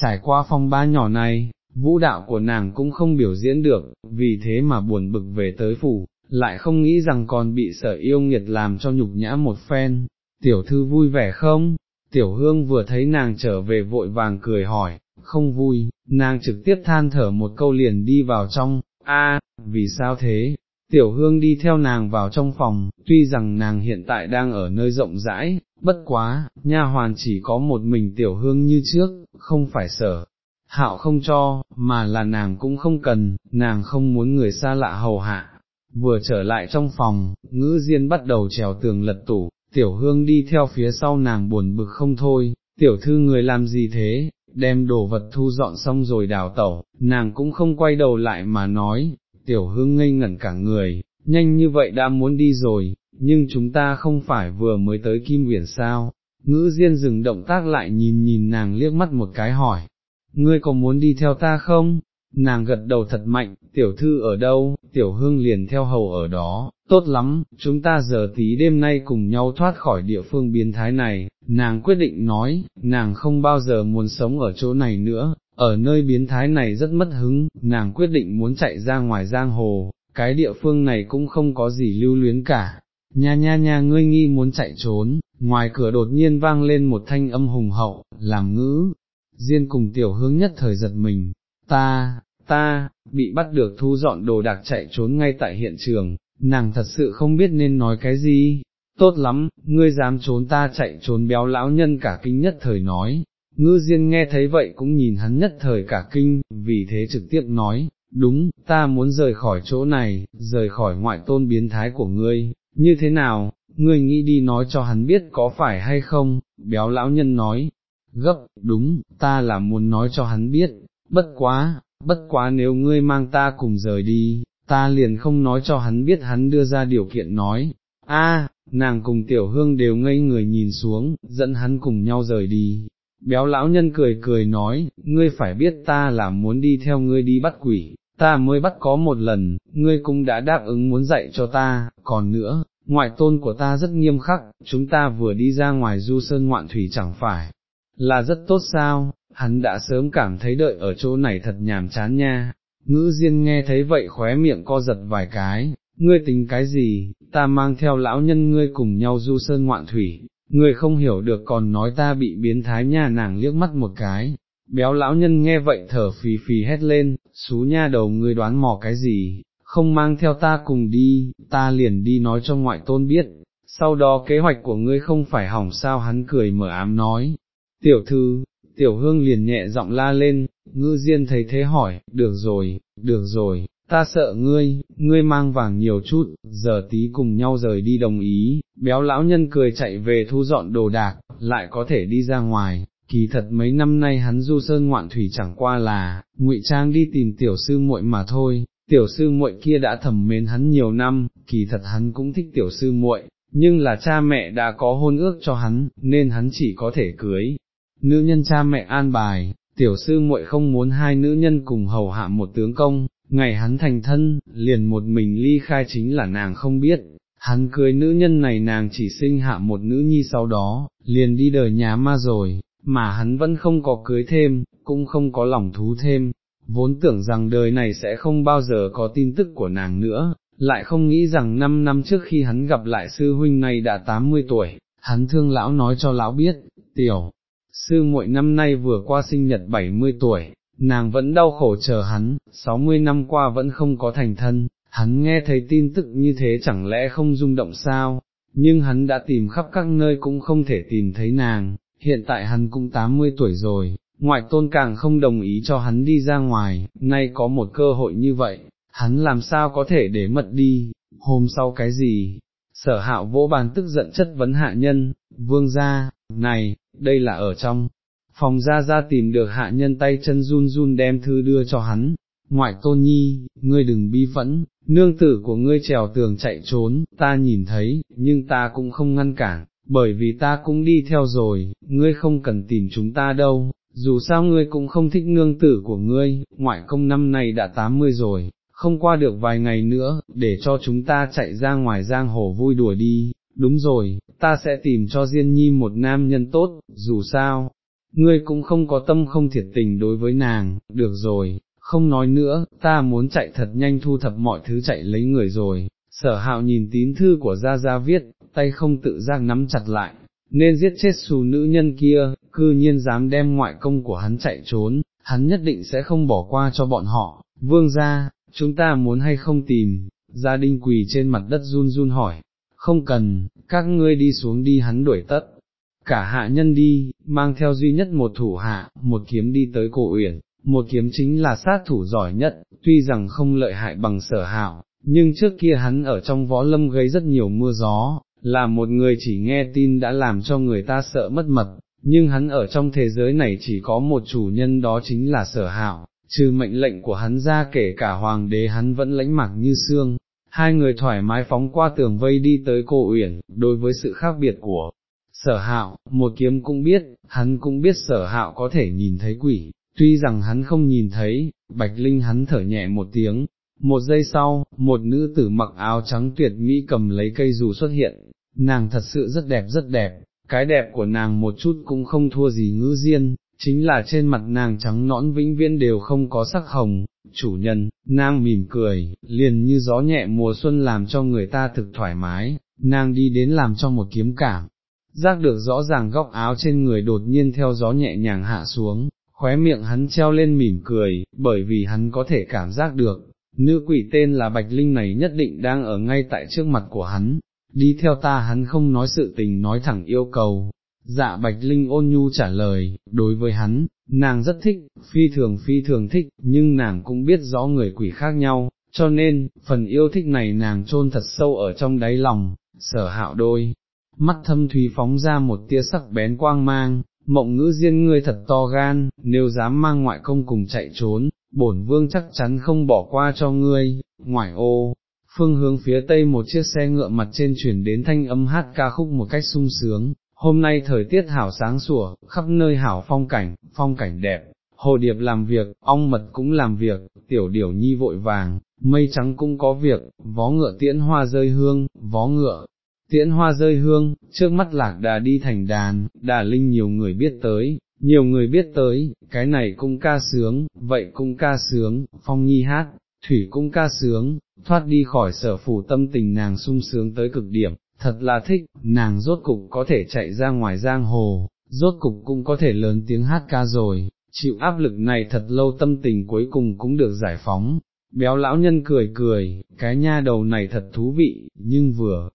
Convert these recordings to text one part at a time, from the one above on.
trải qua phong ba nhỏ này, vũ đạo của nàng cũng không biểu diễn được, vì thế mà buồn bực về tới phủ, lại không nghĩ rằng còn bị sở yêu nghiệt làm cho nhục nhã một phen, tiểu thư vui vẻ không? Tiểu hương vừa thấy nàng trở về vội vàng cười hỏi, không vui, nàng trực tiếp than thở một câu liền đi vào trong, a, vì sao thế? Tiểu hương đi theo nàng vào trong phòng, tuy rằng nàng hiện tại đang ở nơi rộng rãi, bất quá, nha hoàn chỉ có một mình tiểu hương như trước, không phải sở. Hạo không cho, mà là nàng cũng không cần, nàng không muốn người xa lạ hầu hạ. Vừa trở lại trong phòng, ngữ diên bắt đầu trèo tường lật tủ, tiểu hương đi theo phía sau nàng buồn bực không thôi, tiểu thư người làm gì thế, đem đồ vật thu dọn xong rồi đào tẩu, nàng cũng không quay đầu lại mà nói, tiểu hương ngây ngẩn cả người, nhanh như vậy đã muốn đi rồi, nhưng chúng ta không phải vừa mới tới Kim Uyển sao, ngữ diên dừng động tác lại nhìn nhìn nàng liếc mắt một cái hỏi, ngươi có muốn đi theo ta không? Nàng gật đầu thật mạnh, tiểu thư ở đâu, tiểu hương liền theo hầu ở đó, tốt lắm, chúng ta giờ tí đêm nay cùng nhau thoát khỏi địa phương biến thái này, nàng quyết định nói, nàng không bao giờ muốn sống ở chỗ này nữa, ở nơi biến thái này rất mất hứng, nàng quyết định muốn chạy ra ngoài giang hồ, cái địa phương này cũng không có gì lưu luyến cả. Nha nha nha ngươi nghi muốn chạy trốn, ngoài cửa đột nhiên vang lên một thanh âm hùng hậu, làm ngữ, Diên cùng tiểu hướng nhất thời giật mình, ta, ta, bị bắt được thu dọn đồ đạc chạy trốn ngay tại hiện trường, nàng thật sự không biết nên nói cái gì, tốt lắm, ngươi dám trốn ta chạy trốn béo lão nhân cả kinh nhất thời nói, ngư diên nghe thấy vậy cũng nhìn hắn nhất thời cả kinh, vì thế trực tiếp nói, đúng, ta muốn rời khỏi chỗ này, rời khỏi ngoại tôn biến thái của ngươi, như thế nào, ngươi nghĩ đi nói cho hắn biết có phải hay không, béo lão nhân nói, gấp, đúng, ta là muốn nói cho hắn biết, bất quá, bất quá nếu ngươi mang ta cùng rời đi, ta liền không nói cho hắn biết hắn đưa ra điều kiện nói, a, nàng cùng tiểu hương đều ngây người nhìn xuống, dẫn hắn cùng nhau rời đi. Béo lão nhân cười cười nói, ngươi phải biết ta là muốn đi theo ngươi đi bắt quỷ, ta mới bắt có một lần, ngươi cũng đã đáp ứng muốn dạy cho ta, còn nữa, ngoại tôn của ta rất nghiêm khắc, chúng ta vừa đi ra ngoài du sơn ngoạn thủy chẳng phải, là rất tốt sao, hắn đã sớm cảm thấy đợi ở chỗ này thật nhàm chán nha, ngữ diên nghe thấy vậy khóe miệng co giật vài cái, ngươi tính cái gì, ta mang theo lão nhân ngươi cùng nhau du sơn ngoạn thủy, Người không hiểu được còn nói ta bị biến thái nha nàng liếc mắt một cái, béo lão nhân nghe vậy thở phì phì hét lên, xú nha đầu ngươi đoán mò cái gì, không mang theo ta cùng đi, ta liền đi nói cho ngoại tôn biết, sau đó kế hoạch của ngươi không phải hỏng sao hắn cười mở ám nói, tiểu thư, tiểu hương liền nhẹ giọng la lên, ngư diên thấy thế hỏi, được rồi, được rồi, ta sợ ngươi, ngươi mang vàng nhiều chút, giờ tí cùng nhau rời đi đồng ý, béo lão nhân cười chạy về thu dọn đồ đạc, lại có thể đi ra ngoài, kỳ thật mấy năm nay hắn du sơn ngoạn thủy chẳng qua là, ngụy trang đi tìm tiểu sư muội mà thôi, tiểu sư muội kia đã thầm mến hắn nhiều năm, kỳ thật hắn cũng thích tiểu sư muội, nhưng là cha mẹ đã có hôn ước cho hắn, nên hắn chỉ có thể cưới, nữ nhân cha mẹ an bài, tiểu sư muội không muốn hai nữ nhân cùng hầu hạ một tướng công, ngày hắn thành thân, liền một mình ly khai chính là nàng không biết, hắn cưới nữ nhân này nàng chỉ sinh hạ một nữ nhi sau đó, liền đi đời nhà ma rồi, mà hắn vẫn không có cưới thêm, cũng không có lòng thú thêm, vốn tưởng rằng đời này sẽ không bao giờ có tin tức của nàng nữa, lại không nghĩ rằng năm năm trước khi hắn gặp lại sư huynh này đã 80 tuổi, hắn thương lão nói cho lão biết, tiểu, sư muội năm nay vừa qua sinh nhật 70 tuổi, nàng vẫn đau khổ chờ hắn, 60 năm qua vẫn không có thành thân, hắn nghe thấy tin tức như thế chẳng lẽ không rung động sao, nhưng hắn đã tìm khắp các nơi cũng không thể tìm thấy nàng, hiện tại hắn cũng 80 tuổi rồi, ngoại tôn càng không đồng ý cho hắn đi ra ngoài, nay có một cơ hội như vậy, hắn làm sao có thể để mật đi, hôm sau cái gì, sở hạo vỗ bàn tức giận chất vấn hạ nhân, vương gia, này, đây là ở trong, phòng ra ra tìm được hạ nhân tay chân run run đem thư đưa cho hắn, ngoại tôn nhi, ngươi đừng bi phẫn, nương tử của ngươi trèo tường chạy trốn, ta nhìn thấy, nhưng ta cũng không ngăn cản, bởi vì ta cũng đi theo rồi, ngươi không cần tìm chúng ta đâu, dù sao ngươi cũng không thích nương tử của ngươi, ngoại công năm nay đã 80 rồi, không qua được vài ngày nữa, để cho chúng ta chạy ra ngoài giang hồ vui đùa đi, đúng rồi, ta sẽ tìm cho Diên Nhi một nam nhân tốt, dù sao, ngươi cũng không có tâm không thiệt tình đối với nàng, được rồi, không nói nữa, ta muốn chạy thật nhanh thu thập mọi thứ chạy lấy người rồi, sở hạo nhìn tín thư của Gia Gia viết, tay không tự giác nắm chặt lại, nên giết chết xù nữ nhân kia, cư nhiên dám đem ngoại công của hắn chạy trốn, hắn nhất định sẽ không bỏ qua cho bọn họ, vương gia, chúng ta muốn hay không tìm, gia đình quỳ trên mặt đất run run hỏi, không cần, các ngươi đi xuống đi hắn đuổi tất. Cả hạ nhân đi, mang theo duy nhất một thủ hạ, một kiếm đi tới cổ uyển, một kiếm chính là sát thủ giỏi nhất, tuy rằng không lợi hại bằng sở hạo, nhưng trước kia hắn ở trong võ lâm gây rất nhiều mưa gió, là một người chỉ nghe tin đã làm cho người ta sợ mất mật, nhưng hắn ở trong thế giới này chỉ có một chủ nhân đó chính là sở hạo, trừ mệnh lệnh của hắn ra kể cả hoàng đế hắn vẫn lãnh mặc như xương. Hai người thoải mái phóng qua tường vây đi tới cô Uyển, đối với sự khác biệt của sở hạo, một kiếm cũng biết, hắn cũng biết sở hạo có thể nhìn thấy quỷ, tuy rằng hắn không nhìn thấy, bạch linh hắn thở nhẹ một tiếng, một giây sau, một nữ tử mặc áo trắng tuyệt mỹ cầm lấy cây dù xuất hiện, nàng thật sự rất đẹp rất đẹp, cái đẹp của nàng một chút cũng không thua gì ngữ diên, chính là trên mặt nàng trắng nõn vĩnh viễn đều không có sắc hồng, chủ nhân, nàng mỉm cười, liền như gió nhẹ mùa xuân làm cho người ta thực thoải mái, nàng đi đến làm cho một kiếm cảm. Giác được rõ ràng góc áo trên người đột nhiên theo gió nhẹ nhàng hạ xuống, khóe miệng hắn treo lên mỉm cười, bởi vì hắn có thể cảm giác được, nữ quỷ tên là Bạch Linh này nhất định đang ở ngay tại trước mặt của hắn, đi theo ta hắn không nói sự tình nói thẳng yêu cầu. Dạ Bạch Linh ôn nhu trả lời, đối với hắn, nàng rất thích, phi thường phi thường thích, nhưng nàng cũng biết rõ người quỷ khác nhau, cho nên, phần yêu thích này nàng chôn thật sâu ở trong đáy lòng, sở hạo đôi. Mắt thâm thúy phóng ra một tia sắc bén quang mang, mộng ngữ diên ngươi thật to gan, nếu dám mang ngoại công cùng chạy trốn, bổn vương chắc chắn không bỏ qua cho ngươi, ngoại ô, phương hướng phía tây một chiếc xe ngựa mặt trên chuyển đến thanh âm hát ca khúc một cách sung sướng, hôm nay thời tiết hảo sáng sủa, khắp nơi hảo phong cảnh, phong cảnh đẹp, hồ điệp làm việc, ong mật cũng làm việc, tiểu điểu nhi vội vàng, mây trắng cũng có việc, vó ngựa tiễn hoa rơi hương, vó ngựa. Tiễn hoa rơi hương, trước mắt lạc đà đi thành đàn, đà linh nhiều người biết tới, nhiều người biết tới, cái này cũng ca sướng, vậy cũng ca sướng, phong nhi hát, thủy cũng ca sướng, thoát đi khỏi sở phủ tâm tình nàng sung sướng tới cực điểm, thật là thích, nàng rốt cục có thể chạy ra ngoài giang hồ, rốt cục cũng có thể lớn tiếng hát ca rồi, chịu áp lực này thật lâu tâm tình cuối cùng cũng được giải phóng. Béo lão nhân cười cười, cái nha đầu này thật thú vị, nhưng vừa,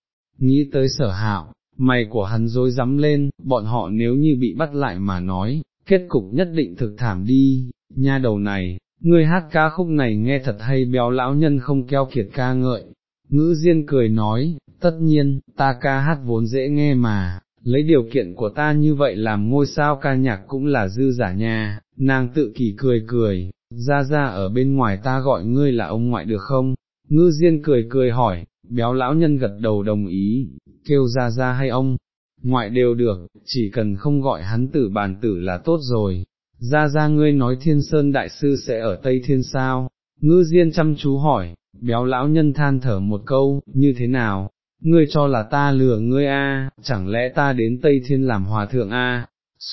nghĩ tới sở hạo, mày của hắn dối rắm lên, bọn họ nếu như bị bắt lại mà nói, kết cục nhất định thực thảm đi, nha đầu này, ngươi hát ca khúc này nghe thật hay béo lão nhân không keo kiệt ca ngợi. Ngữ Diên cười nói, tất nhiên, ta ca hát vốn dễ nghe mà, lấy điều kiện của ta như vậy làm ngôi sao ca nhạc cũng là dư giả nha, nàng tự kỳ cười cười, ra ra ở bên ngoài ta gọi ngươi là ông ngoại được không? Ngư Diên cười cười hỏi, béo lão nhân gật đầu đồng ý, kêu ra ra hay ông, ngoại đều được, chỉ cần không gọi hắn tử bàn tử là tốt rồi, ra ra ngươi nói thiên sơn đại sư sẽ ở Tây Thiên sao, ngư diên chăm chú hỏi, béo lão nhân than thở một câu, như thế nào, ngươi cho là ta lừa ngươi a, chẳng lẽ ta đến Tây Thiên làm hòa thượng a? À?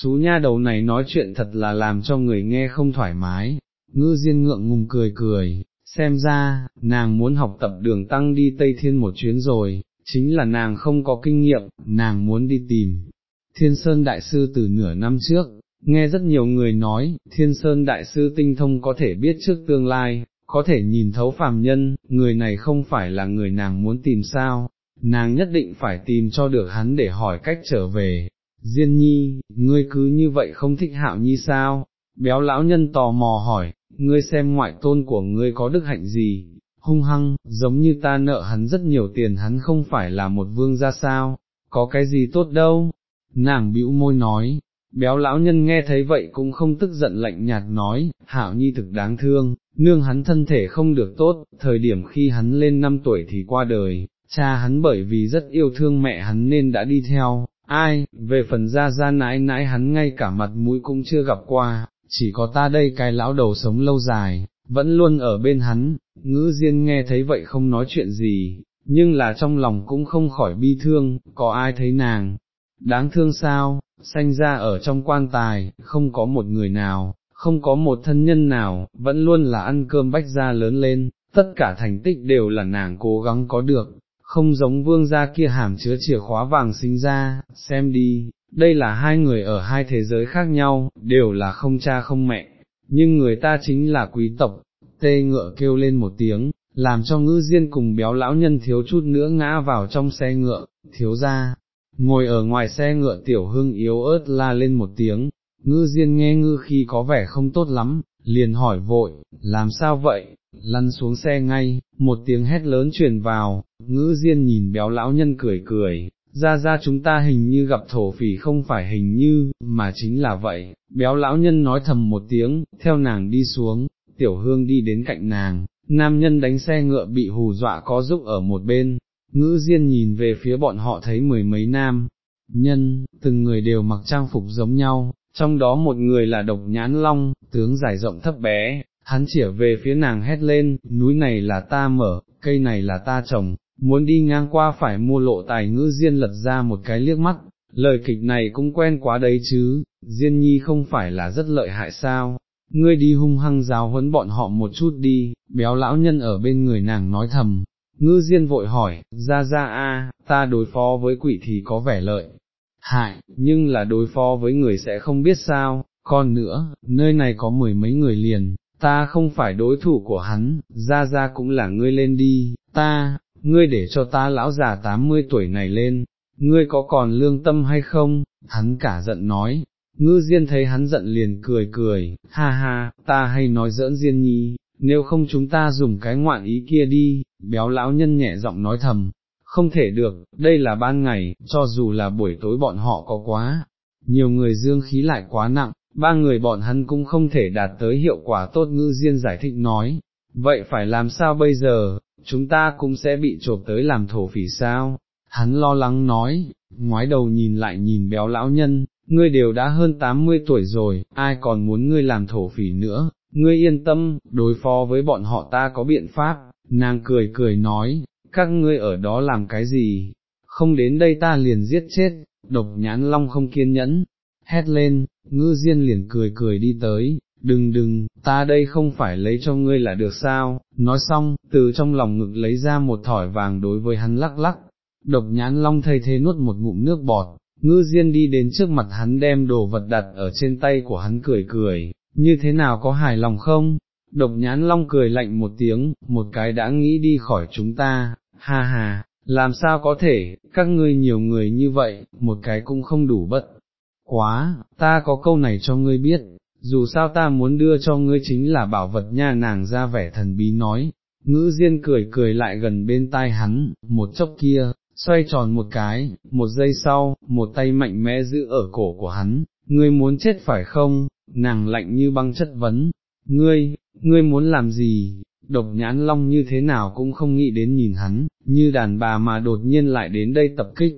Nha đầu này nói chuyện thật là làm cho người nghe không thoải mái, ngư diên ngượng ngùng cười cười, xem ra, nàng muốn học tập đường tăng đi Tây Thiên một chuyến rồi, chính là nàng không có kinh nghiệm, nàng muốn đi tìm. Thiên Sơn Đại Sư từ nửa năm trước, nghe rất nhiều người nói, Thiên Sơn Đại Sư tinh thông có thể biết trước tương lai, có thể nhìn thấu phàm nhân, người này không phải là người nàng muốn tìm sao, nàng nhất định phải tìm cho được hắn để hỏi cách trở về. Diên nhi, ngươi cứ như vậy không thích hạo nhi sao? Béo lão nhân tò mò hỏi, ngươi xem ngoại tôn của ngươi có đức hạnh gì, hung hăng, giống như ta nợ hắn rất nhiều tiền hắn không phải là một vương gia sao, có cái gì tốt đâu, nàng bĩu môi nói, béo lão nhân nghe thấy vậy cũng không tức giận lạnh nhạt nói, hảo nhi thực đáng thương, nương hắn thân thể không được tốt, thời điểm khi hắn lên năm tuổi thì qua đời, cha hắn bởi vì rất yêu thương mẹ hắn nên đã đi theo, ai, về phần ra ra nãi nãi hắn ngay cả mặt mũi cũng chưa gặp qua, chỉ có ta đây cái lão đầu sống lâu dài, vẫn luôn ở bên hắn, ngữ diên nghe thấy vậy không nói chuyện gì, nhưng là trong lòng cũng không khỏi bi thương, có ai thấy nàng, đáng thương sao, sanh ra ở trong quan tài, không có một người nào, không có một thân nhân nào, vẫn luôn là ăn cơm bách gia lớn lên, tất cả thành tích đều là nàng cố gắng có được, không giống vương gia kia hàm chứa chìa khóa vàng sinh ra, xem đi, đây là hai người ở hai thế giới khác nhau, đều là không cha không mẹ, nhưng người ta chính là quý tộc, tê ngựa kêu lên một tiếng, làm cho ngư diên cùng béo lão nhân thiếu chút nữa ngã vào trong xe ngựa, thiếu ra, ngồi ở ngoài xe ngựa tiểu hưng yếu ớt la lên một tiếng, ngư diên nghe ngư khi có vẻ không tốt lắm, liền hỏi vội, làm sao vậy, lăn xuống xe ngay, một tiếng hét lớn truyền vào, ngư diên nhìn béo lão nhân cười cười, ra ra chúng ta hình như gặp thổ phỉ không phải hình như, mà chính là vậy, béo lão nhân nói thầm một tiếng, theo nàng đi xuống, tiểu hương đi đến cạnh nàng, nam nhân đánh xe ngựa bị hù dọa có giúp ở một bên, ngữ diên nhìn về phía bọn họ thấy mười mấy nam, nhân, từng người đều mặc trang phục giống nhau, trong đó một người là độc nhãn long, tướng dài rộng thấp bé, hắn chỉa về phía nàng hét lên, núi này là ta mở, cây này là ta trồng, muốn đi ngang qua phải mua lộ tài ngữ diên lật ra một cái liếc mắt, lời kịch này cũng quen quá đấy chứ, diên nhi không phải là rất lợi hại sao, ngươi đi hung hăng giáo huấn bọn họ một chút đi, béo lão nhân ở bên người nàng nói thầm, ngư diên vội hỏi, ra ra a, ta đối phó với quỷ thì có vẻ lợi, hại, nhưng là đối phó với người sẽ không biết sao, còn nữa, nơi này có mười mấy người liền, ta không phải đối thủ của hắn, ra ra cũng là ngươi lên đi, ta, ngươi để cho ta lão già tám mươi tuổi này lên, ngươi có còn lương tâm hay không, hắn cả giận nói, ngư diên thấy hắn giận liền cười cười, ha ha, ta hay nói giỡn diên nhi, nếu không chúng ta dùng cái ngoạn ý kia đi, béo lão nhân nhẹ giọng nói thầm, không thể được, đây là ban ngày, cho dù là buổi tối bọn họ có quá, nhiều người dương khí lại quá nặng, ba người bọn hắn cũng không thể đạt tới hiệu quả tốt ngư diên giải thích nói, vậy phải làm sao bây giờ, chúng ta cũng sẽ bị trộm tới làm thổ phỉ sao, hắn lo lắng nói, ngoái đầu nhìn lại nhìn béo lão nhân, ngươi đều đã hơn 80 tuổi rồi, ai còn muốn ngươi làm thổ phỉ nữa, ngươi yên tâm, đối phó với bọn họ ta có biện pháp, nàng cười cười nói, các ngươi ở đó làm cái gì, không đến đây ta liền giết chết, độc nhãn long không kiên nhẫn, hét lên, ngư diên liền cười cười đi tới, đừng đừng, ta đây không phải lấy cho ngươi là được sao, nói xong, từ trong lòng ngực lấy ra một thỏi vàng đối với hắn lắc lắc, độc nhãn long thay thế nuốt một ngụm nước bọt, ngư diên đi đến trước mặt hắn đem đồ vật đặt ở trên tay của hắn cười cười, như thế nào có hài lòng không? Độc nhãn long cười lạnh một tiếng, một cái đã nghĩ đi khỏi chúng ta, ha ha, làm sao có thể, các ngươi nhiều người như vậy, một cái cũng không đủ bất. Quá, ta có câu này cho ngươi biết, dù sao ta muốn đưa cho ngươi chính là bảo vật nha nàng ra vẻ thần bí nói, ngữ diên cười cười lại gần bên tai hắn, một chốc kia, xoay tròn một cái, một giây sau, một tay mạnh mẽ giữ ở cổ của hắn, ngươi muốn chết phải không, nàng lạnh như băng chất vấn, ngươi, ngươi muốn làm gì, độc nhãn long như thế nào cũng không nghĩ đến nhìn hắn, như đàn bà mà đột nhiên lại đến đây tập kích,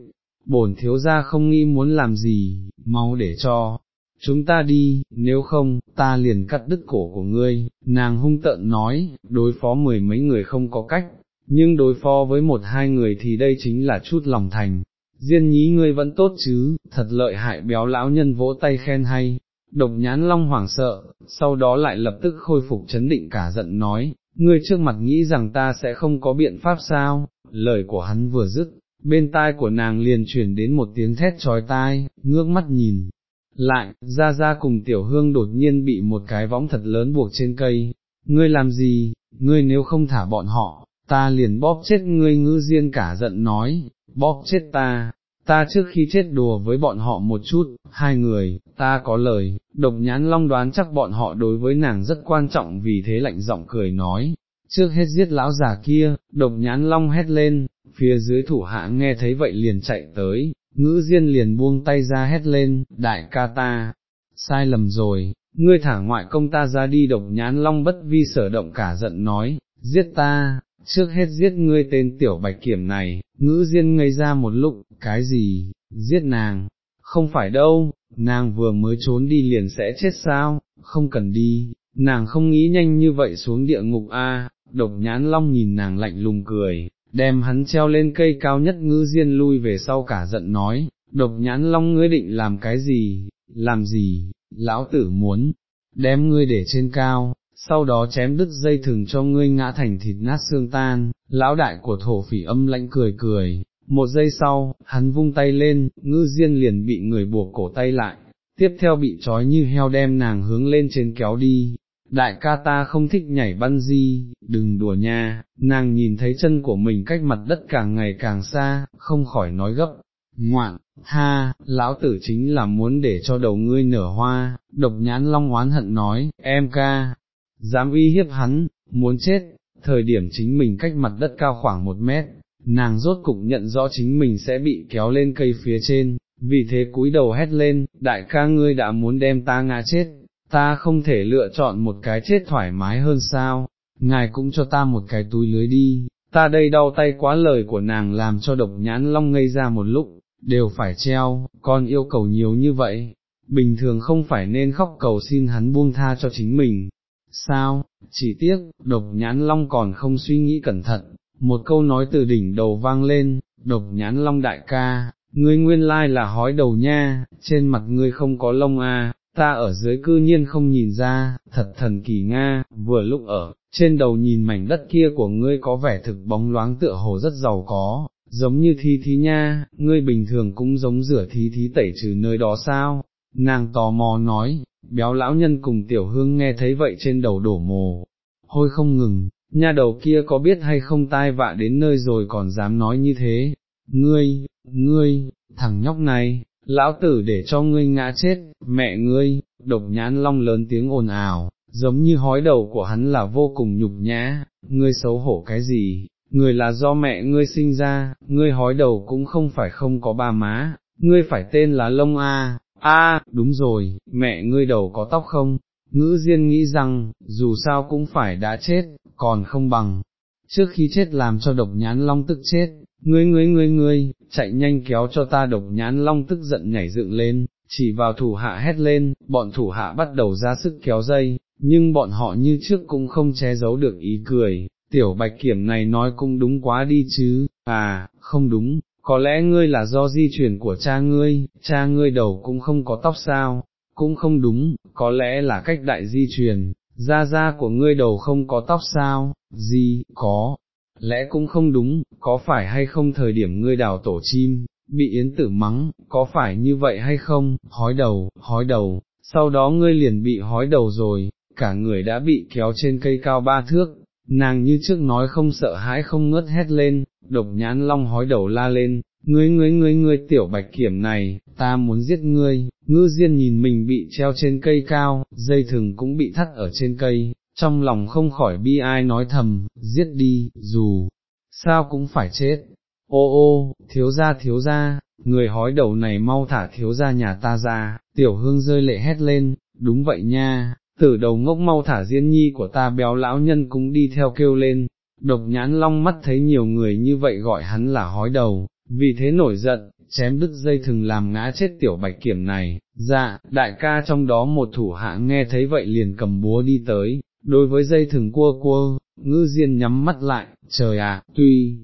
bổn thiếu gia không nghĩ muốn làm gì, mau để cho, chúng ta đi, nếu không, ta liền cắt đứt cổ của ngươi, nàng hung tợn nói, đối phó mười mấy người không có cách, nhưng đối phó với một hai người thì đây chính là chút lòng thành. Diên nhí ngươi vẫn tốt chứ, thật lợi hại béo lão nhân vỗ tay khen hay, độc nhãn long hoảng sợ, sau đó lại lập tức khôi phục chấn định cả giận nói, ngươi trước mặt nghĩ rằng ta sẽ không có biện pháp sao, lời của hắn vừa dứt, bên tai của nàng liền truyền đến một tiếng thét trói tai, ngước mắt nhìn. Lại, ra ra cùng tiểu hương đột nhiên bị một cái võng thật lớn buộc trên cây, ngươi làm gì, ngươi nếu không thả bọn họ, ta liền bóp chết ngươi ngư diên cả giận nói, bóp chết ta, ta trước khi chết đùa với bọn họ một chút, hai người, ta có lời, độc nhãn long đoán chắc bọn họ đối với nàng rất quan trọng vì thế lạnh giọng cười nói, trước hết giết lão già kia, độc nhãn long hét lên, phía dưới thủ hạ nghe thấy vậy liền chạy tới, ngữ diên liền buông tay ra hét lên, đại ca ta, sai lầm rồi, ngươi thả ngoại công ta ra đi độc nhán long bất vi sở động cả giận nói, giết ta, trước hết giết ngươi tên tiểu bạch kiểm này, ngữ diên ngây ra một lúc, cái gì, giết nàng, không phải đâu, nàng vừa mới trốn đi liền sẽ chết sao, không cần đi, nàng không nghĩ nhanh như vậy xuống địa ngục a. độc nhãn long nhìn nàng lạnh lùng cười, đem hắn treo lên cây cao nhất Ngư diên lui về sau cả giận nói, độc nhãn long ngươi định làm cái gì, làm gì, lão tử muốn, đem ngươi để trên cao, sau đó chém đứt dây thừng cho ngươi ngã thành thịt nát xương tan, lão đại của thổ phỉ âm lãnh cười cười, một giây sau, hắn vung tay lên, ngư diên liền bị người buộc cổ tay lại, tiếp theo bị trói như heo đem nàng hướng lên trên kéo đi. Đại ca ta không thích nhảy băn di, đừng đùa nha, nàng nhìn thấy chân của mình cách mặt đất càng ngày càng xa, không khỏi nói gấp, ngoạn, ha, lão tử chính là muốn để cho đầu ngươi nở hoa, độc nhãn long oán hận nói, em ca, dám uy hiếp hắn, muốn chết, thời điểm chính mình cách mặt đất cao khoảng một mét, nàng rốt cục nhận rõ chính mình sẽ bị kéo lên cây phía trên, vì thế cúi đầu hét lên, đại ca ngươi đã muốn đem ta ngã chết, ta không thể lựa chọn một cái chết thoải mái hơn sao, ngài cũng cho ta một cái túi lưới đi, ta đây đau tay quá lời của nàng làm cho độc nhãn long ngây ra một lúc, đều phải treo, con yêu cầu nhiều như vậy, bình thường không phải nên khóc cầu xin hắn buông tha cho chính mình. Sao, chỉ tiếc, độc nhãn long còn không suy nghĩ cẩn thận, một câu nói từ đỉnh đầu vang lên, độc nhãn long đại ca, ngươi nguyên lai là hói đầu nha, trên mặt ngươi không có lông à, ta ở dưới cư nhiên không nhìn ra, thật thần kỳ Nga, vừa lúc ở, trên đầu nhìn mảnh đất kia của ngươi có vẻ thực bóng loáng tựa hồ rất giàu có, giống như thi thí nha, ngươi bình thường cũng giống rửa thí thí tẩy trừ nơi đó sao, nàng tò mò nói, béo lão nhân cùng tiểu hương nghe thấy vậy trên đầu đổ mồ, hôi không ngừng, nha đầu kia có biết hay không tai vạ đến nơi rồi còn dám nói như thế, ngươi, ngươi, thằng nhóc này, lão tử để cho ngươi ngã chết, mẹ ngươi, độc nhãn long lớn tiếng ồn ào, giống như hói đầu của hắn là vô cùng nhục nhã, ngươi xấu hổ cái gì, người là do mẹ ngươi sinh ra, ngươi hói đầu cũng không phải không có ba má, ngươi phải tên là Lông A, A, đúng rồi, mẹ ngươi đầu có tóc không? Ngữ Diên nghĩ rằng, dù sao cũng phải đã chết, còn không bằng, trước khi chết làm cho độc nhãn long tức chết, ngươi ngươi ngươi ngươi, chạy nhanh kéo cho ta độc nhãn long tức giận nhảy dựng lên, chỉ vào thủ hạ hét lên, bọn thủ hạ bắt đầu ra sức kéo dây, nhưng bọn họ như trước cũng không che giấu được ý cười, tiểu bạch kiểm này nói cũng đúng quá đi chứ, à, không đúng, có lẽ ngươi là do di chuyển của cha ngươi, cha ngươi đầu cũng không có tóc sao, cũng không đúng, có lẽ là cách đại di truyền, da da của ngươi đầu không có tóc sao, gì, có, lẽ cũng không đúng, có phải hay không thời điểm ngươi đào tổ chim, bị yến tử mắng, có phải như vậy hay không, hói đầu, hói đầu, sau đó ngươi liền bị hói đầu rồi, cả người đã bị kéo trên cây cao ba thước, nàng như trước nói không sợ hãi không ngớt hét lên, độc nhãn long hói đầu la lên, ngươi ngươi ngươi ngươi tiểu bạch kiểm này, ta muốn giết ngươi, ngư diên nhìn mình bị treo trên cây cao, dây thừng cũng bị thắt ở trên cây, trong lòng không khỏi bi ai nói thầm, giết đi, dù, sao cũng phải chết, ô ô, thiếu gia thiếu gia, người hói đầu này mau thả thiếu gia nhà ta ra, tiểu hương rơi lệ hét lên, đúng vậy nha, tử đầu ngốc mau thả diên nhi của ta béo lão nhân cũng đi theo kêu lên, độc nhãn long mắt thấy nhiều người như vậy gọi hắn là hói đầu, vì thế nổi giận, chém đứt dây thừng làm ngã chết tiểu bạch kiểm này, dạ, đại ca trong đó một thủ hạ nghe thấy vậy liền cầm búa đi tới, đối với dây thừng cua cua, ngư diên nhắm mắt lại, trời ạ, tuy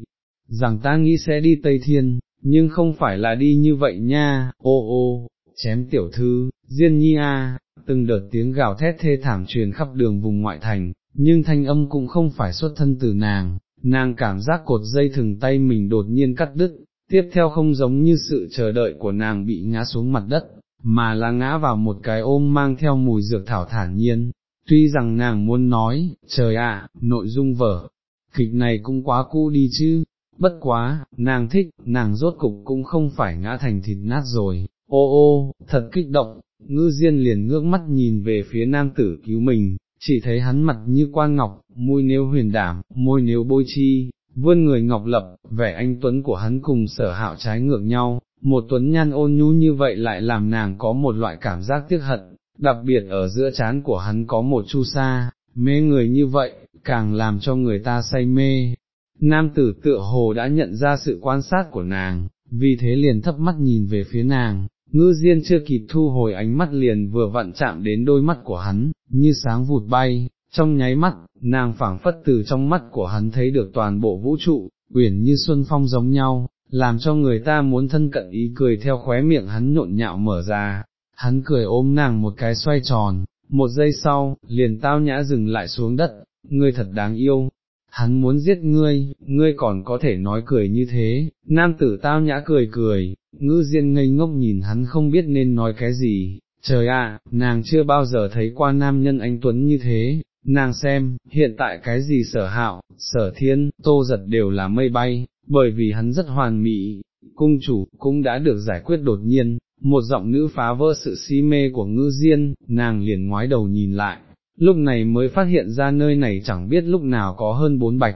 rằng ta nghĩ sẽ đi Tây Thiên, nhưng không phải là đi như vậy nha, ô ô, chém tiểu thư, diên nhi a, từng đợt tiếng gào thét thê thảm truyền khắp đường vùng ngoại thành, nhưng thanh âm cũng không phải xuất thân từ nàng, nàng cảm giác cột dây thừng tay mình đột nhiên cắt đứt, tiếp theo không giống như sự chờ đợi của nàng bị ngã xuống mặt đất, mà là ngã vào một cái ôm mang theo mùi dược thảo thản nhiên, tuy rằng nàng muốn nói, trời ạ, nội dung vở, kịch này cũng quá cũ đi chứ, bất quá, nàng thích, nàng rốt cục cũng không phải ngã thành thịt nát rồi, ô ô, thật kích động, ngư diên liền ngước mắt nhìn về phía nam tử cứu mình, chỉ thấy hắn mặt như quan ngọc, môi nếu huyền đảm, môi nếu bôi chi, vươn người ngọc lập, vẻ anh tuấn của hắn cùng sở hạo trái ngược nhau, một tuấn nhan ôn nhu như vậy lại làm nàng có một loại cảm giác tiếc hận, đặc biệt ở giữa chán của hắn có một chu sa, mê người như vậy, càng làm cho người ta say mê. Nam tử tựa hồ đã nhận ra sự quan sát của nàng, vì thế liền thấp mắt nhìn về phía nàng, ngư diên chưa kịp thu hồi ánh mắt liền vừa vặn chạm đến đôi mắt của hắn, như sáng vụt bay, trong nháy mắt, nàng phảng phất từ trong mắt của hắn thấy được toàn bộ vũ trụ, uyển như xuân phong giống nhau, làm cho người ta muốn thân cận ý cười theo khóe miệng hắn nhộn nhạo mở ra, hắn cười ôm nàng một cái xoay tròn, một giây sau, liền tao nhã dừng lại xuống đất, ngươi thật đáng yêu, hắn muốn giết ngươi, ngươi còn có thể nói cười như thế, nam tử tao nhã cười cười, ngư diên ngây ngốc nhìn hắn không biết nên nói cái gì, trời ạ, nàng chưa bao giờ thấy qua nam nhân anh Tuấn như thế, nàng xem, hiện tại cái gì sở hạo, sở thiên, tô giật đều là mây bay, bởi vì hắn rất hoàn mỹ, cung chủ, cũng đã được giải quyết đột nhiên, một giọng nữ phá vỡ sự si mê của ngư diên, nàng liền ngoái đầu nhìn lại, lúc này mới phát hiện ra nơi này chẳng biết lúc nào có hơn bốn bạch,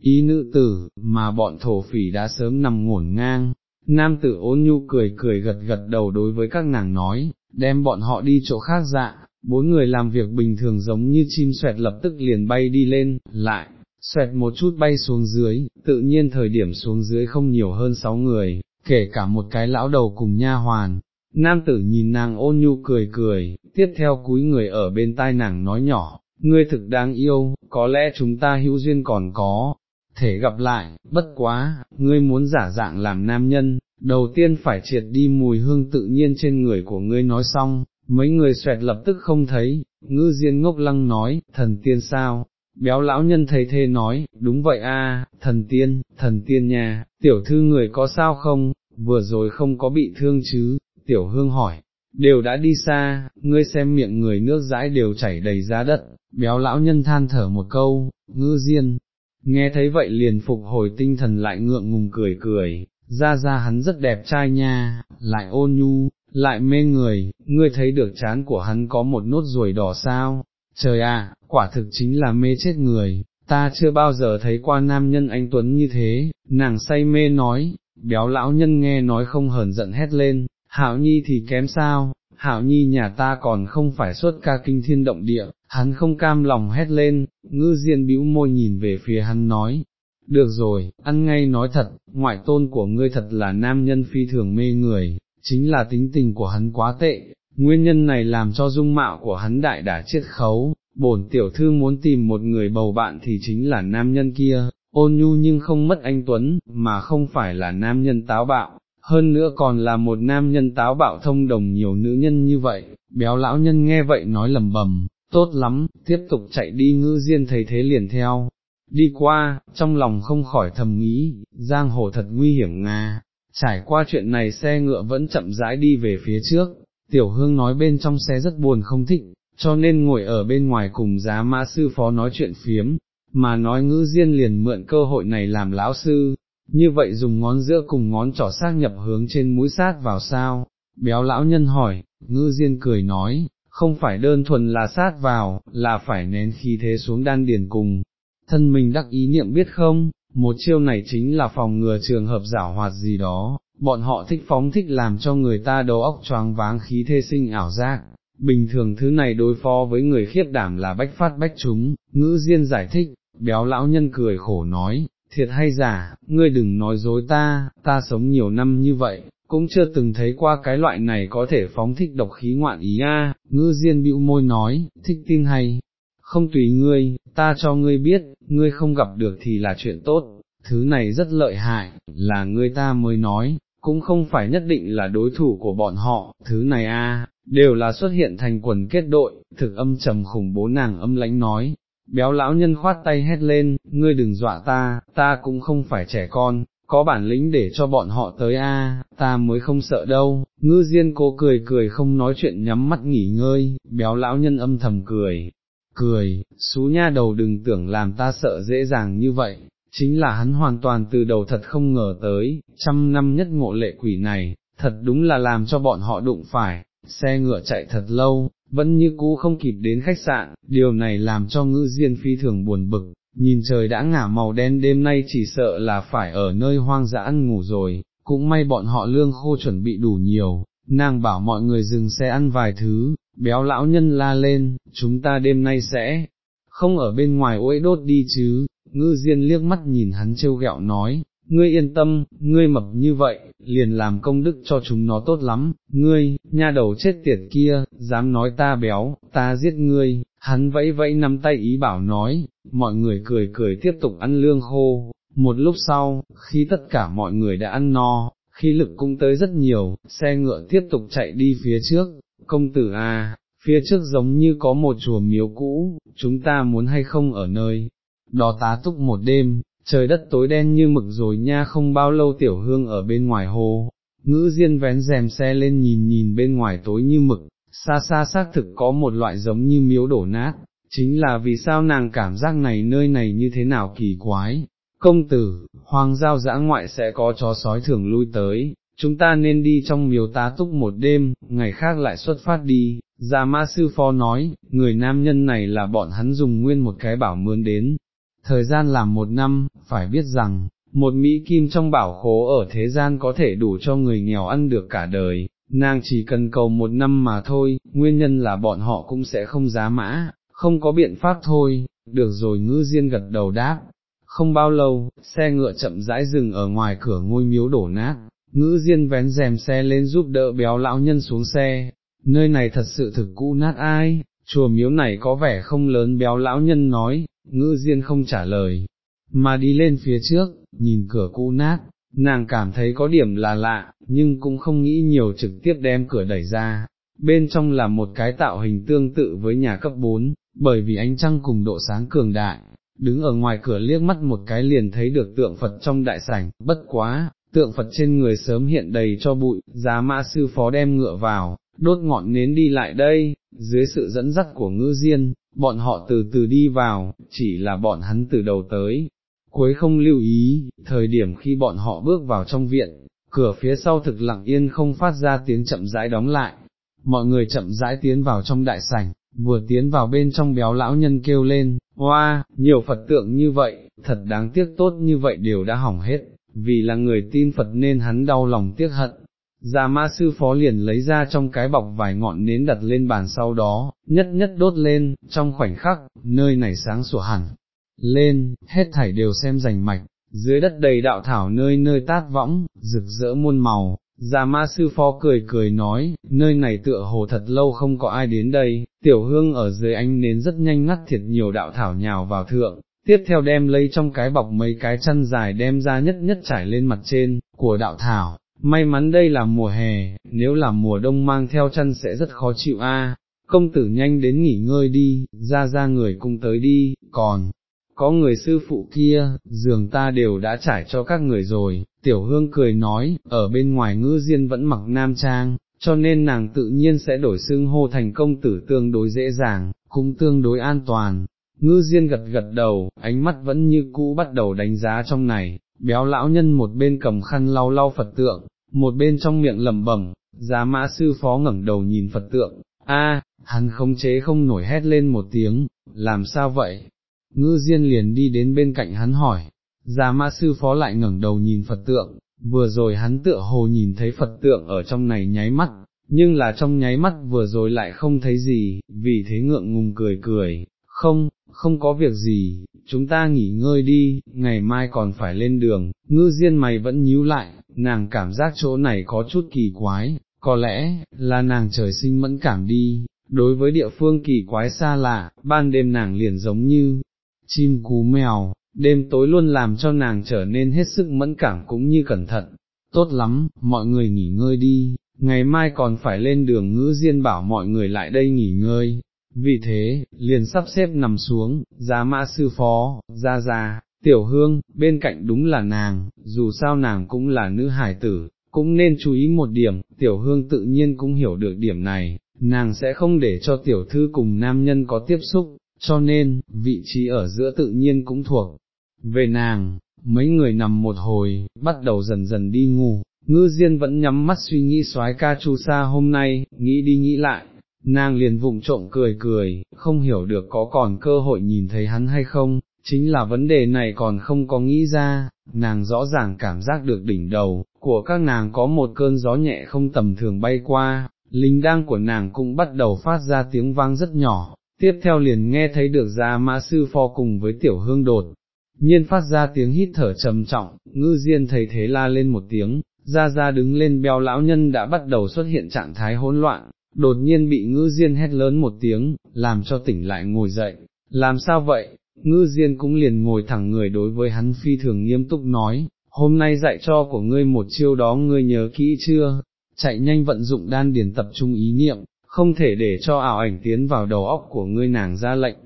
ý nữ tử, mà bọn thổ phỉ đã sớm nằm ngổn ngang, nam tử ôn nhu cười cười gật gật đầu đối với các nàng nói, đem bọn họ đi chỗ khác dạ, bốn người làm việc bình thường giống như chim xoẹt lập tức liền bay đi lên, lại, xoẹt một chút bay xuống dưới, tự nhiên thời điểm xuống dưới không nhiều hơn sáu người, kể cả một cái lão đầu cùng nha hoàn. Nam tử nhìn nàng ôn nhu cười cười, tiếp theo cúi người ở bên tai nàng nói nhỏ, ngươi thực đáng yêu, có lẽ chúng ta hữu duyên còn có, thể gặp lại, bất quá, ngươi muốn giả dạng làm nam nhân, đầu tiên phải triệt đi mùi hương tự nhiên trên người của ngươi nói xong, mấy người xoẹt lập tức không thấy, ngư diên ngốc lăng nói, thần tiên sao, béo lão nhân thấy thế nói, đúng vậy a, thần tiên, thần tiên nhà, tiểu thư người có sao không, vừa rồi không có bị thương chứ, tiểu hương hỏi, đều đã đi xa, ngươi xem miệng người nước dãi đều chảy đầy giá đất, béo lão nhân than thở một câu, ngư diên, nghe thấy vậy liền phục hồi tinh thần lại ngượng ngùng cười cười, ra ra hắn rất đẹp trai nha, lại ôn nhu, lại mê người, ngươi thấy được chán của hắn có một nốt ruồi đỏ sao, trời à, quả thực chính là mê chết người, ta chưa bao giờ thấy qua nam nhân anh Tuấn như thế, nàng say mê nói, béo lão nhân nghe nói không hờn giận hét lên, hạo nhi thì kém sao, hạo nhi nhà ta còn không phải xuất ca kinh thiên động địa, hắn không cam lòng hét lên, ngư diên bĩu môi nhìn về phía hắn nói, được rồi, ăn ngay nói thật, ngoại tôn của ngươi thật là nam nhân phi thường mê người, chính là tính tình của hắn quá tệ, nguyên nhân này làm cho dung mạo của hắn đại đả chết khấu, bổn tiểu thư muốn tìm một người bầu bạn thì chính là nam nhân kia, ôn nhu nhưng không mất anh Tuấn, mà không phải là nam nhân táo bạo, hơn nữa còn là một nam nhân táo bạo thông đồng nhiều nữ nhân như vậy, béo lão nhân nghe vậy nói lầm bầm, tốt lắm, tiếp tục chạy đi ngư diên thấy thế liền theo. Đi qua, trong lòng không khỏi thầm nghĩ, giang hồ thật nguy hiểm nga, trải qua chuyện này xe ngựa vẫn chậm rãi đi về phía trước, tiểu hương nói bên trong xe rất buồn không thích, cho nên ngồi ở bên ngoài cùng giá mã sư phó nói chuyện phiếm, mà nói ngữ diên liền mượn cơ hội này làm lão sư, như vậy dùng ngón giữa cùng ngón trỏ sát nhập hướng trên mũi sát vào sao, béo lão nhân hỏi, ngữ diên cười nói, không phải đơn thuần là sát vào, là phải nén khí thế xuống đan điền cùng, thân mình đắc ý niệm biết không, một chiêu này chính là phòng ngừa trường hợp giả hoạt gì đó, bọn họ thích phóng thích làm cho người ta đầu óc choáng váng khí thê sinh ảo giác. Bình thường thứ này đối phó với người khiết đảm là bách phát bách chúng, ngữ diên giải thích, béo lão nhân cười khổ nói, thiệt hay giả, ngươi đừng nói dối ta, ta sống nhiều năm như vậy, cũng chưa từng thấy qua cái loại này có thể phóng thích độc khí ngoạn ý a. ngư diên bĩu môi nói, thích tin hay, không tùy ngươi, ta cho ngươi biết, ngươi không gặp được thì là chuyện tốt, thứ này rất lợi hại, là ngươi ta mới nói, cũng không phải nhất định là đối thủ của bọn họ, thứ này a, đều là xuất hiện thành quần kết đội, thực âm trầm khủng bố nàng âm lãnh nói, béo lão nhân khoát tay hét lên, ngươi đừng dọa ta, ta cũng không phải trẻ con, có bản lĩnh để cho bọn họ tới a, ta mới không sợ đâu, ngư diên cố cười cười không nói chuyện nhắm mắt nghỉ ngơi, béo lão nhân âm thầm cười, cười, xú nha đầu đừng tưởng làm ta sợ dễ dàng như vậy, chính là hắn hoàn toàn từ đầu thật không ngờ tới, trăm năm nhất ngộ lệ quỷ này, thật đúng là làm cho bọn họ đụng phải, xe ngựa chạy thật lâu, vẫn như cũ không kịp đến khách sạn, điều này làm cho ngữ diên phi thường buồn bực, nhìn trời đã ngả màu đen đêm nay chỉ sợ là phải ở nơi hoang dã ăn ngủ rồi, cũng may bọn họ lương khô chuẩn bị đủ nhiều, nàng bảo mọi người dừng xe ăn vài thứ, béo lão nhân la lên, chúng ta đêm nay sẽ không ở bên ngoài ôi đốt đi chứ, ngư diên liếc mắt nhìn hắn trêu ghẹo nói, ngươi yên tâm, ngươi mập như vậy, liền làm công đức cho chúng nó tốt lắm, ngươi, nha đầu chết tiệt kia, dám nói ta béo, ta giết ngươi, hắn vẫy vẫy nắm tay ý bảo nói, mọi người cười cười tiếp tục ăn lương khô, Một lúc sau, khi tất cả mọi người đã ăn no, khi lực cũng tới rất nhiều, xe ngựa tiếp tục chạy đi phía trước, công tử à, phía trước giống như có một chùa miếu cũ, chúng ta muốn hay không ở nơi, đó tá túc một đêm, trời đất tối đen như mực rồi nha không bao lâu tiểu hương ở bên ngoài hồ, ngữ diên vén rèm xe lên nhìn nhìn bên ngoài tối như mực, xa xa xác thực có một loại giống như miếu đổ nát, chính là vì sao nàng cảm giác này nơi này như thế nào kỳ quái. Công tử, hoàng giao dã ngoại sẽ có chó sói thường lui tới, chúng ta nên đi trong miếu tá túc một đêm, ngày khác lại xuất phát đi, Già ma sư phó nói, người nam nhân này là bọn hắn dùng nguyên một cái bảo mướn đến, thời gian làm một năm, phải biết rằng, một Mỹ Kim trong bảo khố ở thế gian có thể đủ cho người nghèo ăn được cả đời, nàng chỉ cần cầu một năm mà thôi, nguyên nhân là bọn họ cũng sẽ không giá mã, không có biện pháp thôi, được rồi ngư diên gật đầu đáp. Không bao lâu, xe ngựa chậm rãi dừng ở ngoài cửa ngôi miếu đổ nát, ngữ diên vén rèm xe lên giúp đỡ béo lão nhân xuống xe, nơi này thật sự thực cũ nát ai, chùa miếu này có vẻ không lớn béo lão nhân nói, ngữ diên không trả lời, mà đi lên phía trước, nhìn cửa cũ nát, nàng cảm thấy có điểm là lạ, nhưng cũng không nghĩ nhiều trực tiếp đem cửa đẩy ra, bên trong là một cái tạo hình tương tự với nhà cấp 4, bởi vì ánh trăng cùng độ sáng cường đại, đứng ở ngoài cửa liếc mắt một cái liền thấy được tượng Phật trong đại sảnh, bất quá, tượng Phật trên người sớm hiện đầy cho bụi, giá mã sư phó đem ngựa vào, đốt ngọn nến đi lại đây, dưới sự dẫn dắt của ngư diên, bọn họ từ từ đi vào, chỉ là bọn hắn từ đầu tới, cuối không lưu ý, thời điểm khi bọn họ bước vào trong viện, cửa phía sau thực lặng yên không phát ra tiếng chậm rãi đóng lại, mọi người chậm rãi tiến vào trong đại sảnh, vừa tiến vào bên trong béo lão nhân kêu lên, hoa, nhiều Phật tượng như vậy, thật đáng tiếc tốt như vậy đều đã hỏng hết, vì là người tin Phật nên hắn đau lòng tiếc hận, Già ma sư phó liền lấy ra trong cái bọc vài ngọn nến đặt lên bàn sau đó, nhất nhất đốt lên, trong khoảnh khắc, nơi này sáng sủa hẳn, lên, hết thảy đều xem rành mạch, dưới đất đầy đạo thảo nơi nơi tát võng, rực rỡ muôn màu, già ma sư phó cười cười nói, nơi này tựa hồ thật lâu không có ai đến đây, tiểu hương ở dưới ánh nến rất nhanh ngắt thiệt nhiều đạo thảo nhào vào thượng, tiếp theo đem lấy trong cái bọc mấy cái chân dài đem ra nhất nhất trải lên mặt trên, của đạo thảo, may mắn đây là mùa hè, nếu là mùa đông mang theo chân sẽ rất khó chịu a. công tử nhanh đến nghỉ ngơi đi, ra ra người cung tới đi, còn, có người sư phụ kia, giường ta đều đã trải cho các người rồi, tiểu hương cười nói, ở bên ngoài Ngư diên vẫn mặc nam trang, cho nên nàng tự nhiên sẽ đổi xưng hô thành công tử tương đối dễ dàng, cũng tương đối an toàn. Ngư Diên gật gật đầu, ánh mắt vẫn như cũ bắt đầu đánh giá trong này, béo lão nhân một bên cầm khăn lau lau Phật tượng, một bên trong miệng lẩm bẩm, giá mã sư phó ngẩng đầu nhìn Phật tượng, a, hắn không chế không nổi hét lên một tiếng, làm sao vậy? Ngư Diên liền đi đến bên cạnh hắn hỏi, giá mã sư phó lại ngẩng đầu nhìn Phật tượng, vừa rồi hắn tựa hồ nhìn thấy Phật tượng ở trong này nháy mắt, nhưng là trong nháy mắt vừa rồi lại không thấy gì, vì thế ngượng ngùng cười cười, không, không có việc gì, chúng ta nghỉ ngơi đi, ngày mai còn phải lên đường, ngư diên mày vẫn nhíu lại, nàng cảm giác chỗ này có chút kỳ quái, có lẽ, là nàng trời sinh mẫn cảm đi, đối với địa phương kỳ quái xa lạ, ban đêm nàng liền giống như, chim cú mèo, đêm tối luôn làm cho nàng trở nên hết sức mẫn cảm cũng như cẩn thận, tốt lắm, mọi người nghỉ ngơi đi, ngày mai còn phải lên đường ngữ diên bảo mọi người lại đây nghỉ ngơi, vì thế, liền sắp xếp nằm xuống, giá mã sư phó, ra ra, tiểu hương, bên cạnh đúng là nàng, dù sao nàng cũng là nữ hải tử, cũng nên chú ý một điểm, tiểu hương tự nhiên cũng hiểu được điểm này, nàng sẽ không để cho tiểu thư cùng nam nhân có tiếp xúc, cho nên, vị trí ở giữa tự nhiên cũng thuộc về nàng, mấy người nằm một hồi, bắt đầu dần dần đi ngủ, ngư diên vẫn nhắm mắt suy nghĩ soái ca chu sa hôm nay, nghĩ đi nghĩ lại, nàng liền vụng trộm cười cười, không hiểu được có còn cơ hội nhìn thấy hắn hay không, chính là vấn đề này còn không có nghĩ ra, nàng rõ ràng cảm giác được đỉnh đầu, của các nàng có một cơn gió nhẹ không tầm thường bay qua, linh đang của nàng cũng bắt đầu phát ra tiếng vang rất nhỏ, tiếp theo liền nghe thấy được ra mã sư pho cùng với tiểu hương đột. Nhiên phát ra tiếng hít thở trầm trọng, ngư diên thấy thế la lên một tiếng, ra ra đứng lên beo lão nhân đã bắt đầu xuất hiện trạng thái hỗn loạn, đột nhiên bị ngữ diên hét lớn một tiếng, làm cho tỉnh lại ngồi dậy, làm sao vậy, ngư diên cũng liền ngồi thẳng người đối với hắn phi thường nghiêm túc nói, hôm nay dạy cho của ngươi một chiêu đó ngươi nhớ kỹ chưa, chạy nhanh vận dụng đan điển tập trung ý niệm, không thể để cho ảo ảnh tiến vào đầu óc của ngươi nàng ra lệnh.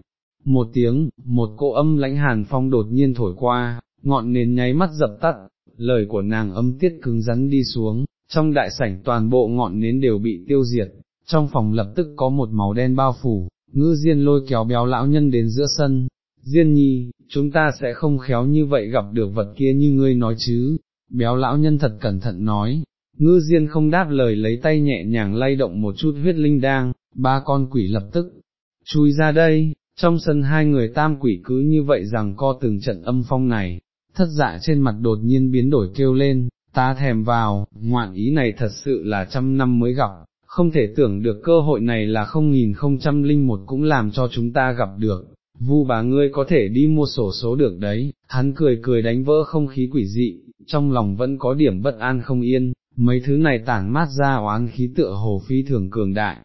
Một tiếng, một cỗ âm lãnh hàn phong đột nhiên thổi qua, ngọn nến nháy mắt dập tắt, lời của nàng âm tiết cứng rắn đi xuống, trong đại sảnh toàn bộ ngọn nến đều bị tiêu diệt, trong phòng lập tức có một màu đen bao phủ, ngư diên lôi kéo béo lão nhân đến giữa sân, diên nhi, chúng ta sẽ không khéo như vậy gặp được vật kia như ngươi nói chứ, béo lão nhân thật cẩn thận nói, ngư diên không đáp lời lấy tay nhẹ nhàng lay động một chút huyết linh đang, ba con quỷ lập tức, chui ra đây, trong sân hai người tam quỷ cứ như vậy rằng co từng trận âm phong này, thất dạ trên mặt đột nhiên biến đổi kêu lên, ta thèm vào, ngoạn ý này thật sự là trăm năm mới gặp, không thể tưởng được cơ hội này là không nghìn không trăm linh một cũng làm cho chúng ta gặp được, vu bà ngươi có thể đi mua sổ số được đấy, hắn cười cười đánh vỡ không khí quỷ dị, trong lòng vẫn có điểm bất an không yên, mấy thứ này tản mát ra oán khí tựa hồ phi thường cường đại.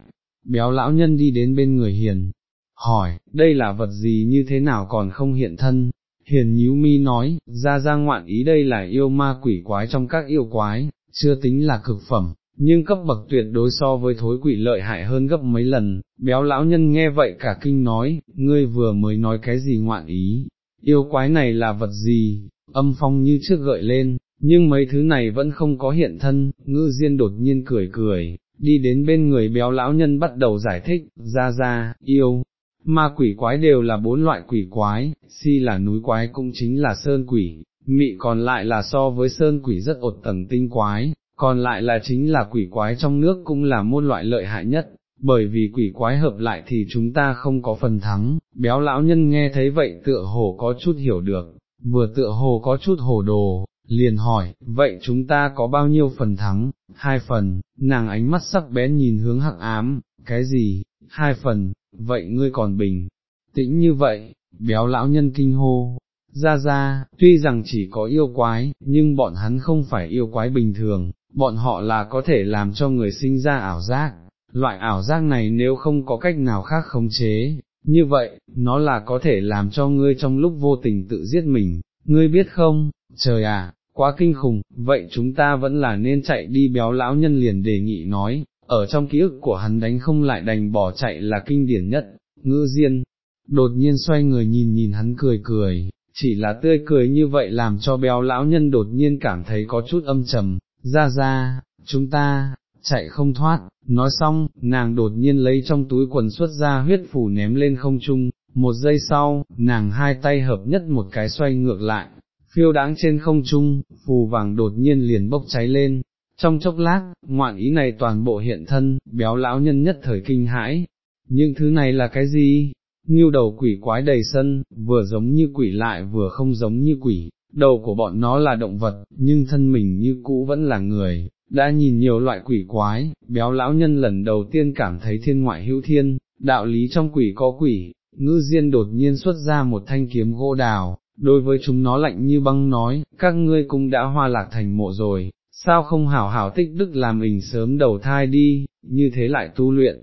Béo lão nhân đi đến bên người hiền, hỏi, đây là vật gì như thế nào còn không hiện thân, hiền nhíu mi nói, ra ra ngoạn ý đây là yêu ma quỷ quái trong các yêu quái, chưa tính là cực phẩm, nhưng cấp bậc tuyệt đối so với thối quỷ lợi hại hơn gấp mấy lần, béo lão nhân nghe vậy cả kinh nói, ngươi vừa mới nói cái gì ngoạn ý, yêu quái này là vật gì, âm phong như trước gợi lên, nhưng mấy thứ này vẫn không có hiện thân, ngư diên đột nhiên cười cười, đi đến bên người béo lão nhân bắt đầu giải thích, ra ra, yêu, ma quỷ quái đều là bốn loại quỷ quái, si là núi quái cũng chính là sơn quỷ, mị còn lại là so với sơn quỷ rất ột tầng tinh quái, còn lại là chính là quỷ quái trong nước cũng là môn loại lợi hại nhất, bởi vì quỷ quái hợp lại thì chúng ta không có phần thắng, béo lão nhân nghe thấy vậy tựa hồ có chút hiểu được, vừa tựa hồ có chút hồ đồ, liền hỏi, vậy chúng ta có bao nhiêu phần thắng, hai phần, nàng ánh mắt sắc bén nhìn hướng hắc ám, cái gì, hai phần, vậy ngươi còn bình, tĩnh như vậy, béo lão nhân kinh hô, ra ra, tuy rằng chỉ có yêu quái, nhưng bọn hắn không phải yêu quái bình thường, bọn họ là có thể làm cho người sinh ra ảo giác, loại ảo giác này nếu không có cách nào khác khống chế, như vậy, nó là có thể làm cho ngươi trong lúc vô tình tự giết mình, ngươi biết không, trời à, quá kinh khủng, vậy chúng ta vẫn là nên chạy đi béo lão nhân liền đề nghị nói, ở trong ký ức của hắn đánh không lại đành bỏ chạy là kinh điển nhất, ngữ diên, đột nhiên xoay người nhìn nhìn hắn cười cười, chỉ là tươi cười như vậy làm cho béo lão nhân đột nhiên cảm thấy có chút âm trầm, ra ra, chúng ta, chạy không thoát, nói xong, nàng đột nhiên lấy trong túi quần xuất ra huyết phủ ném lên không trung, một giây sau, nàng hai tay hợp nhất một cái xoay ngược lại, phiêu đáng trên không trung, phù vàng đột nhiên liền bốc cháy lên, trong chốc lát, ngoạn ý này toàn bộ hiện thân, béo lão nhân nhất thời kinh hãi, những thứ này là cái gì? Ngưu đầu quỷ quái đầy sân, vừa giống như quỷ lại vừa không giống như quỷ, đầu của bọn nó là động vật, nhưng thân mình như cũ vẫn là người, đã nhìn nhiều loại quỷ quái, béo lão nhân lần đầu tiên cảm thấy thiên ngoại hữu thiên, đạo lý trong quỷ có quỷ, ngư diên đột nhiên xuất ra một thanh kiếm gỗ đào, đối với chúng nó lạnh như băng nói, các ngươi cũng đã hoa lạc thành mộ rồi, sao không hảo hảo tích đức làm mình sớm đầu thai đi, như thế lại tu luyện,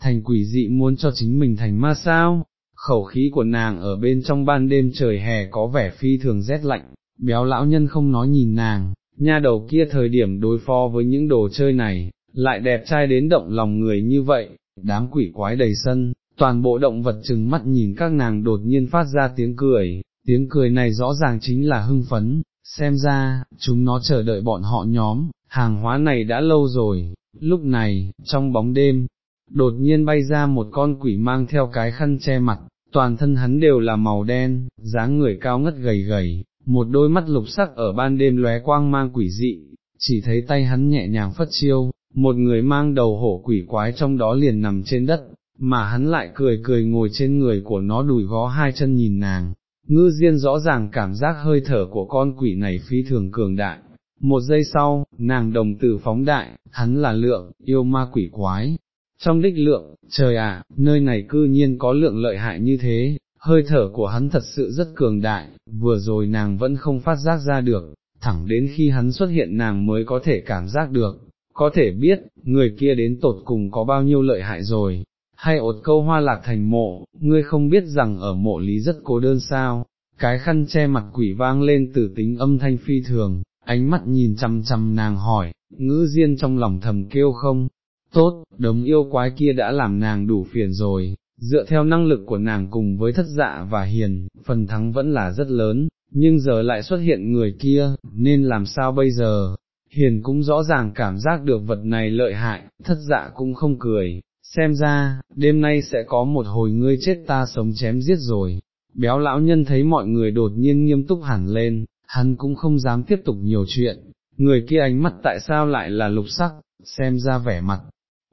thành quỷ dị muốn cho chính mình thành ma sao, khẩu khí của nàng ở bên trong ban đêm trời hè có vẻ phi thường rét lạnh, béo lão nhân không nói nhìn nàng, nha đầu kia thời điểm đối phó với những đồ chơi này, lại đẹp trai đến động lòng người như vậy, đám quỷ quái đầy sân, toàn bộ động vật chừng mắt nhìn các nàng đột nhiên phát ra tiếng cười, tiếng cười này rõ ràng chính là hưng phấn, xem ra, chúng nó chờ đợi bọn họ nhóm, hàng hóa này đã lâu rồi, lúc này, trong bóng đêm, đột nhiên bay ra một con quỷ mang theo cái khăn che mặt, toàn thân hắn đều là màu đen, dáng người cao ngất gầy gầy, một đôi mắt lục sắc ở ban đêm lóe quang mang quỷ dị, chỉ thấy tay hắn nhẹ nhàng phất chiêu, một người mang đầu hổ quỷ quái trong đó liền nằm trên đất, mà hắn lại cười cười ngồi trên người của nó đùi gó hai chân nhìn nàng, ngư diên rõ ràng cảm giác hơi thở của con quỷ này phi thường cường đại. Một giây sau, nàng đồng tử phóng đại, hắn là lượng, yêu ma quỷ quái. Trong đích lượng, trời ạ, nơi này cư nhiên có lượng lợi hại như thế, hơi thở của hắn thật sự rất cường đại, vừa rồi nàng vẫn không phát giác ra được, thẳng đến khi hắn xuất hiện nàng mới có thể cảm giác được, có thể biết, người kia đến tột cùng có bao nhiêu lợi hại rồi. hay ột câu hoa lạc thành mộ, ngươi không biết rằng ở mộ lý rất cố đơn sao, cái khăn che mặt quỷ vang lên từ tính âm thanh phi thường, ánh mắt nhìn chăm chăm nàng hỏi, ngữ diên trong lòng thầm kêu không, tốt, đống yêu quái kia đã làm nàng đủ phiền rồi, dựa theo năng lực của nàng cùng với thất dạ và hiền, phần thắng vẫn là rất lớn, nhưng giờ lại xuất hiện người kia, nên làm sao bây giờ? Hiền cũng rõ ràng cảm giác được vật này lợi hại, thất dạ cũng không cười, xem ra, đêm nay sẽ có một hồi ngươi chết ta sống chém giết rồi. Béo lão nhân thấy mọi người đột nhiên nghiêm túc hẳn lên, hắn cũng không dám tiếp tục nhiều chuyện, người kia ánh mắt tại sao lại là lục sắc, xem ra vẻ mặt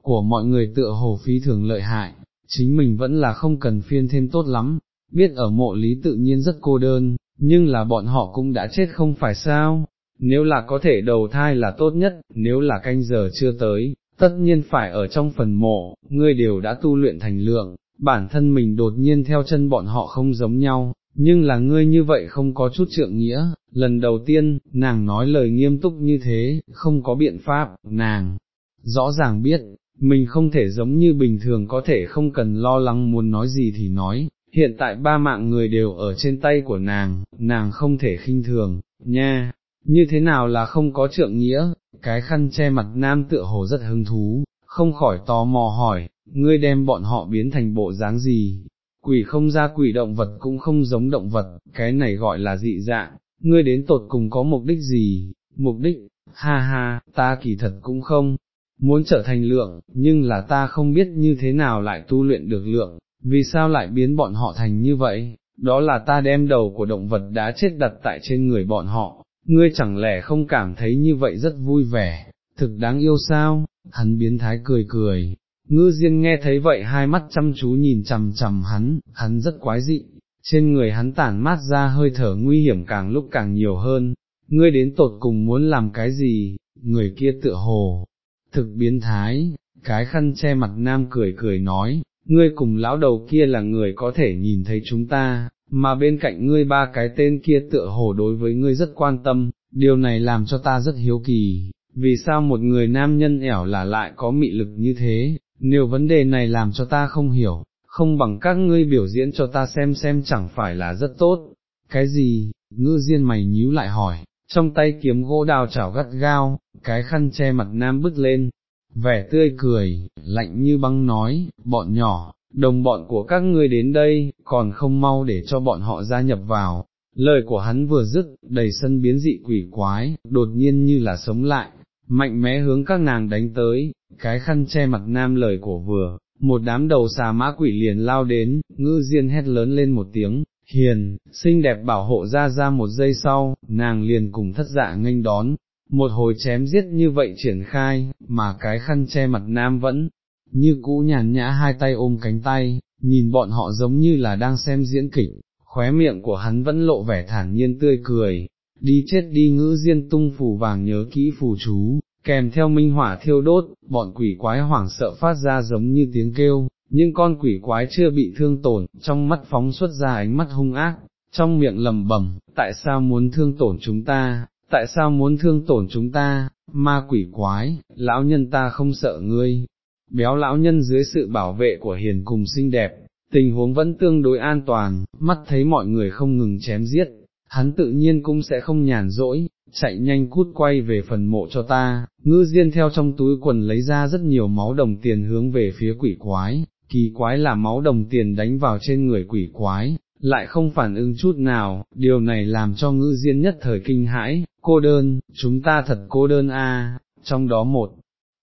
của mọi người tựa hồ phí thường lợi hại, chính mình vẫn là không cần phiên thêm tốt lắm, biết ở mộ lý tự nhiên rất cô đơn, nhưng là bọn họ cũng đã chết không phải sao, nếu là có thể đầu thai là tốt nhất, nếu là canh giờ chưa tới, tất nhiên phải ở trong phần mộ, ngươi đều đã tu luyện thành lượng, bản thân mình đột nhiên theo chân bọn họ không giống nhau, nhưng là ngươi như vậy không có chút trượng nghĩa, lần đầu tiên, nàng nói lời nghiêm túc như thế, không có biện pháp, nàng, rõ ràng biết, mình không thể giống như bình thường có thể không cần lo lắng muốn nói gì thì nói, hiện tại ba mạng người đều ở trên tay của nàng, nàng không thể khinh thường, nha, như thế nào là không có trượng nghĩa, cái khăn che mặt nam tựa hồ rất hứng thú, không khỏi tò mò hỏi, ngươi đem bọn họ biến thành bộ dáng gì, quỷ không ra quỷ động vật cũng không giống động vật, cái này gọi là dị dạng, ngươi đến tột cùng có mục đích gì, mục đích, ha ha, ta kỳ thật cũng không, muốn trở thành lượng, nhưng là ta không biết như thế nào lại tu luyện được lượng, vì sao lại biến bọn họ thành như vậy, đó là ta đem đầu của động vật đã chết đặt tại trên người bọn họ, ngươi chẳng lẽ không cảm thấy như vậy rất vui vẻ, thực đáng yêu sao, hắn biến thái cười cười, ngư diên nghe thấy vậy hai mắt chăm chú nhìn chằm chằm hắn, hắn rất quái dị, trên người hắn tản mát ra hơi thở nguy hiểm càng lúc càng nhiều hơn, ngươi đến tột cùng muốn làm cái gì, người kia tựa hồ, thực biến thái, cái khăn che mặt nam cười cười nói, ngươi cùng lão đầu kia là người có thể nhìn thấy chúng ta, mà bên cạnh ngươi ba cái tên kia tựa hồ đối với ngươi rất quan tâm, điều này làm cho ta rất hiếu kỳ, vì sao một người nam nhân ẻo là lại có mị lực như thế, nếu vấn đề này làm cho ta không hiểu, không bằng các ngươi biểu diễn cho ta xem xem chẳng phải là rất tốt, cái gì, ngư diên mày nhíu lại hỏi, trong tay kiếm gỗ đào chảo gắt gao, cái khăn che mặt nam bứt lên, vẻ tươi cười, lạnh như băng nói, bọn nhỏ, đồng bọn của các ngươi đến đây, còn không mau để cho bọn họ gia nhập vào. Lời của hắn vừa dứt, đầy sân biến dị quỷ quái, đột nhiên như là sống lại, mạnh mẽ hướng các nàng đánh tới, cái khăn che mặt nam lời của vừa, một đám đầu xà mã quỷ liền lao đến, ngư diên hét lớn lên một tiếng, hiền, xinh đẹp bảo hộ ra ra một giây sau, nàng liền cùng thất dạ nghênh đón, một hồi chém giết như vậy triển khai, mà cái khăn che mặt nam vẫn, như cũ nhàn nhã hai tay ôm cánh tay, nhìn bọn họ giống như là đang xem diễn kịch, khóe miệng của hắn vẫn lộ vẻ thản nhiên tươi cười, đi chết đi ngữ diên tung phù vàng nhớ kỹ phù chú, kèm theo minh hỏa thiêu đốt, bọn quỷ quái hoảng sợ phát ra giống như tiếng kêu, nhưng con quỷ quái chưa bị thương tổn, trong mắt phóng xuất ra ánh mắt hung ác, trong miệng lầm bẩm, tại sao muốn thương tổn chúng ta, tại sao muốn thương tổn chúng ta, ma quỷ quái, lão nhân ta không sợ ngươi, béo lão nhân dưới sự bảo vệ của hiền cùng xinh đẹp, tình huống vẫn tương đối an toàn, mắt thấy mọi người không ngừng chém giết, hắn tự nhiên cũng sẽ không nhàn rỗi, chạy nhanh cút quay về phần mộ cho ta, ngư diên theo trong túi quần lấy ra rất nhiều máu đồng tiền hướng về phía quỷ quái, kỳ quái là máu đồng tiền đánh vào trên người quỷ quái, lại không phản ứng chút nào, điều này làm cho ngư diên nhất thời kinh hãi, cô đơn, chúng ta thật cô đơn a. trong đó một,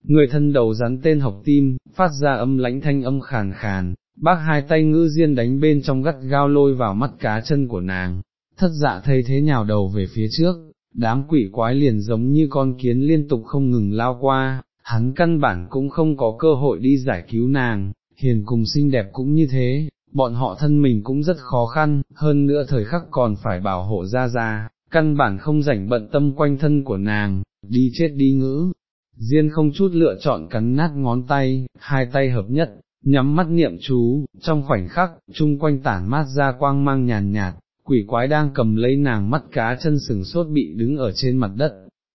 người thân đầu rắn tên học tim, phát ra âm lãnh thanh âm khàn khàn, bác hai tay ngư diên đánh bên trong gắt gao lôi vào mắt cá chân của nàng, thất dạ thấy thế nhào đầu về phía trước, đám quỷ quái liền giống như con kiến liên tục không ngừng lao qua, hắn căn bản cũng không có cơ hội đi giải cứu nàng, hiền cùng xinh đẹp cũng như thế, bọn họ thân mình cũng rất khó khăn, hơn nữa thời khắc còn phải bảo hộ ra ra, căn bản không rảnh bận tâm quanh thân của nàng, đi chết đi ngữ. Diên không chút lựa chọn cắn nát ngón tay, hai tay hợp nhất, nhắm mắt niệm chú, trong khoảnh khắc, chung quanh tản mát ra quang mang nhàn nhạt, quỷ quái đang cầm lấy nàng mắt cá chân sừng sốt bị đứng ở trên mặt đất,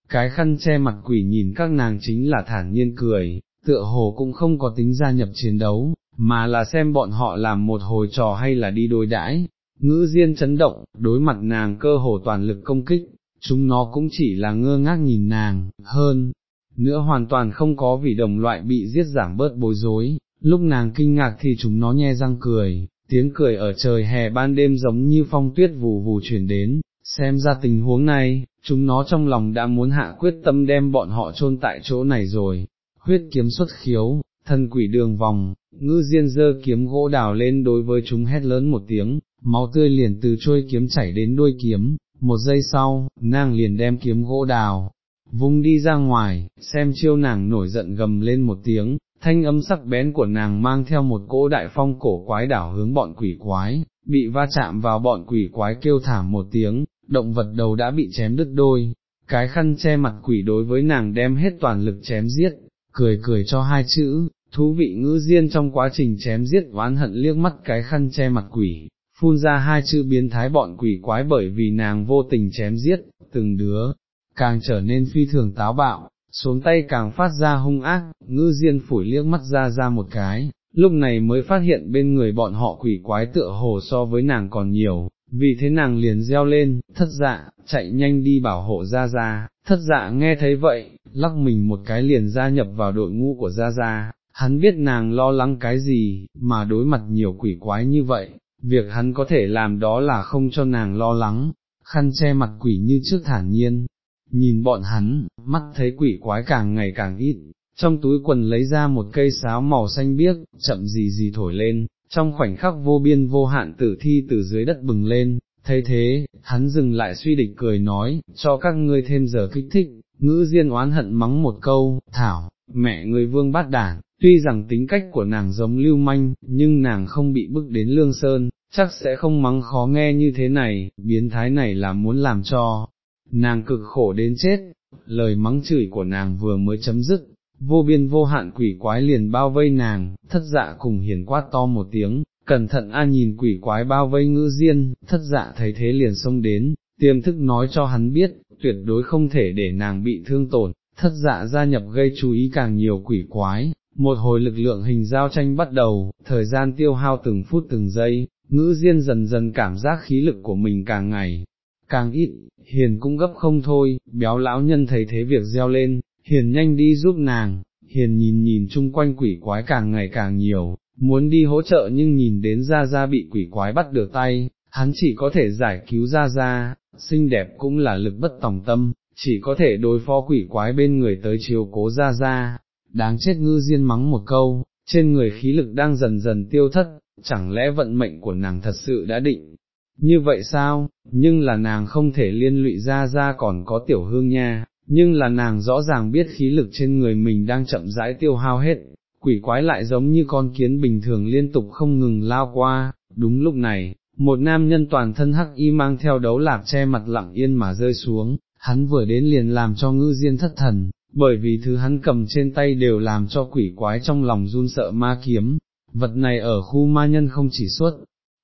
cái khăn che mặt quỷ nhìn các nàng chính là thản nhiên cười, tựa hồ cũng không có tính gia nhập chiến đấu, mà là xem bọn họ làm một hồi trò hay là đi đối đãi. Ngữ diên chấn động, đối mặt nàng cơ hồ toàn lực công kích, chúng nó cũng chỉ là ngơ ngác nhìn nàng, hơn, nữa hoàn toàn không có vì đồng loại bị giết giảm bớt bối rối, lúc nàng kinh ngạc thì chúng nó nhe răng cười, tiếng cười ở trời hè ban đêm giống như phong tuyết vù vù chuyển đến, xem ra tình huống này, chúng nó trong lòng đã muốn hạ quyết tâm đem bọn họ chôn tại chỗ này rồi, huyết kiếm xuất khiếu, thân quỷ đường vòng, ngư diên dơ kiếm gỗ đào lên đối với chúng hét lớn một tiếng, máu tươi liền từ trôi kiếm chảy đến đuôi kiếm, một giây sau, nàng liền đem kiếm gỗ đào, vung đi ra ngoài, xem chiêu nàng nổi giận gầm lên một tiếng, thanh âm sắc bén của nàng mang theo một cỗ đại phong cổ quái đảo hướng bọn quỷ quái, bị va chạm vào bọn quỷ quái kêu thảm một tiếng, động vật đầu đã bị chém đứt đôi, cái khăn che mặt quỷ đối với nàng đem hết toàn lực chém giết, cười cười cho hai chữ, thú vị ngữ diên trong quá trình chém giết oán hận liếc mắt cái khăn che mặt quỷ, phun ra hai chữ biến thái bọn quỷ quái bởi vì nàng vô tình chém giết, từng đứa, càng trở nên phi thường táo bạo, xuống tay càng phát ra hung ác, ngữ diên phủi liếc mắt ra ra một cái, lúc này mới phát hiện bên người bọn họ quỷ quái tựa hồ so với nàng còn nhiều, vì thế nàng liền reo lên, thất dạ, chạy nhanh đi bảo hộ ra ra, thất dạ nghe thấy vậy, lắc mình một cái liền gia nhập vào đội ngũ của ra ra, hắn biết nàng lo lắng cái gì, mà đối mặt nhiều quỷ quái như vậy, việc hắn có thể làm đó là không cho nàng lo lắng, khăn che mặt quỷ như trước thản nhiên, nhìn bọn hắn, mắt thấy quỷ quái càng ngày càng ít, trong túi quần lấy ra một cây sáo màu xanh biếc, chậm gì gì thổi lên, trong khoảnh khắc vô biên vô hạn tử thi từ dưới đất bừng lên, thấy thế, hắn dừng lại suy địch cười nói, cho các ngươi thêm giờ kích thích, ngữ diên oán hận mắng một câu, thảo, mẹ người vương bát đản, tuy rằng tính cách của nàng giống lưu manh, nhưng nàng không bị bức đến lương sơn, chắc sẽ không mắng khó nghe như thế này, biến thái này là muốn làm cho, nàng cực khổ đến chết, lời mắng chửi của nàng vừa mới chấm dứt, vô biên vô hạn quỷ quái liền bao vây nàng, thất dạ cùng hiền quát to một tiếng, cẩn thận a nhìn quỷ quái bao vây ngữ diên, thất dạ thấy thế liền xông đến, tiềm thức nói cho hắn biết, tuyệt đối không thể để nàng bị thương tổn, thất dạ gia nhập gây chú ý càng nhiều quỷ quái, một hồi lực lượng hình giao tranh bắt đầu, thời gian tiêu hao từng phút từng giây, ngữ diên dần dần cảm giác khí lực của mình càng ngày, càng ít, hiền cũng gấp không thôi, béo lão nhân thấy thế việc gieo lên, hiền nhanh đi giúp nàng, hiền nhìn nhìn chung quanh quỷ quái càng ngày càng nhiều, muốn đi hỗ trợ nhưng nhìn đến ra ra bị quỷ quái bắt được tay, hắn chỉ có thể giải cứu ra ra, xinh đẹp cũng là lực bất tòng tâm, chỉ có thể đối phó quỷ quái bên người tới chiều cố ra ra, đáng chết ngư diên mắng một câu, trên người khí lực đang dần dần tiêu thất, chẳng lẽ vận mệnh của nàng thật sự đã định, như vậy sao, nhưng là nàng không thể liên lụy ra ra còn có tiểu hương nha, nhưng là nàng rõ ràng biết khí lực trên người mình đang chậm rãi tiêu hao hết, quỷ quái lại giống như con kiến bình thường liên tục không ngừng lao qua, đúng lúc này, một nam nhân toàn thân hắc y mang theo đấu lạc che mặt lặng yên mà rơi xuống, hắn vừa đến liền làm cho ngư diên thất thần, bởi vì thứ hắn cầm trên tay đều làm cho quỷ quái trong lòng run sợ ma kiếm, vật này ở khu ma nhân không chỉ xuất,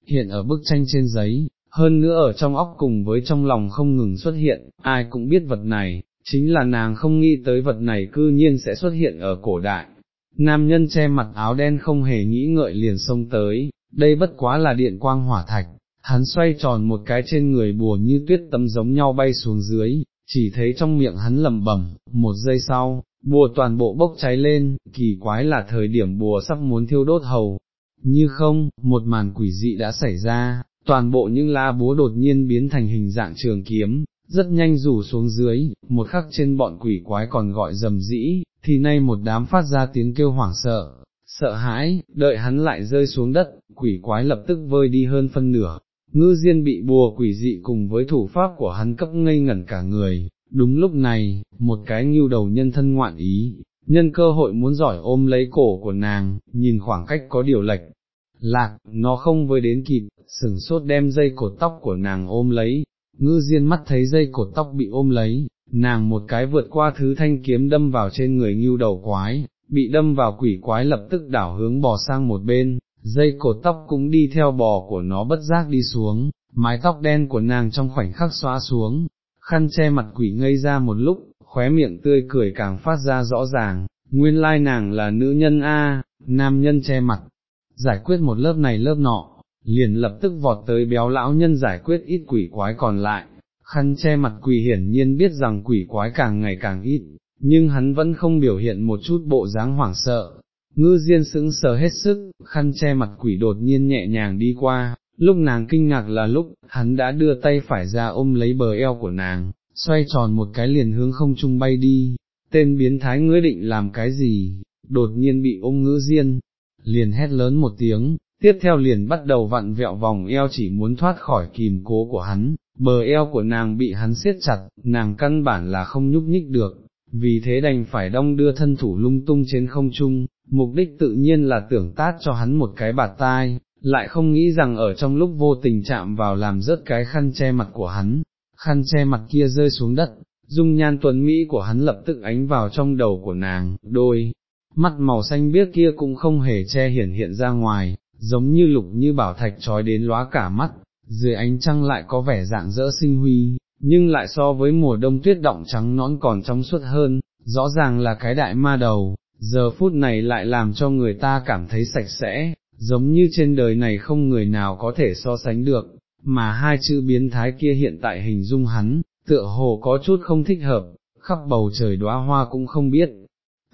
hiện ở bức tranh trên giấy, hơn nữa ở trong óc cùng với trong lòng không ngừng xuất hiện, ai cũng biết vật này, chính là nàng không nghĩ tới vật này cư nhiên sẽ xuất hiện ở cổ đại. Nam nhân che mặt áo đen không hề nghĩ ngợi liền xông tới, đây bất quá là điện quang hỏa thạch, hắn xoay tròn một cái trên người bùa như tuyết tấm giống nhau bay xuống dưới, chỉ thấy trong miệng hắn lầm bẩm, một giây sau, bùa toàn bộ bốc cháy lên, kỳ quái là thời điểm bùa sắp muốn thiêu đốt hầu, như không, một màn quỷ dị đã xảy ra, toàn bộ những lá búa đột nhiên biến thành hình dạng trường kiếm, rất nhanh rủ xuống dưới, một khắc trên bọn quỷ quái còn gọi rầm rĩ thì nay một đám phát ra tiếng kêu hoảng sợ, sợ hãi, đợi hắn lại rơi xuống đất, quỷ quái lập tức vơi đi hơn phân nửa, ngư diên bị bùa quỷ dị cùng với thủ pháp của hắn cấp ngây ngẩn cả người, đúng lúc này, một cái nghiêu đầu nhân thân ngoạn ý, nhân cơ hội muốn giỏi ôm lấy cổ của nàng, nhìn khoảng cách có điều lệch, lạc, nó không với đến kịp, sừng sốt đem dây cột tóc của nàng ôm lấy, ngư diên mắt thấy dây cột tóc bị ôm lấy, nàng một cái vượt qua thứ thanh kiếm đâm vào trên người ngưu đầu quái, bị đâm vào quỷ quái lập tức đảo hướng bò sang một bên, dây cột tóc cũng đi theo bò của nó bất giác đi xuống, mái tóc đen của nàng trong khoảnh khắc xóa xuống, khăn che mặt quỷ ngây ra một lúc, khóe miệng tươi cười càng phát ra rõ ràng, nguyên lai nàng là nữ nhân A, nam nhân che mặt, giải quyết một lớp này lớp nọ, liền lập tức vọt tới béo lão nhân giải quyết ít quỷ quái còn lại, khăn che mặt quỷ hiển nhiên biết rằng quỷ quái càng ngày càng ít, nhưng hắn vẫn không biểu hiện một chút bộ dáng hoảng sợ. Ngư Diên sững sờ hết sức, khăn che mặt quỷ đột nhiên nhẹ nhàng đi qua, lúc nàng kinh ngạc là lúc, hắn đã đưa tay phải ra ôm lấy bờ eo của nàng, xoay tròn một cái liền hướng không trung bay đi, tên biến thái ngươi định làm cái gì, đột nhiên bị ôm ngữ diên, liền hét lớn một tiếng, tiếp theo liền bắt đầu vặn vẹo vòng eo chỉ muốn thoát khỏi kìm cố của hắn, bờ eo của nàng bị hắn siết chặt, nàng căn bản là không nhúc nhích được, vì thế đành phải đong đưa thân thủ lung tung trên không trung, mục đích tự nhiên là tưởng tát cho hắn một cái bạt tai, lại không nghĩ rằng ở trong lúc vô tình chạm vào làm rớt cái khăn che mặt của hắn, khăn che mặt kia rơi xuống đất, dung nhan tuấn Mỹ của hắn lập tức ánh vào trong đầu của nàng, đôi, mắt màu xanh biếc kia cũng không hề che hiển hiện ra ngoài, giống như lục như bảo thạch trói đến lóa cả mắt, dưới ánh trăng lại có vẻ dạng dỡ sinh huy, nhưng lại so với mùa đông tuyết động trắng nõn còn trong suốt hơn, rõ ràng là cái đại ma đầu, giờ phút này lại làm cho người ta cảm thấy sạch sẽ, giống như trên đời này không người nào có thể so sánh được, mà hai chữ biến thái kia hiện tại hình dung hắn, tựa hồ có chút không thích hợp, khắp bầu trời đóa hoa cũng không biết,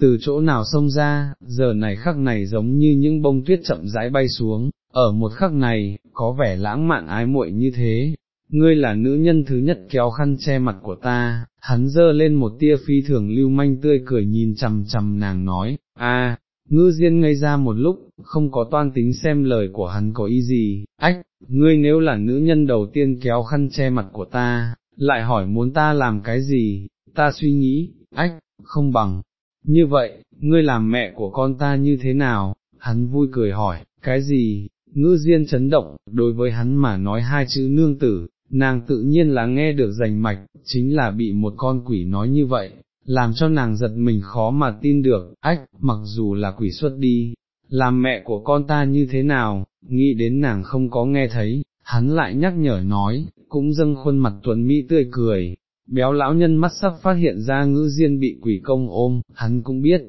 từ chỗ nào xông ra, giờ này khắc này giống như những bông tuyết chậm rãi bay xuống, ở một khắc này, có vẻ lãng mạn ái muội như thế, ngươi là nữ nhân thứ nhất kéo khăn che mặt của ta, hắn dơ lên một tia phi thường lưu manh tươi cười nhìn chầm chầm nàng nói, a, ngư diên ngây ra một lúc, không có toan tính xem lời của hắn có ý gì, ách, ngươi nếu là nữ nhân đầu tiên kéo khăn che mặt của ta, lại hỏi muốn ta làm cái gì, ta suy nghĩ, ách, không bằng, như vậy, ngươi làm mẹ của con ta như thế nào, hắn vui cười hỏi, cái gì, ngữ diên chấn động, đối với hắn mà nói hai chữ nương tử, nàng tự nhiên là nghe được rành mạch, chính là bị một con quỷ nói như vậy, làm cho nàng giật mình khó mà tin được, ách, mặc dù là quỷ xuất đi, làm mẹ của con ta như thế nào, nghĩ đến nàng không có nghe thấy, hắn lại nhắc nhở nói, cũng dâng khuôn mặt tuấn mỹ tươi cười, béo lão nhân mắt sắc phát hiện ra ngữ diên bị quỷ công ôm, hắn cũng biết,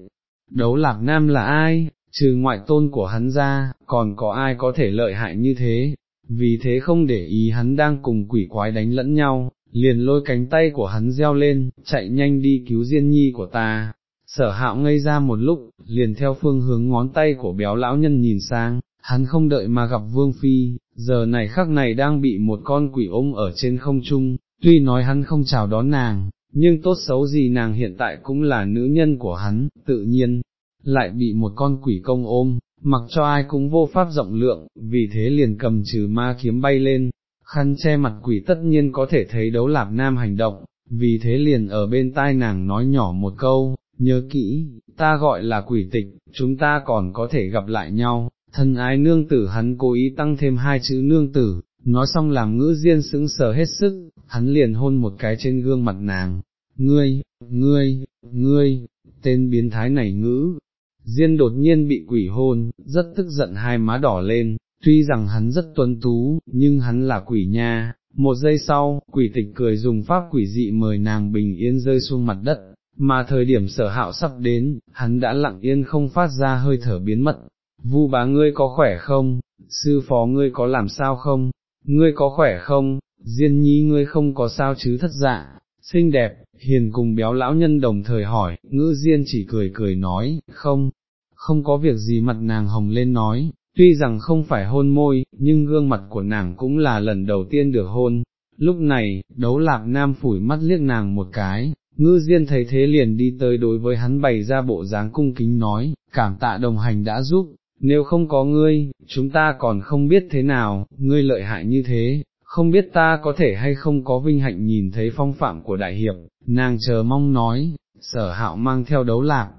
đấu lạc nam là ai, trừ ngoại tôn của hắn ra, còn có ai có thể lợi hại như thế, vì thế không để ý hắn đang cùng quỷ quái đánh lẫn nhau, liền lôi cánh tay của hắn reo lên, chạy nhanh đi cứu Diên Nhi của ta. Sở hạo ngây ra một lúc, liền theo phương hướng ngón tay của béo lão nhân nhìn sang, hắn không đợi mà gặp Vương Phi, giờ này khắc này đang bị một con quỷ ôm ở trên không trung, tuy nói hắn không chào đón nàng, nhưng tốt xấu gì nàng hiện tại cũng là nữ nhân của hắn, tự nhiên, lại bị một con quỷ công ôm, mặc cho ai cũng vô pháp rộng lượng, vì thế liền cầm trừ ma kiếm bay lên, khăn che mặt quỷ tất nhiên có thể thấy đấu lạp nam hành động, vì thế liền ở bên tai nàng nói nhỏ một câu, nhớ kỹ, ta gọi là quỷ tịch, chúng ta còn có thể gặp lại nhau, thân ái nương tử hắn cố ý tăng thêm hai chữ nương tử, nói xong làm ngữ diên sững sờ hết sức, hắn liền hôn một cái trên gương mặt nàng, ngươi, ngươi, ngươi, tên biến thái này ngữ, diên đột nhiên bị quỷ hôn, rất tức giận hai má đỏ lên, tuy rằng hắn rất tuấn tú, nhưng hắn là quỷ nha, một giây sau, quỷ tịch cười dùng pháp quỷ dị mời nàng bình yên rơi xuống mặt đất, mà thời điểm sở hạo sắp đến, hắn đã lặng yên không phát ra hơi thở biến mất. Vu bá ngươi có khỏe không? Sư phó ngươi có làm sao không? Ngươi có khỏe không? Diên nhi ngươi không có sao chứ thất dạ, xinh đẹp, hiền cùng béo lão nhân đồng thời hỏi, ngữ diên chỉ cười cười nói, không, không có việc gì mặt nàng hồng lên nói, tuy rằng không phải hôn môi, nhưng gương mặt của nàng cũng là lần đầu tiên được hôn. Lúc này, đấu lạc nam phủi mắt liếc nàng một cái, ngư diên thấy thế liền đi tới đối với hắn bày ra bộ dáng cung kính nói, cảm tạ đồng hành đã giúp, nếu không có ngươi, chúng ta còn không biết thế nào, ngươi lợi hại như thế, không biết ta có thể hay không có vinh hạnh nhìn thấy phong phạm của đại hiệp, nàng chờ mong nói, sở hạo mang theo đấu lạc,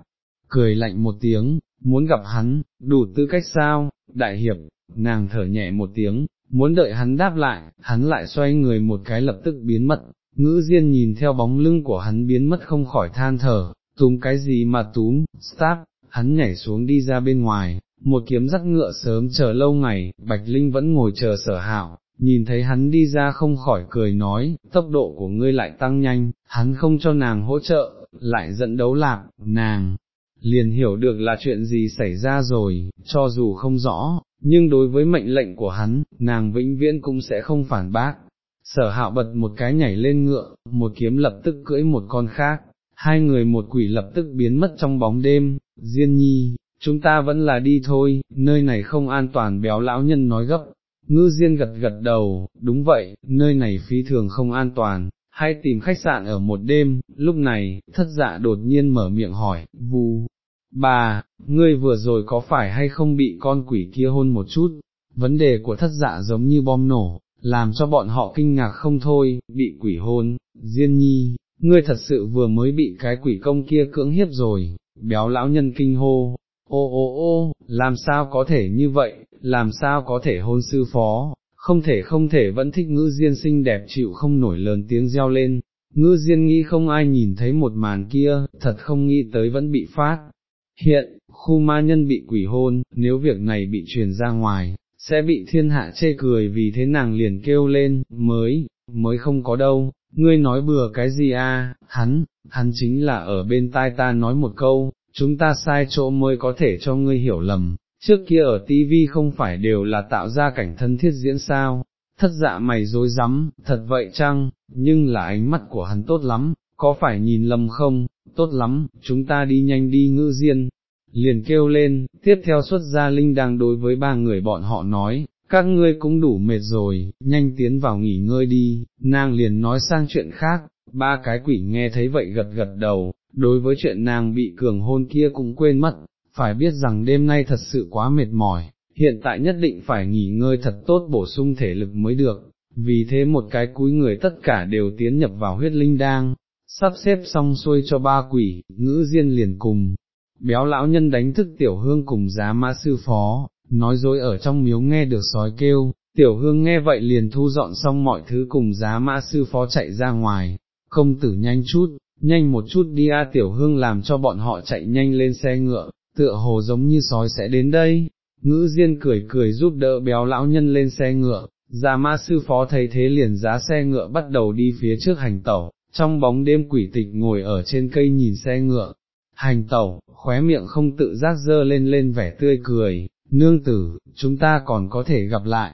cười lạnh một tiếng, muốn gặp hắn, đủ tư cách sao, đại hiệp, nàng thở nhẹ một tiếng, muốn đợi hắn đáp lại, hắn lại xoay người một cái lập tức biến mất, ngữ diên nhìn theo bóng lưng của hắn biến mất không khỏi than thở, túm cái gì mà túm, stop, hắn nhảy xuống đi ra bên ngoài, một kiếm dắt ngựa sớm chờ lâu ngày, Bạch Linh vẫn ngồi chờ sở hạo, nhìn thấy hắn đi ra không khỏi cười nói, tốc độ của ngươi lại tăng nhanh, hắn không cho nàng hỗ trợ, lại dẫn đấu lạc, nàng, liền hiểu được là chuyện gì xảy ra rồi, cho dù không rõ, nhưng đối với mệnh lệnh của hắn, nàng vĩnh viễn cũng sẽ không phản bác. Sở hạo bật một cái nhảy lên ngựa, một kiếm lập tức cưỡi một con khác, hai người một quỷ lập tức biến mất trong bóng đêm, Diên nhi, chúng ta vẫn là đi thôi, nơi này không an toàn béo lão nhân nói gấp, ngư Diên gật gật đầu, đúng vậy, nơi này phi thường không an toàn, hay tìm khách sạn ở một đêm, lúc này, thất dạ đột nhiên mở miệng hỏi, vù, bà, ngươi vừa rồi có phải hay không bị con quỷ kia hôn một chút, vấn đề của thất dạ giống như bom nổ, làm cho bọn họ kinh ngạc không thôi, bị quỷ hôn, Diên nhi, ngươi thật sự vừa mới bị cái quỷ công kia cưỡng hiếp rồi, béo lão nhân kinh hô, ô ô ô, làm sao có thể như vậy, làm sao có thể hôn sư phó, không thể không thể vẫn thích ngữ diên xinh đẹp chịu không nổi lớn tiếng reo lên, ngữ diên nghĩ không ai nhìn thấy một màn kia, thật không nghĩ tới vẫn bị phát. Hiện, khu ma nhân bị quỷ hôn, nếu việc này bị truyền ra ngoài, sẽ bị thiên hạ chê cười vì thế nàng liền kêu lên, mới, mới không có đâu, ngươi nói bừa cái gì a? hắn, hắn chính là ở bên tai ta nói một câu, chúng ta sai chỗ mới có thể cho ngươi hiểu lầm, trước kia ở TV không phải đều là tạo ra cảnh thân thiết diễn sao, thất dạ mày dối rắm thật vậy chăng, nhưng là ánh mắt của hắn tốt lắm, có phải nhìn lầm không, tốt lắm, chúng ta đi nhanh đi ngư diên. Liền kêu lên, tiếp theo xuất gia linh đang đối với ba người bọn họ nói, các ngươi cũng đủ mệt rồi, nhanh tiến vào nghỉ ngơi đi, nàng liền nói sang chuyện khác, ba cái quỷ nghe thấy vậy gật gật đầu, đối với chuyện nàng bị cường hôn kia cũng quên mất, phải biết rằng đêm nay thật sự quá mệt mỏi, hiện tại nhất định phải nghỉ ngơi thật tốt bổ sung thể lực mới được, vì thế một cái cúi người tất cả đều tiến nhập vào huyết linh đang, sắp xếp xong xuôi cho ba quỷ, ngữ diên liền cùng, béo lão nhân đánh thức tiểu hương cùng giá mã sư phó, nói dối ở trong miếu nghe được sói kêu, tiểu hương nghe vậy liền thu dọn xong mọi thứ cùng giá mã sư phó chạy ra ngoài, công tử nhanh chút, nhanh một chút đi a tiểu hương làm cho bọn họ chạy nhanh lên xe ngựa, tựa hồ giống như sói sẽ đến đây, ngữ diên cười cười giúp đỡ béo lão nhân lên xe ngựa, già ma sư phó thấy thế liền giá xe ngựa bắt đầu đi phía trước hành tẩu, trong bóng đêm quỷ tịch ngồi ở trên cây nhìn xe ngựa, hành tẩu, khóe miệng không tự giác dơ lên lên vẻ tươi cười, nương tử, chúng ta còn có thể gặp lại.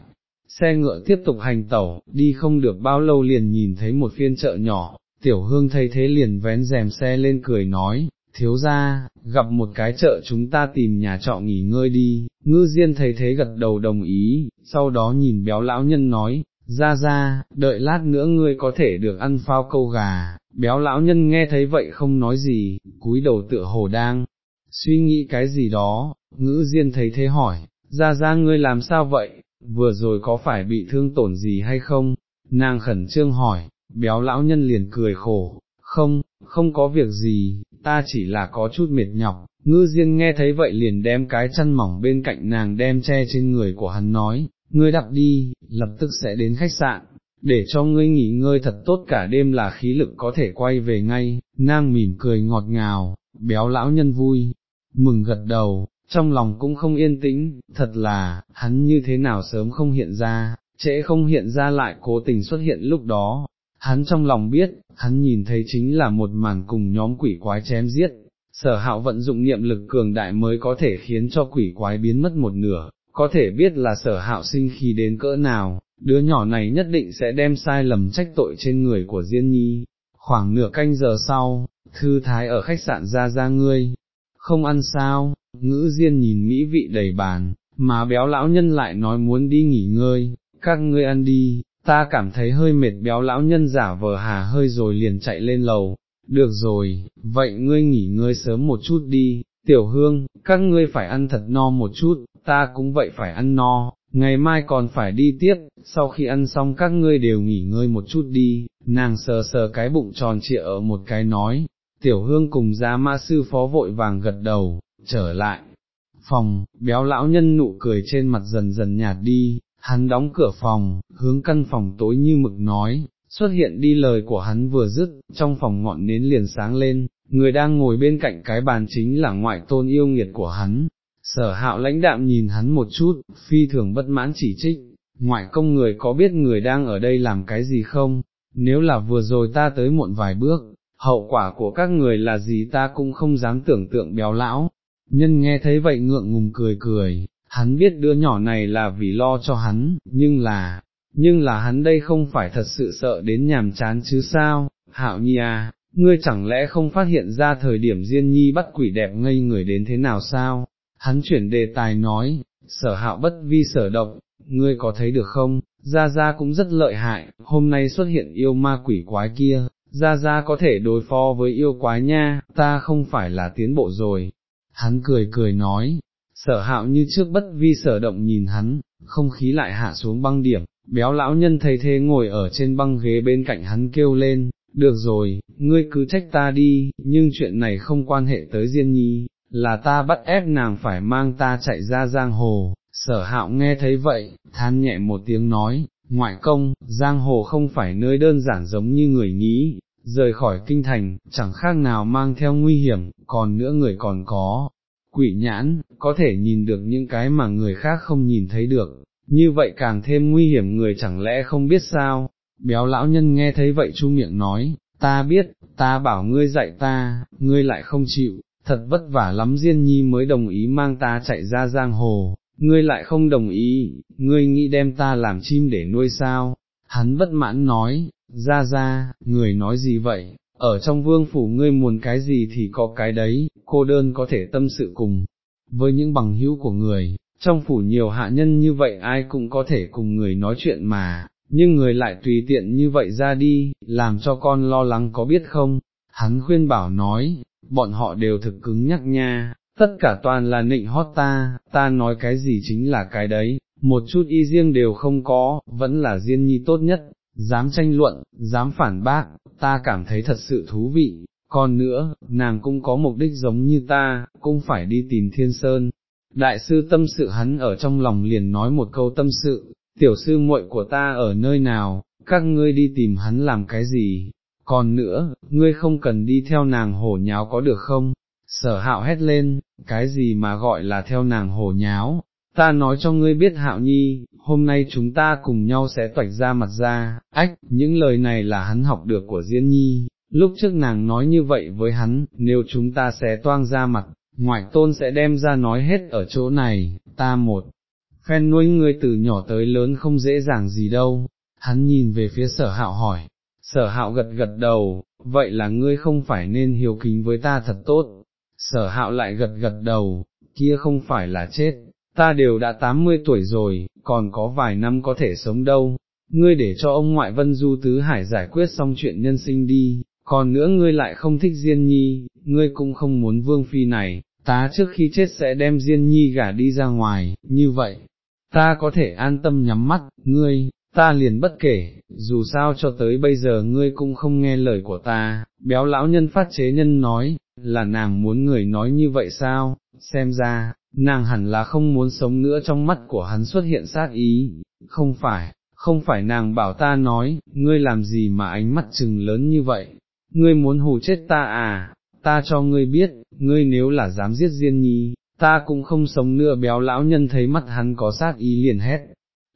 Xe ngựa tiếp tục hành tẩu, đi không được bao lâu liền nhìn thấy một phiên chợ nhỏ, tiểu hương thấy thế liền vén rèm xe lên cười nói, thiếu ra, gặp một cái chợ chúng ta tìm nhà trọ nghỉ ngơi đi, ngư diên thấy thế gật đầu đồng ý, sau đó nhìn béo lão nhân nói, ra ra, đợi lát nữa ngươi có thể được ăn phao câu gà, béo lão nhân nghe thấy vậy không nói gì, cúi đầu tựa hồ đang, suy nghĩ cái gì đó, ngữ diên thấy thế hỏi, ra ra ngươi làm sao vậy, vừa rồi có phải bị thương tổn gì hay không, nàng khẩn trương hỏi, béo lão nhân liền cười khổ, không, không có việc gì, ta chỉ là có chút mệt nhọc, ngư riêng nghe thấy vậy liền đem cái chăn mỏng bên cạnh nàng đem che trên người của hắn nói, ngươi đặt đi, lập tức sẽ đến khách sạn, để cho ngươi nghỉ ngơi thật tốt cả đêm là khí lực có thể quay về ngay, nàng mỉm cười ngọt ngào, béo lão nhân vui, mừng gật đầu, trong lòng cũng không yên tĩnh, thật là, hắn như thế nào sớm không hiện ra, trễ không hiện ra lại cố tình xuất hiện lúc đó, hắn trong lòng biết, hắn nhìn thấy chính là một màn cùng nhóm quỷ quái chém giết, sở hạo vận dụng niệm lực cường đại mới có thể khiến cho quỷ quái biến mất một nửa, có thể biết là sở hạo sinh khi đến cỡ nào, đứa nhỏ này nhất định sẽ đem sai lầm trách tội trên người của Diên Nhi. Khoảng nửa canh giờ sau, thư thái ở khách sạn ra ra ngươi, không ăn sao, ngữ Diên nhìn mỹ vị đầy bàn, mà béo lão nhân lại nói muốn đi nghỉ ngơi, các ngươi ăn đi, ta cảm thấy hơi mệt béo lão nhân giả vờ hà hơi rồi liền chạy lên lầu, được rồi, vậy ngươi nghỉ ngơi sớm một chút đi, tiểu hương, các ngươi phải ăn thật no một chút, ta cũng vậy phải ăn no, ngày mai còn phải đi tiếp, sau khi ăn xong các ngươi đều nghỉ ngơi một chút đi, nàng sờ sờ cái bụng tròn trịa ở một cái nói, tiểu hương cùng giá ma sư phó vội vàng gật đầu, trở lại. Phòng, béo lão nhân nụ cười trên mặt dần dần nhạt đi, hắn đóng cửa phòng, hướng căn phòng tối như mực nói, xuất hiện đi lời của hắn vừa dứt, trong phòng ngọn nến liền sáng lên, người đang ngồi bên cạnh cái bàn chính là ngoại tôn yêu nghiệt của hắn. Sở hạo lãnh đạm nhìn hắn một chút, phi thường bất mãn chỉ trích, ngoại công người có biết người đang ở đây làm cái gì không, nếu là vừa rồi ta tới muộn vài bước, hậu quả của các người là gì ta cũng không dám tưởng tượng béo lão. Nhân nghe thấy vậy ngượng ngùng cười cười, hắn biết đứa nhỏ này là vì lo cho hắn, nhưng là, nhưng là hắn đây không phải thật sự sợ đến nhàm chán chứ sao, hạo nhi à, ngươi chẳng lẽ không phát hiện ra thời điểm Diên Nhi bắt quỷ đẹp ngây người đến thế nào sao? Hắn chuyển đề tài nói, sở hạo bất vi sở động, ngươi có thấy được không, Gia Gia cũng rất lợi hại, hôm nay xuất hiện yêu ma quỷ quái kia, Gia Gia có thể đối phó với yêu quái nha, ta không phải là tiến bộ rồi. Hắn cười cười nói, sở hạo như trước bất vi sở động nhìn hắn, không khí lại hạ xuống băng điểm, béo lão nhân thấy thế ngồi ở trên băng ghế bên cạnh hắn kêu lên, được rồi, ngươi cứ trách ta đi, nhưng chuyện này không quan hệ tới Diên Nhi, là ta bắt ép nàng phải mang ta chạy ra giang hồ, sở hạo nghe thấy vậy, than nhẹ một tiếng nói, ngoại công, giang hồ không phải nơi đơn giản giống như người nghĩ, rời khỏi kinh thành, chẳng khác nào mang theo nguy hiểm, còn nữa người còn có, quỷ nhãn, có thể nhìn được những cái mà người khác không nhìn thấy được, như vậy càng thêm nguy hiểm người chẳng lẽ không biết sao, béo lão nhân nghe thấy vậy chu miệng nói, ta biết, ta bảo ngươi dạy ta, ngươi lại không chịu, thật vất vả lắm Diên Nhi mới đồng ý mang ta chạy ra giang hồ, ngươi lại không đồng ý, ngươi nghĩ đem ta làm chim để nuôi sao, hắn bất mãn nói, ra ra, người nói gì vậy, ở trong vương phủ ngươi muốn cái gì thì có cái đấy, cô đơn có thể tâm sự cùng, với những bằng hữu của người, trong phủ nhiều hạ nhân như vậy ai cũng có thể cùng người nói chuyện mà, nhưng người lại tùy tiện như vậy ra đi, làm cho con lo lắng có biết không, hắn khuyên bảo nói, bọn họ đều thực cứng nhắc nha, tất cả toàn là nịnh hót ta, ta nói cái gì chính là cái đấy, một chút y riêng đều không có, vẫn là Diên Nhi tốt nhất, dám tranh luận, dám phản bác, ta cảm thấy thật sự thú vị, còn nữa, nàng cũng có mục đích giống như ta, cũng phải đi tìm thiên sơn. Đại sư tâm sự hắn ở trong lòng liền nói một câu tâm sự, tiểu sư muội của ta ở nơi nào, các ngươi đi tìm hắn làm cái gì, còn nữa, ngươi không cần đi theo nàng hổ nháo có được không? Sở hạo hét lên, cái gì mà gọi là theo nàng hổ nháo, ta nói cho ngươi biết hạo nhi, hôm nay chúng ta cùng nhau sẽ toạch ra mặt ra, ách, những lời này là hắn học được của Diên Nhi, lúc trước nàng nói như vậy với hắn, nếu chúng ta sẽ toang ra mặt, ngoại tôn sẽ đem ra nói hết ở chỗ này, ta một, phen nuôi ngươi từ nhỏ tới lớn không dễ dàng gì đâu, hắn nhìn về phía sở hạo hỏi, sở hạo gật gật đầu, vậy là ngươi không phải nên hiếu kính với ta thật tốt, sở hạo lại gật gật đầu, kia không phải là chết, ta đều đã 80 tuổi rồi, còn có vài năm có thể sống đâu, ngươi để cho ông ngoại vân du tứ hải giải quyết xong chuyện nhân sinh đi, còn nữa ngươi lại không thích Diên Nhi, ngươi cũng không muốn vương phi này, ta trước khi chết sẽ đem Diên Nhi gả đi ra ngoài, như vậy, ta có thể an tâm nhắm mắt, ngươi, ta liền bất kể, dù sao cho tới bây giờ ngươi cũng không nghe lời của ta, béo lão nhân phát chế nhân nói, là nàng muốn người nói như vậy sao, xem ra, nàng hẳn là không muốn sống nữa trong mắt của hắn xuất hiện sát ý, không phải, không phải nàng bảo ta nói, ngươi làm gì mà ánh mắt chừng lớn như vậy, ngươi muốn hù chết ta à, ta cho ngươi biết, ngươi nếu là dám giết Diên Nhi, ta cũng không sống nữa. Béo lão nhân thấy mắt hắn có sát ý liền hét,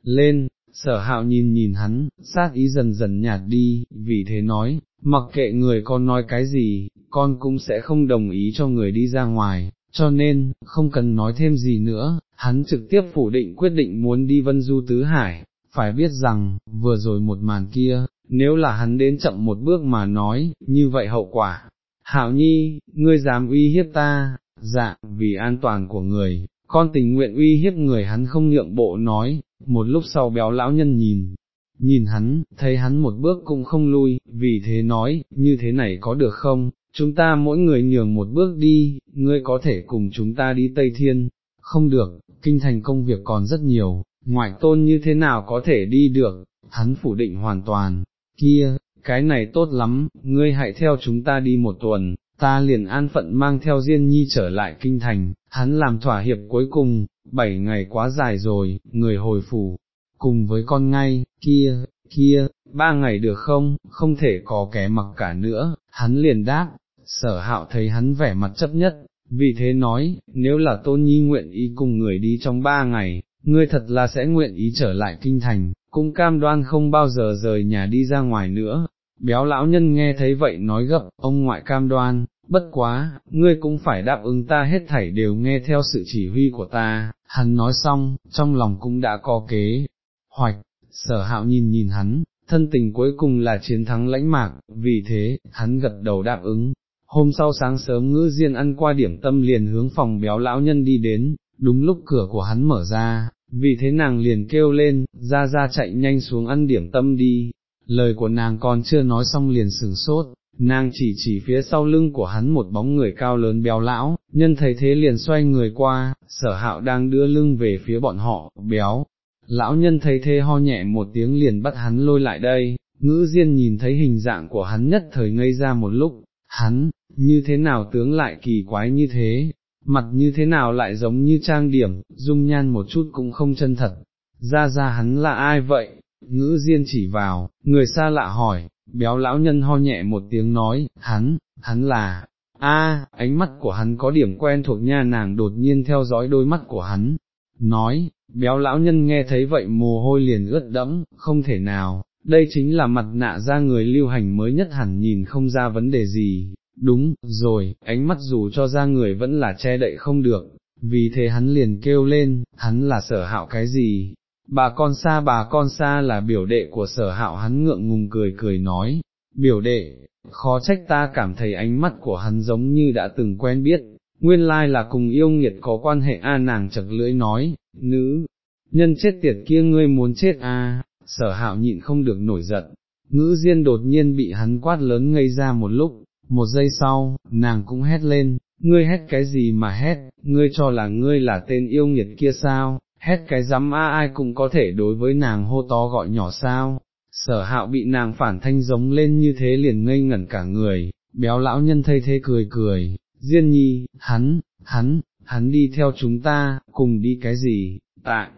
lên, sở hạo nhìn nhìn hắn, sát ý dần dần nhạt đi, vì thế nói, mặc kệ người con nói cái gì, con cũng sẽ không đồng ý cho người đi ra ngoài, cho nên, không cần nói thêm gì nữa, hắn trực tiếp phủ định quyết định muốn đi vân du tứ hải, phải biết rằng, vừa rồi một màn kia, nếu là hắn đến chậm một bước mà nói, như vậy hậu quả. Hảo nhi, ngươi dám uy hiếp ta, dạ, vì an toàn của người, con tình nguyện uy hiếp người hắn không nhượng bộ nói, một lúc sau béo lão nhân nhìn, nhìn hắn, thấy hắn một bước cũng không lui, vì thế nói, như thế này có được không, chúng ta mỗi người nhường một bước đi, ngươi có thể cùng chúng ta đi Tây Thiên, không được, kinh thành công việc còn rất nhiều, ngoại tôn như thế nào có thể đi được, hắn phủ định hoàn toàn, kia, cái này tốt lắm, ngươi hãy theo chúng ta đi một tuần, ta liền an phận mang theo Diên Nhi trở lại kinh thành, hắn làm thỏa hiệp cuối cùng, bảy ngày quá dài rồi, người hồi phủ, cùng với con ngay, kia, kia, ba ngày được không, không thể có kẻ mặc cả nữa, hắn liền đáp, sở hạo thấy hắn vẻ mặt chấp nhất, vì thế nói, nếu là tôn nhi nguyện ý cùng người đi trong ba ngày, ngươi thật là sẽ nguyện ý trở lại kinh thành, cũng cam đoan không bao giờ rời nhà đi ra ngoài nữa. Béo lão nhân nghe thấy vậy nói gấp, ông ngoại cam đoan, bất quá, ngươi cũng phải đáp ứng ta hết thảy đều nghe theo sự chỉ huy của ta, hắn nói xong, trong lòng cũng đã có kế, hoạch, sở hạo nhìn nhìn hắn, thân tình cuối cùng là chiến thắng lãnh mạc, vì thế, hắn gật đầu đáp ứng. Hôm sau sáng sớm ngữ diên ăn qua điểm tâm liền hướng phòng béo lão nhân đi đến, đúng lúc cửa của hắn mở ra, vì thế nàng liền kêu lên, ra ra chạy nhanh xuống ăn điểm tâm đi, lời của nàng còn chưa nói xong liền sừng sốt, nàng chỉ chỉ phía sau lưng của hắn một bóng người cao lớn béo lão, nhân thấy thế liền xoay người qua, sở hạo đang đưa lưng về phía bọn họ, béo. Lão nhân thấy thế ho nhẹ một tiếng liền bắt hắn lôi lại đây, ngữ diên nhìn thấy hình dạng của hắn nhất thời ngây ra một lúc, hắn, như thế nào tướng lại kỳ quái như thế, mặt như thế nào lại giống như trang điểm, dung nhan một chút cũng không chân thật, ra ra hắn là ai vậy, ngữ diên chỉ vào, người xa lạ hỏi, béo lão nhân ho nhẹ một tiếng nói, hắn, hắn là, a, ánh mắt của hắn có điểm quen thuộc nha nàng đột nhiên theo dõi đôi mắt của hắn, nói, béo lão nhân nghe thấy vậy mồ hôi liền ướt đẫm, không thể nào, đây chính là mặt nạ ra người lưu hành mới nhất hẳn nhìn không ra vấn đề gì, đúng, rồi, ánh mắt dù cho ra người vẫn là che đậy không được, vì thế hắn liền kêu lên, hắn là sở hạo cái gì, bà con xa bà con xa là biểu đệ của sở hạo hắn ngượng ngùng cười cười nói, biểu đệ, khó trách ta cảm thấy ánh mắt của hắn giống như đã từng quen biết, nguyên lai là cùng yêu nghiệt có quan hệ a nàng chật lưỡi nói, nữ, nhân chết tiệt kia ngươi muốn chết a sở hạo nhịn không được nổi giận, ngữ diên đột nhiên bị hắn quát lớn ngây ra một lúc, một giây sau, nàng cũng hét lên, ngươi hét cái gì mà hét, ngươi cho là ngươi là tên yêu nghiệt kia sao, hét cái dám a ai cũng có thể đối với nàng hô to gọi nhỏ sao, sở hạo bị nàng phản thanh giống lên như thế liền ngây ngẩn cả người, béo lão nhân thay thế cười cười, Diên nhi, hắn, hắn, hắn đi theo chúng ta, cùng đi cái gì, tại,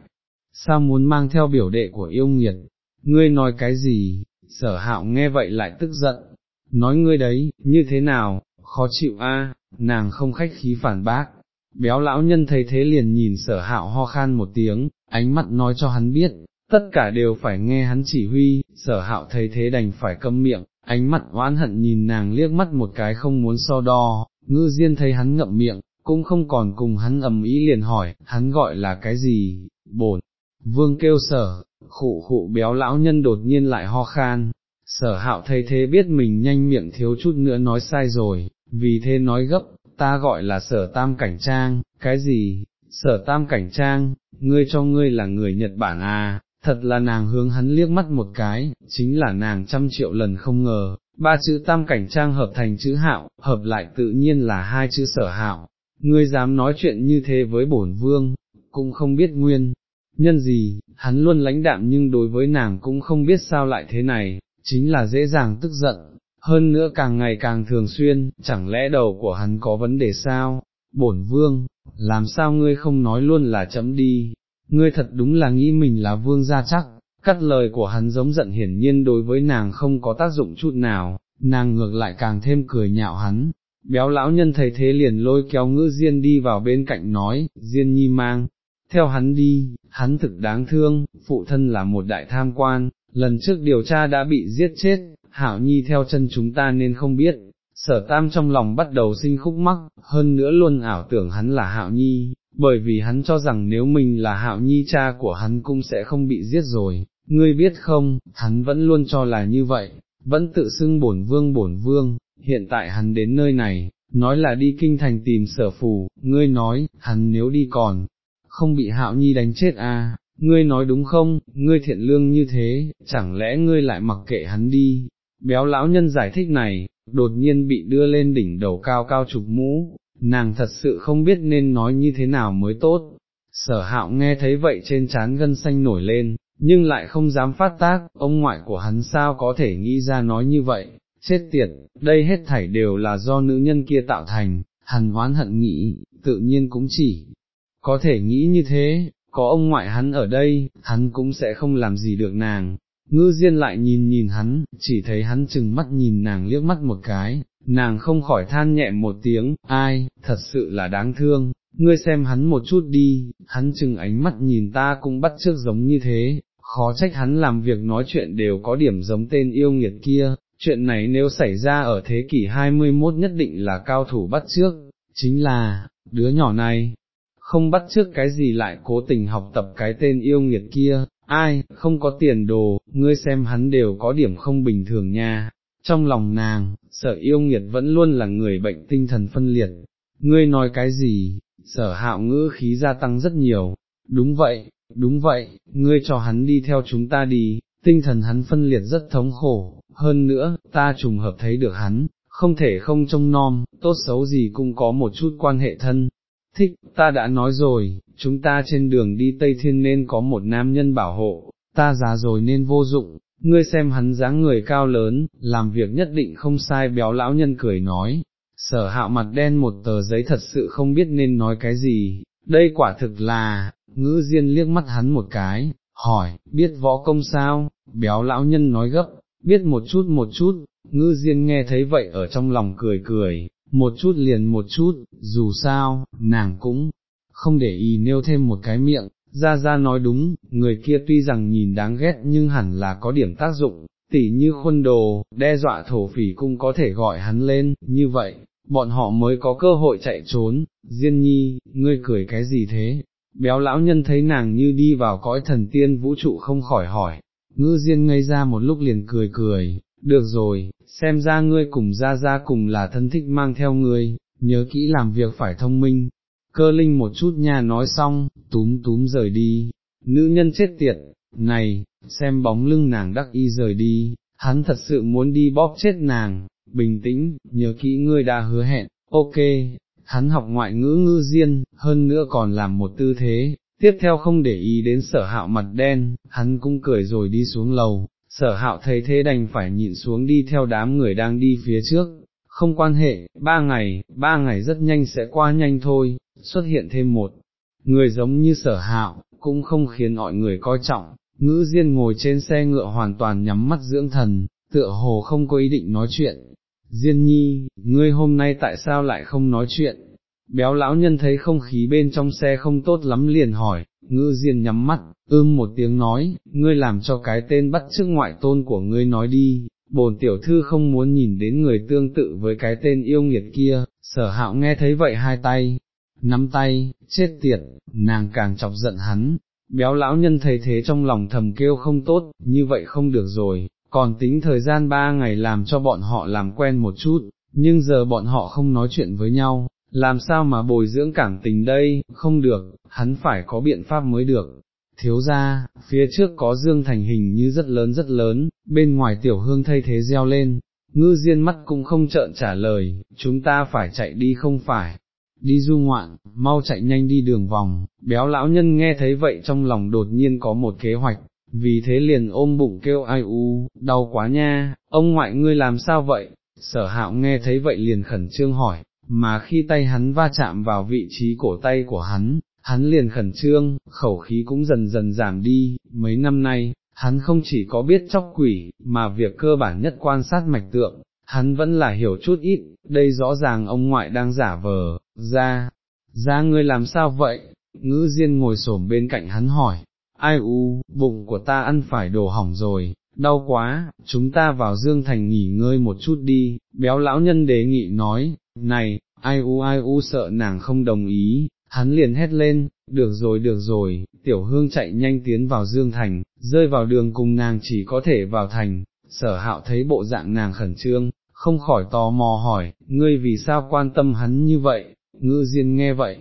sao muốn mang theo biểu đệ của yêu nghiệt, ngươi nói cái gì, sở hạo nghe vậy lại tức giận, nói ngươi đấy, như thế nào, khó chịu a, nàng không khách khí phản bác, béo lão nhân thấy thế liền nhìn sở hạo ho khan một tiếng, ánh mắt nói cho hắn biết, tất cả đều phải nghe hắn chỉ huy, sở hạo thấy thế đành phải câm miệng, ánh mắt oán hận nhìn nàng liếc mắt một cái không muốn so đo, ngư diên thấy hắn ngậm miệng, cũng không còn cùng hắn ầm ý liền hỏi, hắn gọi là cái gì, bổn, vương kêu sở, khụ khụ béo lão nhân đột nhiên lại ho khan, sở hạo thấy thế biết mình nhanh miệng thiếu chút nữa nói sai rồi, vì thế nói gấp, ta gọi là sở tam cảnh trang, cái gì, sở tam cảnh trang, ngươi cho ngươi là người Nhật Bản à, thật là nàng hướng hắn liếc mắt một cái, chính là nàng trăm triệu lần không ngờ, ba chữ tam cảnh trang hợp thành chữ hạo, hợp lại tự nhiên là hai chữ sở hạo, ngươi dám nói chuyện như thế với bổn vương, cũng không biết nguyên. Nhân gì, hắn luôn lãnh đạm nhưng đối với nàng cũng không biết sao lại thế này, chính là dễ dàng tức giận, hơn nữa càng ngày càng thường xuyên, chẳng lẽ đầu của hắn có vấn đề sao, bổn vương, làm sao ngươi không nói luôn là chấm đi, ngươi thật đúng là nghĩ mình là vương gia chắc, cắt lời của hắn giống giận hiển nhiên đối với nàng không có tác dụng chút nào, nàng ngược lại càng thêm cười nhạo hắn. Béo lão nhân thấy thế liền lôi kéo ngữ Diên đi vào bên cạnh nói, Diên nhi mang, theo hắn đi, hắn thực đáng thương, phụ thân là một đại tham quan, lần trước điều tra đã bị giết chết, hảo nhi theo chân chúng ta nên không biết, sở tam trong lòng bắt đầu sinh khúc mắc, hơn nữa luôn ảo tưởng hắn là hạo nhi, bởi vì hắn cho rằng nếu mình là hạo nhi cha của hắn cũng sẽ không bị giết rồi, ngươi biết không, hắn vẫn luôn cho là như vậy, vẫn tự xưng bổn vương bổn vương, hiện tại hắn đến nơi này, nói là đi kinh thành tìm sở phù, ngươi nói, hắn nếu đi còn, không bị hạo nhi đánh chết à, ngươi nói đúng không, ngươi thiện lương như thế, chẳng lẽ ngươi lại mặc kệ hắn đi, béo lão nhân giải thích này, đột nhiên bị đưa lên đỉnh đầu cao cao chụp mũ, nàng thật sự không biết nên nói như thế nào mới tốt. Sở hạo nghe thấy vậy trên trán gân xanh nổi lên, nhưng lại không dám phát tác, ông ngoại của hắn sao có thể nghĩ ra nói như vậy, chết tiệt, đây hết thảy đều là do nữ nhân kia tạo thành, hắn oán hận nghĩ, tự nhiên cũng chỉ có thể nghĩ như thế, có ông ngoại hắn ở đây, hắn cũng sẽ không làm gì được nàng, ngư diên lại nhìn nhìn hắn, chỉ thấy hắn chừng mắt nhìn nàng liếc mắt một cái, nàng không khỏi than nhẹ một tiếng, ai, thật sự là đáng thương, ngươi xem hắn một chút đi, hắn chừng ánh mắt nhìn ta cũng bắt trước giống như thế, khó trách hắn làm việc nói chuyện đều có điểm giống tên yêu nghiệt kia, chuyện này nếu xảy ra ở thế kỷ 21 nhất định là cao thủ bắt trước, chính là, đứa nhỏ này, không bắt trước cái gì lại cố tình học tập cái tên yêu nghiệt kia, ai, không có tiền đồ, ngươi xem hắn đều có điểm không bình thường nha. Trong lòng nàng, sở yêu nghiệt vẫn luôn là người bệnh tinh thần phân liệt, ngươi nói cái gì, sở hạo ngữ khí gia tăng rất nhiều, đúng vậy, đúng vậy, ngươi cho hắn đi theo chúng ta đi, tinh thần hắn phân liệt rất thống khổ, hơn nữa, ta trùng hợp thấy được hắn, không thể không trông nom, tốt xấu gì cũng có một chút quan hệ thân. Thích, ta đã nói rồi, chúng ta trên đường đi Tây Thiên nên có một nam nhân bảo hộ, ta già rồi nên vô dụng, ngươi xem hắn dáng người cao lớn, làm việc nhất định không sai béo lão nhân cười nói, sở hạo mặt đen một tờ giấy thật sự không biết nên nói cái gì, đây quả thực là, ngữ diên liếc mắt hắn một cái, hỏi, biết võ công sao, béo lão nhân nói gấp, biết một chút một chút, ngữ diên nghe thấy vậy ở trong lòng cười cười, một chút liền một chút, dù sao, nàng cũng không để ý nêu thêm một cái miệng, ra ra nói đúng, người kia tuy rằng nhìn đáng ghét nhưng hẳn là có điểm tác dụng, tỉ như khuôn đồ, đe dọa thổ phỉ cũng có thể gọi hắn lên, như vậy, bọn họ mới có cơ hội chạy trốn, Diên nhi, ngươi cười cái gì thế? Béo lão nhân thấy nàng như đi vào cõi thần tiên vũ trụ không khỏi hỏi, ngư Diên ngây ra một lúc liền cười cười, được rồi, xem ra ngươi cùng ra ra cùng là thân thích mang theo ngươi, nhớ kỹ làm việc phải thông minh. Cơ linh một chút nha nói xong, túm túm rời đi, nữ nhân chết tiệt, này, xem bóng lưng nàng đắc y rời đi, hắn thật sự muốn đi bóp chết nàng, bình tĩnh, nhớ kỹ ngươi đã hứa hẹn, ok, hắn học ngoại ngữ ngư diên, hơn nữa còn làm một tư thế, tiếp theo không để ý đến sở hạo mặt đen, hắn cũng cười rồi đi xuống lầu, sở hạo thấy thế đành phải nhịn xuống đi theo đám người đang đi phía trước, không quan hệ, ba ngày, ba ngày rất nhanh sẽ qua nhanh thôi, xuất hiện thêm một người giống như sở hạo, cũng không khiến mọi người coi trọng, ngữ diên ngồi trên xe ngựa hoàn toàn nhắm mắt dưỡng thần, tựa hồ không có ý định nói chuyện, Diên nhi, ngươi hôm nay tại sao lại không nói chuyện? Béo lão nhân thấy không khí bên trong xe không tốt lắm liền hỏi, ngư diên nhắm mắt, ưm một tiếng nói, ngươi làm cho cái tên bắt trước ngoại tôn của ngươi nói đi, bồn tiểu thư không muốn nhìn đến người tương tự với cái tên yêu nghiệt kia, sở hạo nghe thấy vậy hai tay, nắm tay, chết tiệt, nàng càng chọc giận hắn, béo lão nhân thấy thế trong lòng thầm kêu không tốt, như vậy không được rồi, còn tính thời gian ba ngày làm cho bọn họ làm quen một chút, nhưng giờ bọn họ không nói chuyện với nhau, làm sao mà bồi dưỡng cảm tình đây, không được, hắn phải có biện pháp mới được. Thiếu ra, phía trước có dương thành hình như rất lớn rất lớn, bên ngoài tiểu hương thay thế reo lên, ngư diên mắt cũng không trợn trả lời, chúng ta phải chạy đi không phải, đi du ngoạn, mau chạy nhanh đi đường vòng, béo lão nhân nghe thấy vậy trong lòng đột nhiên có một kế hoạch, vì thế liền ôm bụng kêu ai u, đau quá nha, ông ngoại ngươi làm sao vậy, sở hạo nghe thấy vậy liền khẩn trương hỏi, mà khi tay hắn va chạm vào vị trí cổ tay của hắn, hắn liền khẩn trương, khẩu khí cũng dần dần giảm đi, mấy năm nay, hắn không chỉ có biết chóc quỷ, mà việc cơ bản nhất quan sát mạch tượng, hắn vẫn là hiểu chút ít, đây rõ ràng ông ngoại đang giả vờ, ra, ra ngươi làm sao vậy, ngữ diên ngồi xổm bên cạnh hắn hỏi, ai u, bụng của ta ăn phải đồ hỏng rồi, đau quá, chúng ta vào Dương Thành nghỉ ngơi một chút đi, béo lão nhân đề nghị nói, này, ai u ai u sợ nàng không đồng ý, hắn liền hét lên, được rồi được rồi, tiểu hương chạy nhanh tiến vào Dương Thành, rơi vào đường cùng nàng chỉ có thể vào thành, sở hạo thấy bộ dạng nàng khẩn trương, không khỏi tò mò hỏi, ngươi vì sao quan tâm hắn như vậy, ngư diên nghe vậy,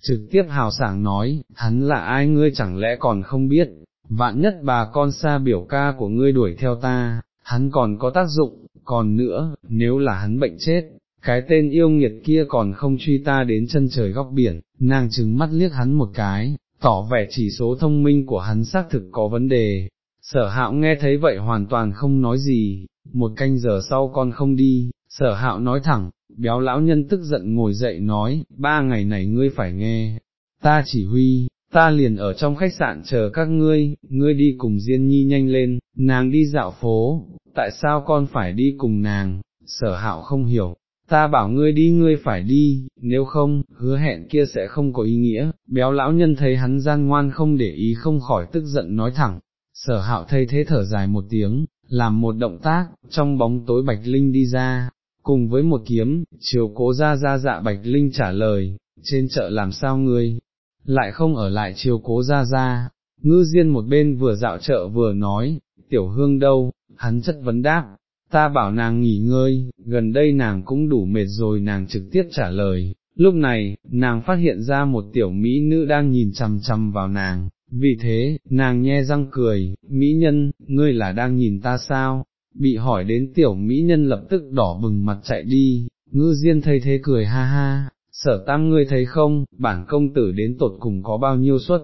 trực tiếp hào sảng nói, hắn là ai ngươi chẳng lẽ còn không biết, vạn nhất bà con xa biểu ca của ngươi đuổi theo ta, hắn còn có tác dụng, còn nữa, nếu là hắn bệnh chết, cái tên yêu nghiệt kia còn không truy ta đến chân trời góc biển, nàng trừng mắt liếc hắn một cái, tỏ vẻ chỉ số thông minh của hắn xác thực có vấn đề. Sở hạo nghe thấy vậy hoàn toàn không nói gì, một canh giờ sau con không đi, sở hạo nói thẳng, béo lão nhân tức giận ngồi dậy nói, ba ngày này ngươi phải nghe, ta chỉ huy, ta liền ở trong khách sạn chờ các ngươi, ngươi đi cùng Diên Nhi nhanh lên, nàng đi dạo phố, tại sao con phải đi cùng nàng, sở hạo không hiểu, ta bảo ngươi đi ngươi phải đi, nếu không, hứa hẹn kia sẽ không có ý nghĩa, béo lão nhân thấy hắn gian ngoan không để ý không khỏi tức giận nói thẳng, sở hạo thay thế thở dài một tiếng, làm một động tác, trong bóng tối Bạch Linh đi ra, cùng với một kiếm, chiều cố ra ra dạ Bạch Linh trả lời, trên chợ làm sao ngươi, lại không ở lại chiều cố ra ra, ngư diên một bên vừa dạo chợ vừa nói, tiểu hương đâu, hắn chất vấn đáp, ta bảo nàng nghỉ ngơi, gần đây nàng cũng đủ mệt rồi nàng trực tiếp trả lời, lúc này, nàng phát hiện ra một tiểu mỹ nữ đang nhìn chằm chằm vào nàng, vì thế, nàng nhe răng cười, mỹ nhân, ngươi là đang nhìn ta sao, bị hỏi đến tiểu mỹ nhân lập tức đỏ bừng mặt chạy đi, ngư diên thấy thế cười ha ha, sở tam ngươi thấy không, bản công tử đến tột cùng có bao nhiêu suất,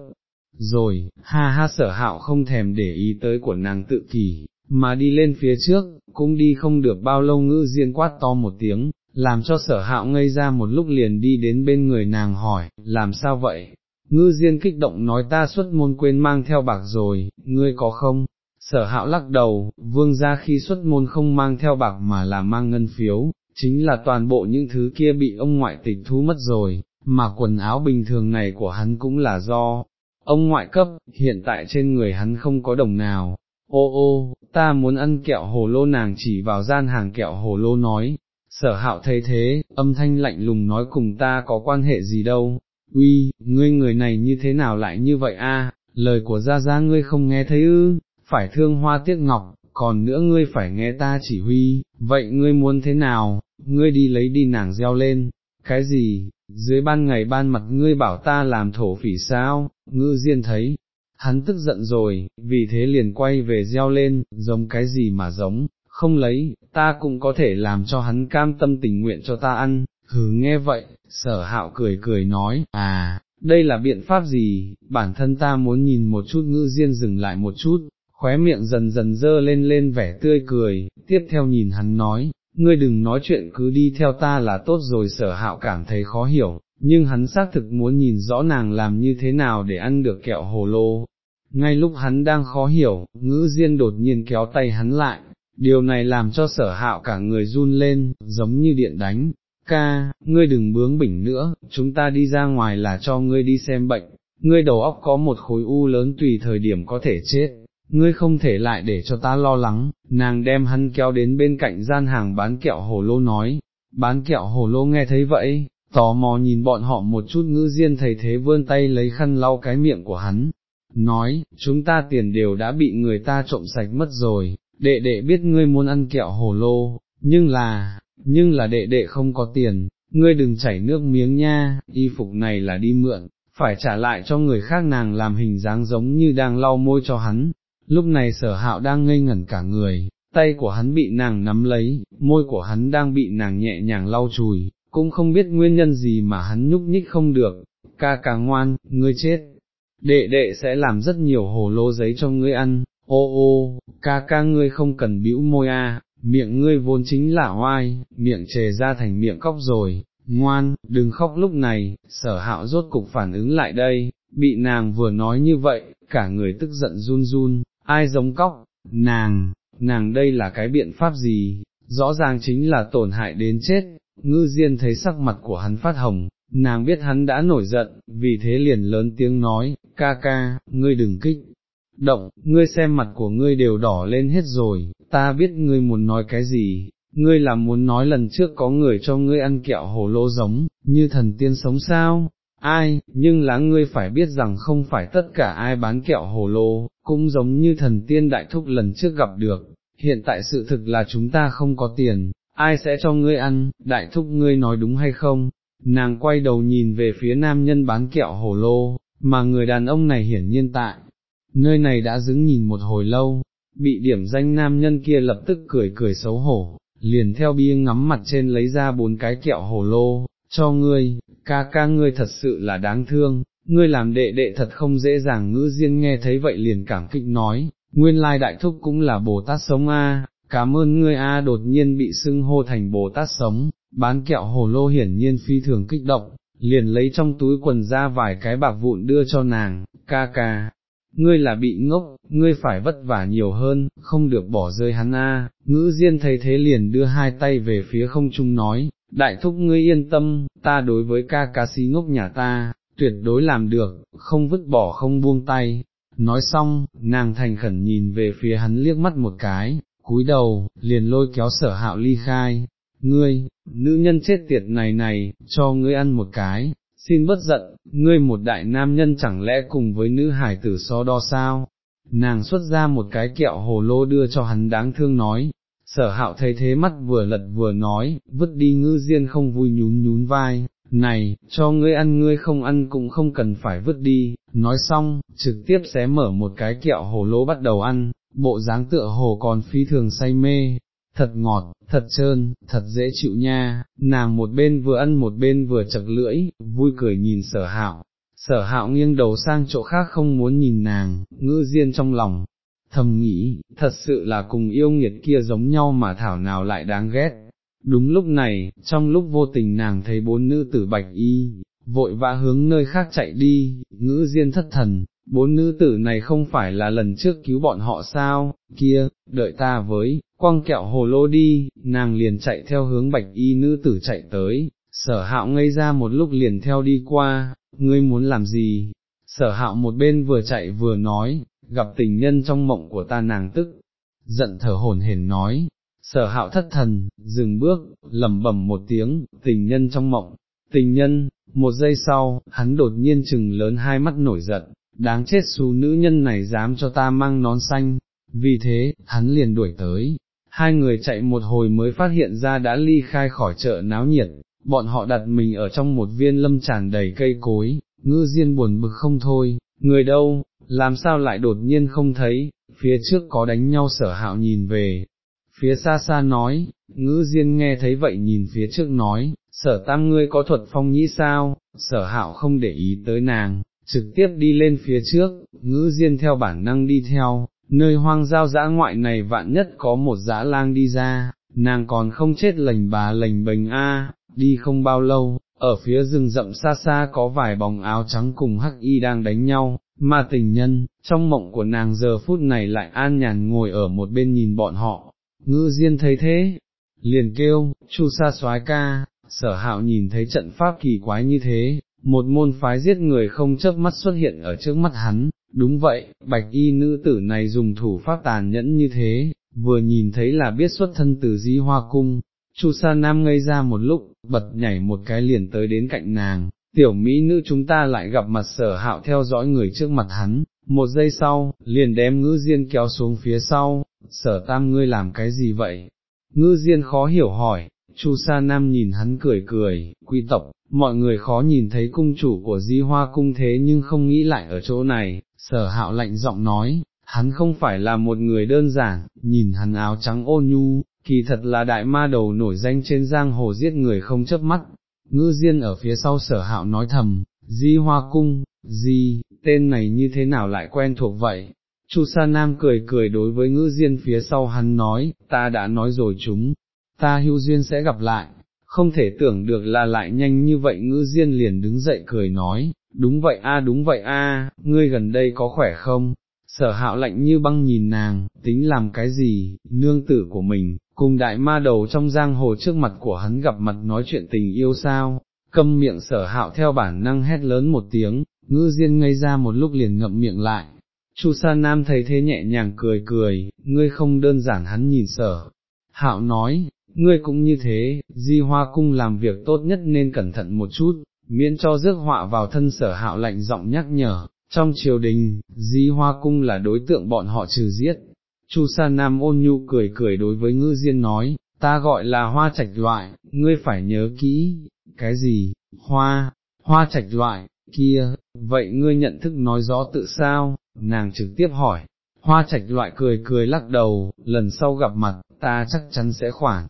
rồi, ha ha sở hạo không thèm để ý tới của nàng tự kỷ, mà đi lên phía trước, cũng đi không được bao lâu ngữ diên quát to một tiếng, làm cho sở hạo ngây ra một lúc liền đi đến bên người nàng hỏi, làm sao vậy? Ngư diên kích động nói ta xuất môn quên mang theo bạc rồi, ngươi có không? Sở hạo lắc đầu, vương ra khi xuất môn không mang theo bạc mà là mang ngân phiếu, chính là toàn bộ những thứ kia bị ông ngoại tịch thu mất rồi, mà quần áo bình thường này của hắn cũng là do ông ngoại cấp, hiện tại trên người hắn không có đồng nào. Ô ô, ta muốn ăn kẹo hồ lô nàng chỉ vào gian hàng kẹo hồ lô nói, sở hạo thấy thế, âm thanh lạnh lùng nói cùng ta có quan hệ gì đâu, uy, ngươi người này như thế nào lại như vậy a? lời của gia gia ngươi không nghe thấy ư, phải thương hoa tiếc ngọc, còn nữa ngươi phải nghe ta chỉ huy, vậy ngươi muốn thế nào, ngươi đi lấy đi nàng gieo lên, cái gì, dưới ban ngày ban mặt ngươi bảo ta làm thổ phỉ sao, ngư diên thấy, hắn tức giận rồi, vì thế liền quay về gieo lên, giống cái gì mà giống, không lấy, ta cũng có thể làm cho hắn cam tâm tình nguyện cho ta ăn, hừ nghe vậy, sở hạo cười cười nói, à, đây là biện pháp gì, bản thân ta muốn nhìn một chút ngư diên dừng lại một chút, khóe miệng dần dần dơ lên lên vẻ tươi cười, tiếp theo nhìn hắn nói, ngươi đừng nói chuyện cứ đi theo ta là tốt rồi sở hạo cảm thấy khó hiểu, nhưng hắn xác thực muốn nhìn rõ nàng làm như thế nào để ăn được kẹo hồ lô. Ngay lúc hắn đang khó hiểu, ngữ diên đột nhiên kéo tay hắn lại, điều này làm cho sở hạo cả người run lên, giống như điện đánh, ca, ngươi đừng bướng bỉnh nữa, chúng ta đi ra ngoài là cho ngươi đi xem bệnh, ngươi đầu óc có một khối u lớn tùy thời điểm có thể chết, ngươi không thể lại để cho ta lo lắng, nàng đem hắn kéo đến bên cạnh gian hàng bán kẹo hồ lô nói, bán kẹo hồ lô nghe thấy vậy, tò mò nhìn bọn họ một chút ngữ diên thầy thế vươn tay lấy khăn lau cái miệng của hắn, nói, chúng ta tiền đều đã bị người ta trộm sạch mất rồi, đệ đệ biết ngươi muốn ăn kẹo hồ lô, nhưng là, nhưng là đệ đệ không có tiền, ngươi đừng chảy nước miếng nha, y phục này là đi mượn, phải trả lại cho người khác nàng làm hình dáng giống như đang lau môi cho hắn, lúc này sở hạo đang ngây ngẩn cả người, tay của hắn bị nàng nắm lấy, môi của hắn đang bị nàng nhẹ nhàng lau chùi, cũng không biết nguyên nhân gì mà hắn nhúc nhích không được, ca ca ngoan, ngươi chết, đệ đệ sẽ làm rất nhiều hồ lô giấy cho ngươi ăn, ô ô, ca ca ngươi không cần bĩu môi a, miệng ngươi vốn chính là oai, miệng chề ra thành miệng cóc rồi, ngoan, đừng khóc lúc này, sở hạo rốt cục phản ứng lại đây, bị nàng vừa nói như vậy, cả người tức giận run run, ai giống cóc, nàng, nàng đây là cái biện pháp gì, rõ ràng chính là tổn hại đến chết, ngư diên thấy sắc mặt của hắn phát hồng, nàng biết hắn đã nổi giận, vì thế liền lớn tiếng nói, ca ca, ngươi đừng kích, động, ngươi xem mặt của ngươi đều đỏ lên hết rồi, ta biết ngươi muốn nói cái gì, ngươi là muốn nói lần trước có người cho ngươi ăn kẹo hồ lô giống, như thần tiên sống sao, ai, nhưng là ngươi phải biết rằng không phải tất cả ai bán kẹo hồ lô, cũng giống như thần tiên đại thúc lần trước gặp được, hiện tại sự thực là chúng ta không có tiền, ai sẽ cho ngươi ăn, đại thúc ngươi nói đúng hay không, nàng quay đầu nhìn về phía nam nhân bán kẹo hồ lô, mà người đàn ông này hiển nhiên tại, nơi này đã đứng nhìn một hồi lâu, bị điểm danh nam nhân kia lập tức cười cười xấu hổ, liền theo bia ngắm mặt trên lấy ra bốn cái kẹo hồ lô, cho ngươi, ca ca ngươi thật sự là đáng thương, ngươi làm đệ đệ thật không dễ dàng ngữ riêng nghe thấy vậy liền cảm kích nói, nguyên lai đại thúc cũng là Bồ Tát sống a, cảm ơn ngươi a đột nhiên bị xưng hô thành Bồ Tát sống, bán kẹo hồ lô hiển nhiên phi thường kích động, liền lấy trong túi quần ra vài cái bạc vụn đưa cho nàng, ca ca. Ngươi là bị ngốc, ngươi phải vất vả nhiều hơn, không được bỏ rơi hắn a. ngữ diên thấy thế liền đưa hai tay về phía không trung nói, đại thúc ngươi yên tâm, ta đối với ca ca si ngốc nhà ta, tuyệt đối làm được, không vứt bỏ không buông tay, nói xong, nàng thành khẩn nhìn về phía hắn liếc mắt một cái, cúi đầu, liền lôi kéo sở hạo ly khai, ngươi, nữ nhân chết tiệt này này, cho ngươi ăn một cái, xin bất giận, ngươi một đại nam nhân chẳng lẽ cùng với nữ hải tử so đo sao, nàng xuất ra một cái kẹo hồ lô đưa cho hắn đáng thương nói, sở hạo thấy thế mắt vừa lật vừa nói, vứt đi ngư diên không vui nhún nhún vai, này, cho ngươi ăn ngươi không ăn cũng không cần phải vứt đi, nói xong, trực tiếp xé mở một cái kẹo hồ lô bắt đầu ăn, bộ dáng tựa hồ còn phi thường say mê, thật ngọt, thật trơn, thật dễ chịu nha, nàng một bên vừa ăn một bên vừa chật lưỡi, vui cười nhìn sở hạo, sở hạo nghiêng đầu sang chỗ khác không muốn nhìn nàng, ngữ diên trong lòng, thầm nghĩ, thật sự là cùng yêu nghiệt kia giống nhau mà thảo nào lại đáng ghét. Đúng lúc này, trong lúc vô tình nàng thấy bốn nữ tử bạch y, vội vã hướng nơi khác chạy đi, ngữ diên thất thần, bốn nữ tử này không phải là lần trước cứu bọn họ sao, kia, đợi ta với, quăng kẹo hồ lô đi, nàng liền chạy theo hướng bạch y nữ tử chạy tới, sở hạo ngây ra một lúc liền theo đi qua, ngươi muốn làm gì, sở hạo một bên vừa chạy vừa nói, gặp tình nhân trong mộng của ta nàng tức, giận thở hổn hển nói, sở hạo thất thần, dừng bước, lẩm bẩm một tiếng, tình nhân trong mộng, tình nhân, một giây sau, hắn đột nhiên chừng lớn hai mắt nổi giận, đáng chết xú nữ nhân này dám cho ta mang nón xanh, vì thế, hắn liền đuổi tới, hai người chạy một hồi mới phát hiện ra đã ly khai khỏi chợ náo nhiệt, bọn họ đặt mình ở trong một viên lâm tràn đầy cây cối, ngư diên buồn bực không thôi, người đâu, làm sao lại đột nhiên không thấy, phía trước có đánh nhau sở hạo nhìn về, phía xa xa nói, ngữ diên nghe thấy vậy nhìn phía trước nói, sở tam ngươi có thuật phong nhĩ sao, sở hạo không để ý tới nàng, trực tiếp đi lên phía trước, ngữ diên theo bản năng đi theo, nơi hoang giao dã ngoại này vạn nhất có một dã lang đi ra, nàng còn không chết lành bà lành bềnh a, đi không bao lâu, ở phía rừng rậm xa xa có vài bóng áo trắng cùng hắc y đang đánh nhau, mà tình nhân, trong mộng của nàng giờ phút này lại an nhàn ngồi ở một bên nhìn bọn họ, ngư diên thấy thế, liền kêu, chu sa soái ca, sở hạo nhìn thấy trận pháp kỳ quái như thế, một môn phái giết người không chớp mắt xuất hiện ở trước mắt hắn, đúng vậy, bạch y nữ tử này dùng thủ pháp tàn nhẫn như thế, vừa nhìn thấy là biết xuất thân từ di hoa cung, chu sa nam ngây ra một lúc, bật nhảy một cái liền tới đến cạnh nàng, tiểu mỹ nữ chúng ta lại gặp mặt sở hạo theo dõi người trước mặt hắn, một giây sau, liền đem ngữ diên kéo xuống phía sau, sở tam ngươi làm cái gì vậy? Ngư diên khó hiểu hỏi, Chu Sa Nam nhìn hắn cười cười, quy tộc, mọi người khó nhìn thấy cung chủ của di hoa cung thế nhưng không nghĩ lại ở chỗ này, sở hạo lạnh giọng nói, hắn không phải là một người đơn giản, nhìn hắn áo trắng ôn nhu, kỳ thật là đại ma đầu nổi danh trên giang hồ giết người không chớp mắt. Ngư Diên ở phía sau sở hạo nói thầm, di hoa cung, di, tên này như thế nào lại quen thuộc vậy, Chu Sa Nam cười cười đối với ngữ diên phía sau hắn nói, ta đã nói rồi chúng, ta hưu duyên sẽ gặp lại, không thể tưởng được là lại nhanh như vậy ngữ diên liền đứng dậy cười nói, đúng vậy a đúng vậy a, ngươi gần đây có khỏe không? Sở hạo lạnh như băng nhìn nàng, tính làm cái gì, nương tử của mình, cùng đại ma đầu trong giang hồ trước mặt của hắn gặp mặt nói chuyện tình yêu sao, câm miệng sở hạo theo bản năng hét lớn một tiếng, ngư diên ngây ra một lúc liền ngậm miệng lại, Chu Sa Nam thấy thế nhẹ nhàng cười cười, ngươi không đơn giản hắn nhìn sở. Hạo nói, ngươi cũng như thế, di hoa cung làm việc tốt nhất nên cẩn thận một chút, miễn cho rước họa vào thân sở hạo lạnh giọng nhắc nhở, trong triều đình, di hoa cung là đối tượng bọn họ trừ giết. Chu Sa Nam ôn nhu cười cười đối với ngư diên nói, ta gọi là hoa trạch loại, ngươi phải nhớ kỹ, cái gì, hoa, hoa trạch loại, kia, vậy ngươi nhận thức nói rõ tự sao, nàng trực tiếp hỏi, hoa trạch loại cười cười lắc đầu, lần sau gặp mặt, ta chắc chắn sẽ khoảng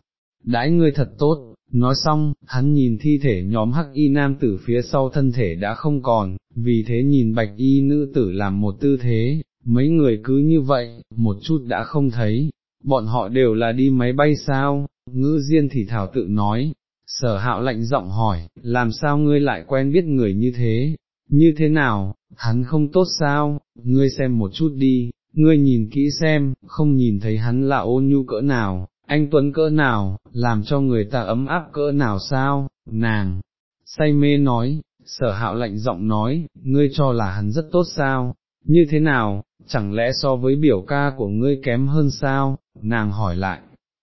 đãi ngươi thật tốt, nói xong, hắn nhìn thi thể nhóm hắc y nam tử phía sau thân thể đã không còn, vì thế nhìn bạch y nữ tử làm một tư thế, mấy người cứ như vậy, một chút đã không thấy, bọn họ đều là đi máy bay sao, ngữ diên thì thảo tự nói, sở hạo lạnh giọng hỏi, làm sao ngươi lại quen biết người như thế, như thế nào, hắn không tốt sao, ngươi xem một chút đi, ngươi nhìn kỹ xem, không nhìn thấy hắn là ôn nhu cỡ nào, anh Tuấn cỡ nào, làm cho người ta ấm áp cỡ nào sao, nàng, say mê nói, sở hạo lạnh giọng nói, ngươi cho là hắn rất tốt sao, như thế nào, chẳng lẽ so với biểu ca của ngươi kém hơn sao, nàng hỏi lại,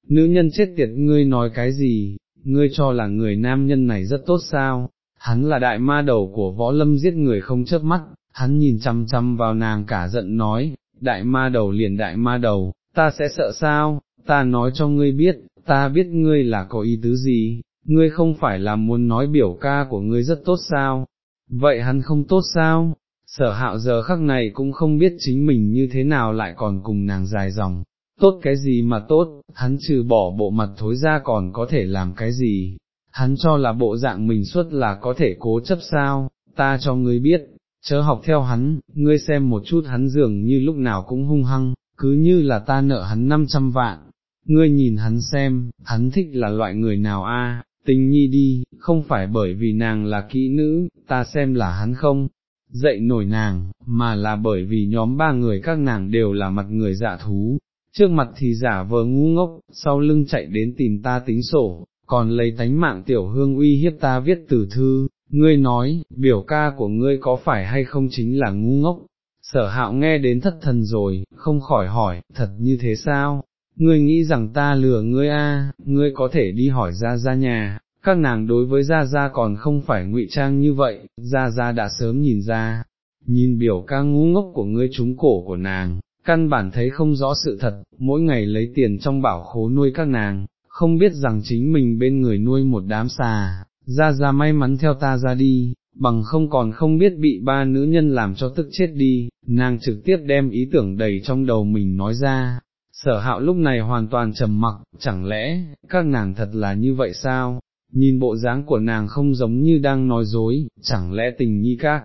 nữ nhân chết tiệt ngươi nói cái gì, ngươi cho là người nam nhân này rất tốt sao, hắn là đại ma đầu của võ lâm giết người không chớp mắt, hắn nhìn chăm chăm vào nàng cả giận nói, đại ma đầu liền đại ma đầu, ta sẽ sợ sao, ta nói cho ngươi biết, ta biết ngươi là có ý tứ gì, ngươi không phải là muốn nói biểu ca của ngươi rất tốt sao, vậy hắn không tốt sao, sở hạo giờ khắc này cũng không biết chính mình như thế nào lại còn cùng nàng dài dòng, tốt cái gì mà tốt, hắn trừ bỏ bộ mặt thối ra còn có thể làm cái gì, hắn cho là bộ dạng mình xuất là có thể cố chấp sao, ta cho ngươi biết, chớ học theo hắn, ngươi xem một chút hắn dường như lúc nào cũng hung hăng, cứ như là ta nợ hắn 500 vạn, ngươi nhìn hắn xem, hắn thích là loại người nào a? tình nhi đi, không phải bởi vì nàng là kỹ nữ, ta xem là hắn không, dậy nổi nàng, mà là bởi vì nhóm ba người các nàng đều là mặt người dạ thú, trước mặt thì giả vờ ngu ngốc, sau lưng chạy đến tìm ta tính sổ, còn lấy tánh mạng tiểu hương uy hiếp ta viết tử thư, ngươi nói, biểu ca của ngươi có phải hay không chính là ngu ngốc, sở hạo nghe đến thất thần rồi, không khỏi hỏi, thật như thế sao, ngươi nghĩ rằng ta lừa ngươi a, ngươi có thể đi hỏi ra ra nhà, các nàng đối với Ra Ra còn không phải ngụy trang như vậy, Ra Ra đã sớm nhìn ra, nhìn biểu ca ngu ngốc của ngươi trúng cổ của nàng, căn bản thấy không rõ sự thật, mỗi ngày lấy tiền trong bảo khố nuôi các nàng, không biết rằng chính mình bên người nuôi một đám xà, Ra Ra may mắn theo ta ra đi, bằng không còn không biết bị ba nữ nhân làm cho tức chết đi, nàng trực tiếp đem ý tưởng đầy trong đầu mình nói ra. Sở hạo lúc này hoàn toàn trầm mặc, chẳng lẽ, các nàng thật là như vậy sao, nhìn bộ dáng của nàng không giống như đang nói dối, chẳng lẽ tình nhi các,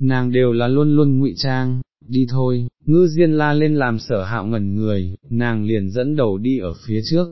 nàng đều là luôn luôn ngụy trang, đi thôi, ngư diên la lên làm sở hạo ngẩn người, nàng liền dẫn đầu đi ở phía trước,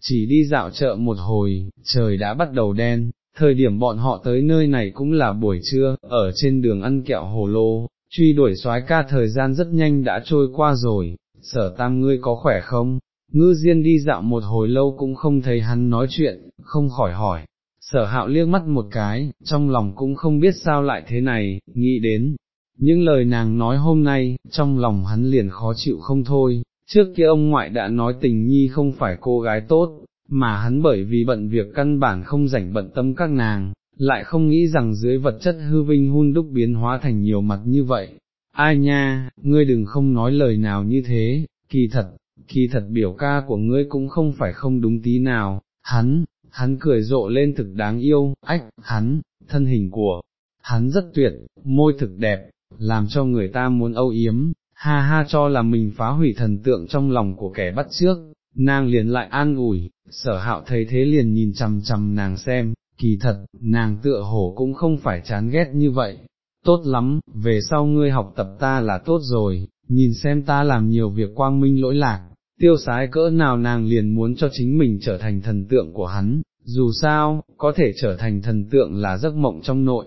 chỉ đi dạo chợ một hồi, trời đã bắt đầu đen, thời điểm bọn họ tới nơi này cũng là buổi trưa, ở trên đường ăn kẹo hồ lô, truy đuổi soái ca thời gian rất nhanh đã trôi qua rồi, sở tam ngươi có khỏe không? Ngư Diên đi dạo một hồi lâu cũng không thấy hắn nói chuyện, không khỏi hỏi, sở hạo liếc mắt một cái, trong lòng cũng không biết sao lại thế này, nghĩ đến, những lời nàng nói hôm nay, trong lòng hắn liền khó chịu không thôi, trước kia ông ngoại đã nói tình nhi không phải cô gái tốt, mà hắn bởi vì bận việc căn bản không rảnh bận tâm các nàng, lại không nghĩ rằng dưới vật chất hư vinh hun đúc biến hóa thành nhiều mặt như vậy. Ai nha, ngươi đừng không nói lời nào như thế, kỳ thật, kỳ thật biểu ca của ngươi cũng không phải không đúng tí nào, hắn, hắn cười rộ lên thực đáng yêu, ách, hắn, thân hình của, hắn rất tuyệt, môi thực đẹp, làm cho người ta muốn âu yếm, ha ha cho là mình phá hủy thần tượng trong lòng của kẻ bắt trước, nàng liền lại an ủi, sở hạo thấy thế liền nhìn chằm chằm nàng xem, kỳ thật, nàng tựa hổ cũng không phải chán ghét như vậy, tốt lắm, về sau ngươi học tập ta là tốt rồi, nhìn xem ta làm nhiều việc quang minh lỗi lạc, tiêu sái cỡ nào nàng liền muốn cho chính mình trở thành thần tượng của hắn, dù sao, có thể trở thành thần tượng là giấc mộng trong nội,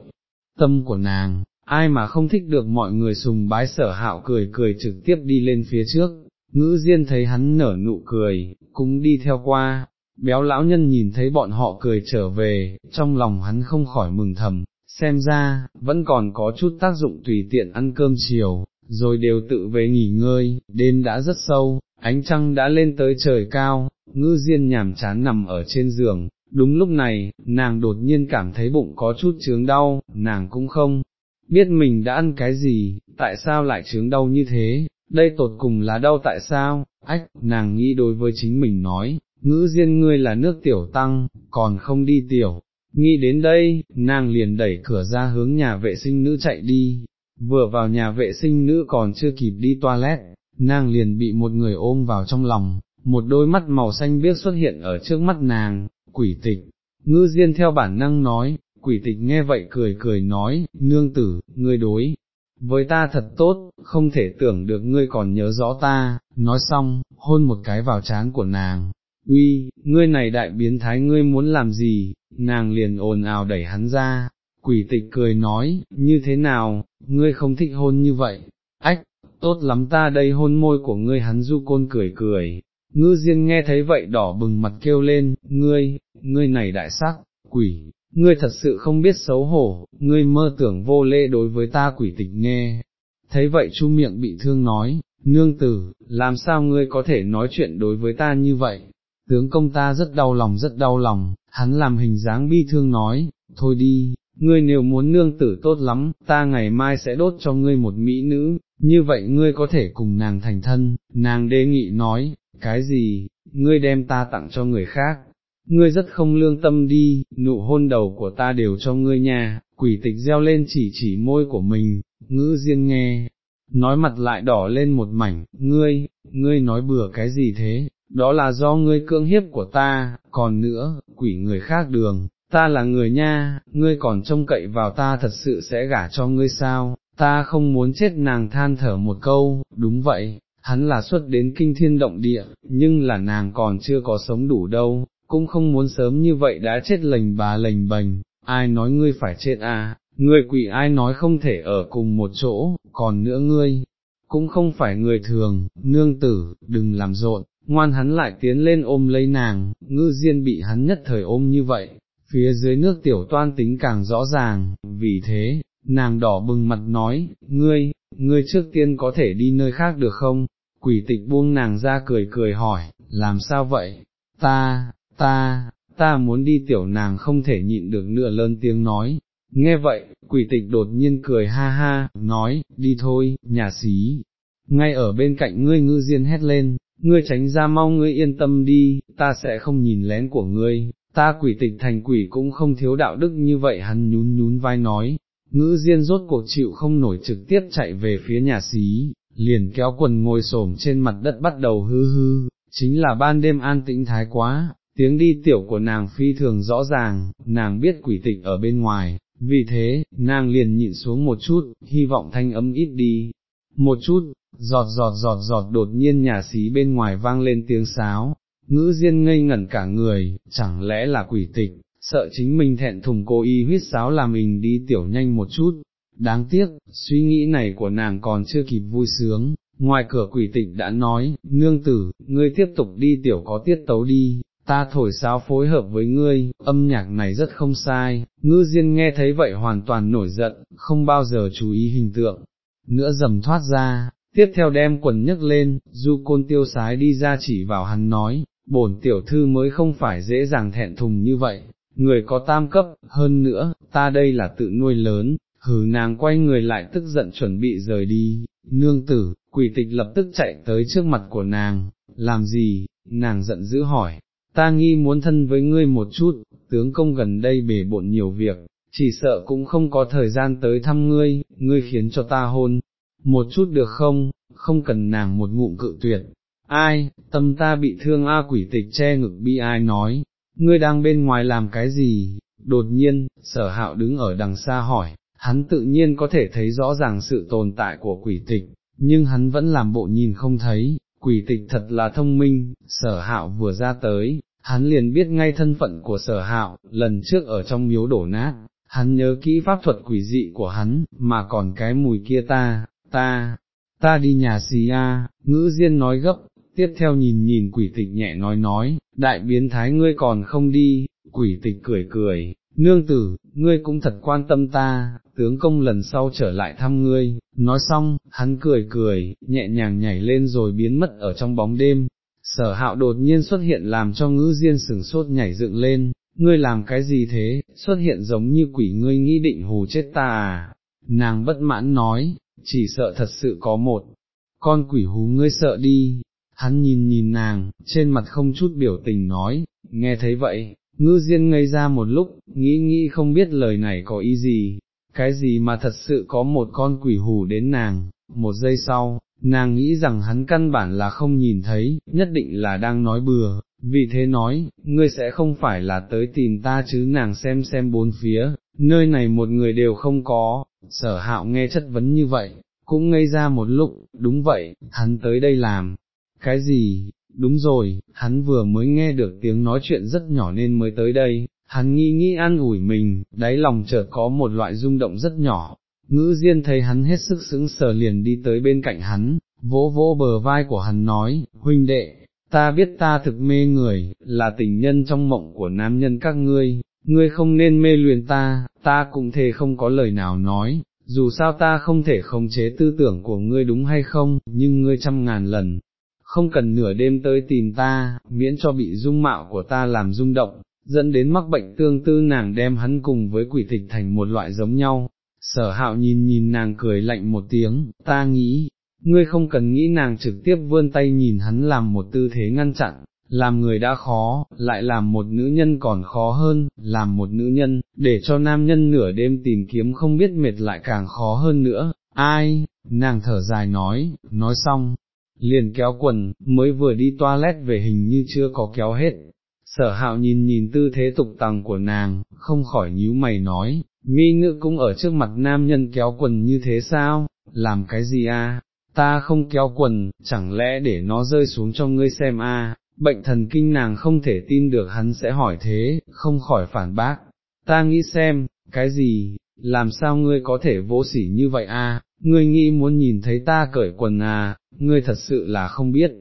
tâm của nàng, ai mà không thích được mọi người sùng bái sở hạo cười cười trực tiếp đi lên phía trước, ngữ diên thấy hắn nở nụ cười, cũng đi theo qua, béo lão nhân nhìn thấy bọn họ cười trở về, trong lòng hắn không khỏi mừng thầm, xem ra, vẫn còn có chút tác dụng tùy tiện ăn cơm chiều, rồi đều tự về nghỉ ngơi, đêm đã rất sâu, ánh trăng đã lên tới trời cao, ngư diên nhàm chán nằm ở trên giường, đúng lúc này, nàng đột nhiên cảm thấy bụng có chút chướng đau, nàng cũng không biết mình đã ăn cái gì, tại sao lại chướng đau như thế, đây tột cùng là đau tại sao, ách, nàng nghĩ đối với chính mình nói, ngữ diên ngươi là nước tiểu tăng, còn không đi tiểu, nghĩ đến đây, nàng liền đẩy cửa ra hướng nhà vệ sinh nữ chạy đi, vừa vào nhà vệ sinh nữ còn chưa kịp đi toilet, nàng liền bị một người ôm vào trong lòng, một đôi mắt màu xanh biếc xuất hiện ở trước mắt nàng, quỷ tịch, ngư diên theo bản năng nói, quỷ tịch nghe vậy cười cười nói, nương tử, ngươi đối, với ta thật tốt, không thể tưởng được ngươi còn nhớ rõ ta, nói xong, hôn một cái vào trán của nàng, uy, ngươi này đại biến thái ngươi muốn làm gì, nàng liền ồn ào đẩy hắn ra, quỷ tịch cười nói, như thế nào, ngươi không thích hôn như vậy, ách, tốt lắm ta đây hôn môi của ngươi hắn du côn cười cười, ngư diên nghe thấy vậy đỏ bừng mặt kêu lên, ngươi, ngươi này đại sắc, quỷ, ngươi thật sự không biết xấu hổ, ngươi mơ tưởng vô lễ đối với ta quỷ tịch nghe. thấy vậy chu miệng bị thương nói, nương tử, làm sao ngươi có thể nói chuyện đối với ta như vậy, tướng công ta rất đau lòng rất đau lòng, hắn làm hình dáng bi thương nói, thôi đi, ngươi nếu muốn nương tử tốt lắm, ta ngày mai sẽ đốt cho ngươi một mỹ nữ, như vậy ngươi có thể cùng nàng thành thân, nàng đề nghị nói, cái gì, ngươi đem ta tặng cho người khác, ngươi rất không lương tâm đi, nụ hôn đầu của ta đều cho ngươi nha, quỷ tịch gieo lên chỉ chỉ môi của mình, ngữ diên nghe, nói mặt lại đỏ lên một mảnh, ngươi, ngươi nói bừa cái gì thế, đó là do ngươi cưỡng hiếp của ta, còn nữa, quỷ người khác đường, ta là người nha, ngươi còn trông cậy vào ta thật sự sẽ gả cho ngươi sao, ta không muốn chết nàng than thở một câu, đúng vậy, hắn là xuất đến kinh thiên động địa, nhưng là nàng còn chưa có sống đủ đâu, cũng không muốn sớm như vậy đã chết lành bà lành bành, ai nói ngươi phải chết à, ngươi quỷ ai nói không thể ở cùng một chỗ, còn nữa ngươi, cũng không phải người thường, nương tử, đừng làm rộn, ngoan hắn lại tiến lên ôm lấy nàng, ngư diên bị hắn nhất thời ôm như vậy, phía dưới nước tiểu toan tính càng rõ ràng, vì thế, nàng đỏ bừng mặt nói, ngươi, ngươi trước tiên có thể đi nơi khác được không? Quỷ tịch buông nàng ra cười cười hỏi, làm sao vậy? Ta, ta, ta muốn đi tiểu nàng không thể nhịn được nữa lớn tiếng nói. Nghe vậy, quỷ tịch đột nhiên cười ha ha, nói, đi thôi, nhà xí. Ngay ở bên cạnh ngươi ngư diên hét lên, ngươi tránh ra mau ngươi yên tâm đi, ta sẽ không nhìn lén của ngươi, ta quỷ tịch thành quỷ cũng không thiếu đạo đức như vậy hắn nhún nhún vai nói, ngữ diên rốt cuộc chịu không nổi trực tiếp chạy về phía nhà xí, liền kéo quần ngồi xổm trên mặt đất bắt đầu hư hư, chính là ban đêm an tĩnh thái quá, tiếng đi tiểu của nàng phi thường rõ ràng, nàng biết quỷ tịch ở bên ngoài, vì thế, nàng liền nhịn xuống một chút, hy vọng thanh âm ít đi, một chút, giọt giọt giọt giọt đột nhiên nhà xí bên ngoài vang lên tiếng sáo, ngữ diên ngây ngẩn cả người, chẳng lẽ là quỷ tịch, sợ chính mình thẹn thùng cô y huyết sáo làm mình đi tiểu nhanh một chút, đáng tiếc, suy nghĩ này của nàng còn chưa kịp vui sướng, ngoài cửa quỷ tịch đã nói, nương tử, ngươi tiếp tục đi tiểu có tiết tấu đi, ta thổi sáo phối hợp với ngươi, âm nhạc này rất không sai, ngư diên nghe thấy vậy hoàn toàn nổi giận, không bao giờ chú ý hình tượng, nữa dầm thoát ra, tiếp theo đem quần nhấc lên, du côn tiêu sái đi ra chỉ vào hắn nói, bổn tiểu thư mới không phải dễ dàng thẹn thùng như vậy, người có tam cấp, hơn nữa, ta đây là tự nuôi lớn, hừ nàng quay người lại tức giận chuẩn bị rời đi, nương tử, quỷ tịch lập tức chạy tới trước mặt của nàng, làm gì, nàng giận dữ hỏi, ta nghi muốn thân với ngươi một chút, tướng công gần đây bể bộn nhiều việc, chỉ sợ cũng không có thời gian tới thăm ngươi, ngươi khiến cho ta hôn, một chút được không, không cần nàng một ngụm cự tuyệt, ai, tâm ta bị thương a quỷ tịch che ngực bi ai nói, ngươi đang bên ngoài làm cái gì, đột nhiên, sở hạo đứng ở đằng xa hỏi, hắn tự nhiên có thể thấy rõ ràng sự tồn tại của quỷ tịch, nhưng hắn vẫn làm bộ nhìn không thấy, quỷ tịch thật là thông minh, sở hạo vừa ra tới, hắn liền biết ngay thân phận của sở hạo, lần trước ở trong miếu đổ nát, hắn nhớ kỹ pháp thuật quỷ dị của hắn, mà còn cái mùi kia ta, ta, ta đi nhà xì a, ngữ diên nói gấp, tiếp theo nhìn nhìn quỷ tịch nhẹ nói nói, đại biến thái ngươi còn không đi, quỷ tịch cười cười, nương tử, ngươi cũng thật quan tâm ta, tướng công lần sau trở lại thăm ngươi, nói xong, hắn cười cười, nhẹ nhàng nhảy lên rồi biến mất ở trong bóng đêm, sở hạo đột nhiên xuất hiện làm cho ngữ diên sừng sốt nhảy dựng lên, ngươi làm cái gì thế, xuất hiện giống như quỷ ngươi nghĩ định hù chết ta à, nàng bất mãn nói, chỉ sợ thật sự có một, con quỷ hú ngươi sợ đi, hắn nhìn nhìn nàng, trên mặt không chút biểu tình nói, nghe thấy vậy, ngư diên ngây ra một lúc, nghĩ nghĩ không biết lời này có ý gì, cái gì mà thật sự có một con quỷ hù đến nàng, một giây sau, nàng nghĩ rằng hắn căn bản là không nhìn thấy, nhất định là đang nói bừa, vì thế nói, ngươi sẽ không phải là tới tìm ta chứ nàng xem xem bốn phía, nơi này một người đều không có, sở hạo nghe chất vấn như vậy, cũng ngây ra một lúc, đúng vậy, hắn tới đây làm, cái gì, đúng rồi, hắn vừa mới nghe được tiếng nói chuyện rất nhỏ nên mới tới đây, hắn nghi nghĩ an ủi mình, đáy lòng chợt có một loại rung động rất nhỏ, ngữ diên thấy hắn hết sức sững sờ liền đi tới bên cạnh hắn, vỗ vỗ bờ vai của hắn nói, huynh đệ, ta biết ta thực mê người, là tình nhân trong mộng của nam nhân các ngươi, ngươi không nên mê luyện ta, ta cũng thề không có lời nào nói, dù sao ta không thể khống chế tư tưởng của ngươi đúng hay không, nhưng ngươi trăm ngàn lần, không cần nửa đêm tới tìm ta, miễn cho bị dung mạo của ta làm rung động, dẫn đến mắc bệnh tương tư nàng đem hắn cùng với quỷ tịch thành một loại giống nhau. Sở hạo nhìn nhìn nàng cười lạnh một tiếng, ta nghĩ, ngươi không cần nghĩ nàng trực tiếp vươn tay nhìn hắn làm một tư thế ngăn chặn, làm người đã khó, lại làm một nữ nhân còn khó hơn, làm một nữ nhân, để cho nam nhân nửa đêm tìm kiếm không biết mệt lại càng khó hơn nữa, ai, nàng thở dài nói, nói xong, liền kéo quần, mới vừa đi toilet về hình như chưa có kéo hết. Sở hạo nhìn nhìn tư thế tục tằng của nàng, không khỏi nhíu mày nói, mi nữ cũng ở trước mặt nam nhân kéo quần như thế sao, làm cái gì a? ta không kéo quần, chẳng lẽ để nó rơi xuống cho ngươi xem a? Bệnh thần kinh nàng không thể tin được hắn sẽ hỏi thế, không khỏi phản bác, ta nghĩ xem, cái gì, làm sao ngươi có thể vô sỉ như vậy à? ngươi nghĩ muốn nhìn thấy ta cởi quần à, ngươi thật sự là không biết.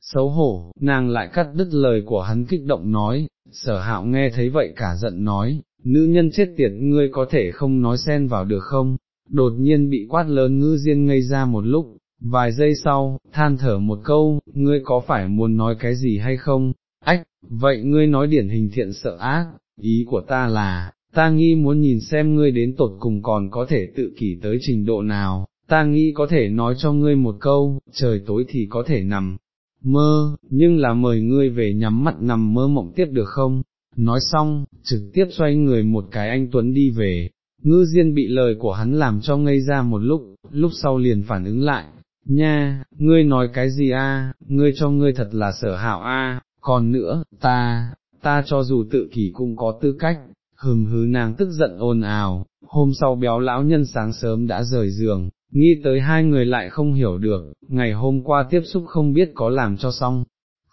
Xấu hổ, nàng lại cắt đứt lời của hắn kích động nói, sở hạo nghe thấy vậy cả giận nói, nữ nhân chết tiệt ngươi có thể không nói xen vào được không, đột nhiên bị quát lớn ngư diên ngây ra một lúc, vài giây sau, than thở một câu, ngươi có phải muốn nói cái gì hay không, ách, vậy ngươi nói điển hình thiện sợ ác, ý của ta là, ta nghi muốn nhìn xem ngươi đến tột cùng còn có thể tự kỷ tới trình độ nào, ta nghĩ có thể nói cho ngươi một câu, trời tối thì có thể nằm, mơ, nhưng là mời ngươi về nhắm mắt nằm mơ mộng tiếp được không, nói xong, trực tiếp xoay người một cái anh Tuấn đi về, ngư diên bị lời của hắn làm cho ngây ra một lúc, lúc sau liền phản ứng lại, nha, ngươi nói cái gì a? ngươi cho ngươi thật là sở hảo a. còn nữa, ta, ta cho dù tự kỷ cũng có tư cách, hừm hứ nàng tức giận ồn ào, hôm sau béo lão nhân sáng sớm đã rời giường, nghĩ tới hai người lại không hiểu được, ngày hôm qua tiếp xúc không biết có làm cho xong,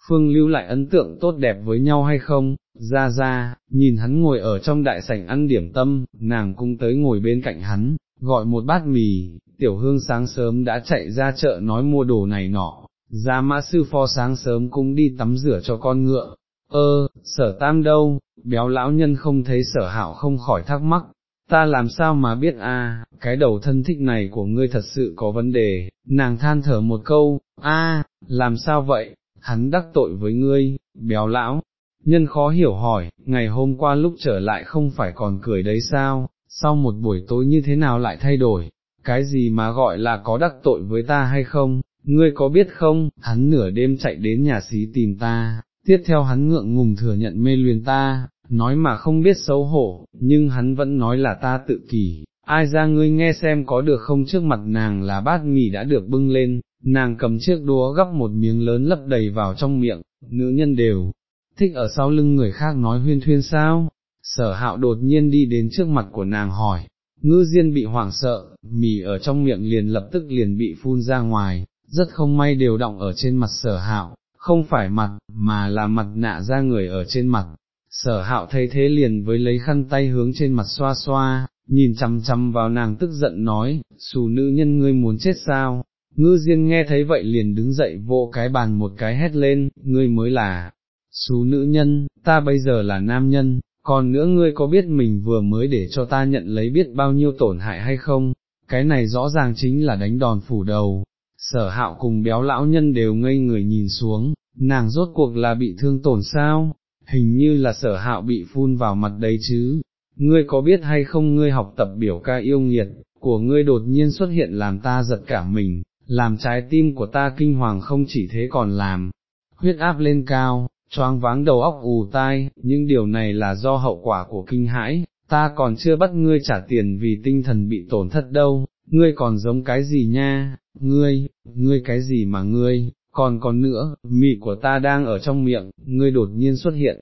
phương lưu lại ấn tượng tốt đẹp với nhau hay không, ra ra, nhìn hắn ngồi ở trong đại sảnh ăn điểm tâm, nàng cũng tới ngồi bên cạnh hắn, gọi một bát mì, tiểu hương sáng sớm đã chạy ra chợ nói mua đồ này nọ, ra mã sư phó sáng sớm cũng đi tắm rửa cho con ngựa, ơ, sở tam đâu, béo lão nhân không thấy sở hảo không khỏi thắc mắc, ta làm sao mà biết a, cái đầu thân thích này của ngươi thật sự có vấn đề, nàng than thở một câu, a, làm sao vậy, hắn đắc tội với ngươi, béo lão, nhân khó hiểu hỏi, ngày hôm qua lúc trở lại không phải còn cười đấy sao, sau một buổi tối như thế nào lại thay đổi, cái gì mà gọi là có đắc tội với ta hay không, ngươi có biết không, hắn nửa đêm chạy đến nhà xí tìm ta, tiếp theo hắn ngượng ngùng thừa nhận mê luyến ta, nói mà không biết xấu hổ, nhưng hắn vẫn nói là ta tự kỷ, ai ra ngươi nghe xem có được không? Trước mặt nàng là bát mì đã được bưng lên, nàng cầm chiếc đũa gắp một miếng lớn lấp đầy vào trong miệng, nữ nhân đều, thích ở sau lưng người khác nói huyên thuyên sao, sở hạo đột nhiên đi đến trước mặt của nàng hỏi, ngư diên bị hoảng sợ, mì ở trong miệng liền lập tức liền bị phun ra ngoài, rất không may đều động ở trên mặt sở hạo, không phải mặt, mà là mặt nạ ra người ở trên mặt. Sở hạo thấy thế liền với lấy khăn tay hướng trên mặt xoa xoa, nhìn chằm chằm vào nàng tức giận nói, xù nữ nhân ngươi muốn chết sao, ngư diên nghe thấy vậy liền đứng dậy vỗ cái bàn một cái hét lên, ngươi mới là, xú nữ nhân, ta bây giờ là nam nhân, còn nữa ngươi có biết mình vừa mới để cho ta nhận lấy biết bao nhiêu tổn hại hay không, cái này rõ ràng chính là đánh đòn phủ đầu, sở hạo cùng béo lão nhân đều ngây người nhìn xuống, nàng rốt cuộc là bị thương tổn sao, hình như là sở hạo bị phun vào mặt đấy chứ, ngươi có biết hay không ngươi học tập biểu ca yêu nghiệt, của ngươi đột nhiên xuất hiện làm ta giật cả mình, làm trái tim của ta kinh hoàng không chỉ thế còn làm, huyết áp lên cao, choáng váng đầu óc ù tai, nhưng điều này là do hậu quả của kinh hãi, ta còn chưa bắt ngươi trả tiền vì tinh thần bị tổn thất đâu, ngươi còn giống cái gì nha, ngươi, ngươi cái gì mà ngươi, còn còn nữa, mị của ta đang ở trong miệng, ngươi đột nhiên xuất hiện,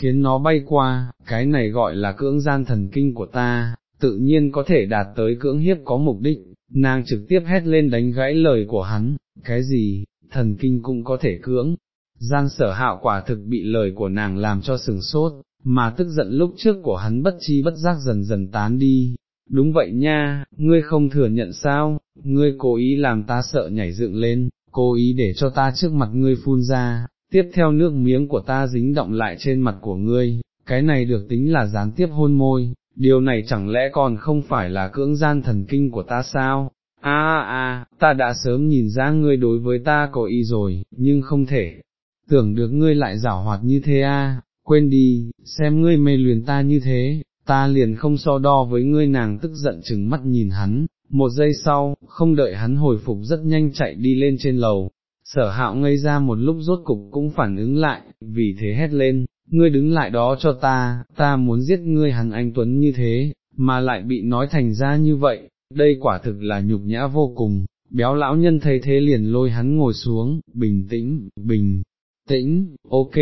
khiến nó bay qua, cái này gọi là cưỡng gian thần kinh của ta, tự nhiên có thể đạt tới cưỡng hiếp có mục đích, nàng trực tiếp hét lên đánh gãy lời của hắn, cái gì, thần kinh cũng có thể cưỡng, Giang sở hạo quả thực bị lời của nàng làm cho sừng sốt, mà tức giận lúc trước của hắn bất chi bất giác dần dần tán đi. Đúng vậy nha, ngươi không thừa nhận sao, ngươi cố ý làm ta sợ nhảy dựng lên, cố ý để cho ta trước mặt ngươi phun ra, tiếp theo nước miếng của ta dính động lại trên mặt của ngươi, cái này được tính là gián tiếp hôn môi, điều này chẳng lẽ còn không phải là cưỡng gian thần kinh của ta sao? A a a, ta đã sớm nhìn ra ngươi đối với ta có ý rồi, nhưng không thể, tưởng được ngươi lại giảo hoạt như thế a, quên đi, xem ngươi mê luyến ta như thế, ta liền không so đo với ngươi. Nàng tức giận chừng mắt nhìn hắn, một giây sau, không đợi hắn hồi phục rất nhanh chạy đi lên trên lầu, sở hạo ngây ra một lúc rốt cục cũng phản ứng lại, vì thế hét lên, ngươi đứng lại đó cho ta, ta muốn giết ngươi hắn anh Tuấn như thế, mà lại bị nói thành ra như vậy, đây quả thực là nhục nhã vô cùng, béo lão nhân thấy thế liền lôi hắn ngồi xuống, bình tĩnh, bình tĩnh, ok,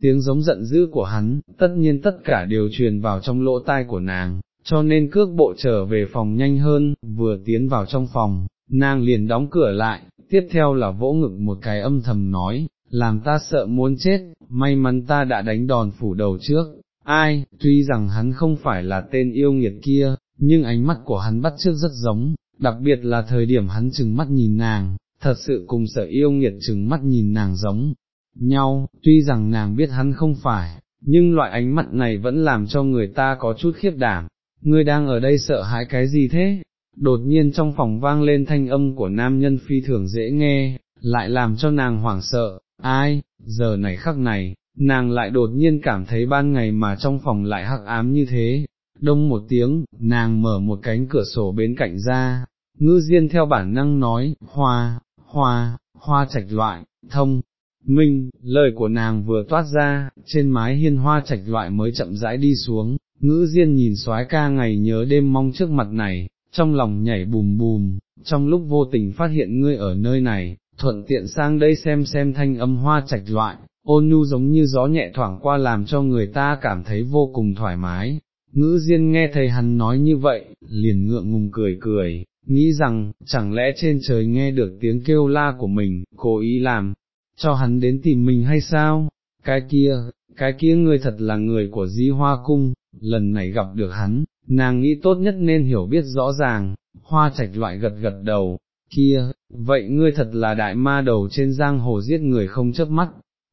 tiếng giống giận dữ của hắn, tất nhiên tất cả đều truyền vào trong lỗ tai của nàng, cho nên cước bộ trở về phòng nhanh hơn, vừa tiến vào trong phòng, nàng liền đóng cửa lại, tiếp theo là vỗ ngực một cái âm thầm nói, làm ta sợ muốn chết, may mắn ta đã đánh đòn phủ đầu trước, ai, tuy rằng hắn không phải là tên yêu nghiệt kia, nhưng ánh mắt của hắn bắt trước rất giống, đặc biệt là thời điểm hắn chừng mắt nhìn nàng, thật sự cùng sợ yêu nghiệt chừng mắt nhìn nàng giống nhau, tuy rằng nàng biết hắn không phải, nhưng loại ánh mắt này vẫn làm cho người ta có chút khiếp đảm, ngươi đang ở đây sợ hãi cái gì thế? Đột nhiên trong phòng vang lên thanh âm của nam nhân phi thường dễ nghe, lại làm cho nàng hoảng sợ, ai, giờ này khắc này, nàng lại đột nhiên cảm thấy ban ngày mà trong phòng lại hắc ám như thế, đông một tiếng, nàng mở một cánh cửa sổ bên cạnh ra, ngư diên theo bản năng nói, hoa, hoa, hoa trạch loại, thông, minh, lời của nàng vừa toát ra, trên mái hiên hoa trạch loại mới chậm rãi đi xuống, ngữ diên nhìn soái ca ngày nhớ đêm mong trước mặt này, trong lòng nhảy bùm bùm, trong lúc vô tình phát hiện ngươi ở nơi này, thuận tiện sang đây xem xem thanh âm hoa trạch loại, ôn nhu giống như gió nhẹ thoảng qua làm cho người ta cảm thấy vô cùng thoải mái. Ngữ Diên nghe thầy hắn nói như vậy, liền ngượng ngùng cười cười, nghĩ rằng, chẳng lẽ trên trời nghe được tiếng kêu la của mình, cố ý làm, cho hắn đến tìm mình hay sao? Cái kia, cái kia người thật là người của di hoa cung, lần này gặp được hắn, nàng nghĩ tốt nhất nên hiểu biết rõ ràng, hoa trạch loại gật gật đầu, kia, vậy ngươi thật là đại ma đầu trên giang hồ giết người không chớp mắt,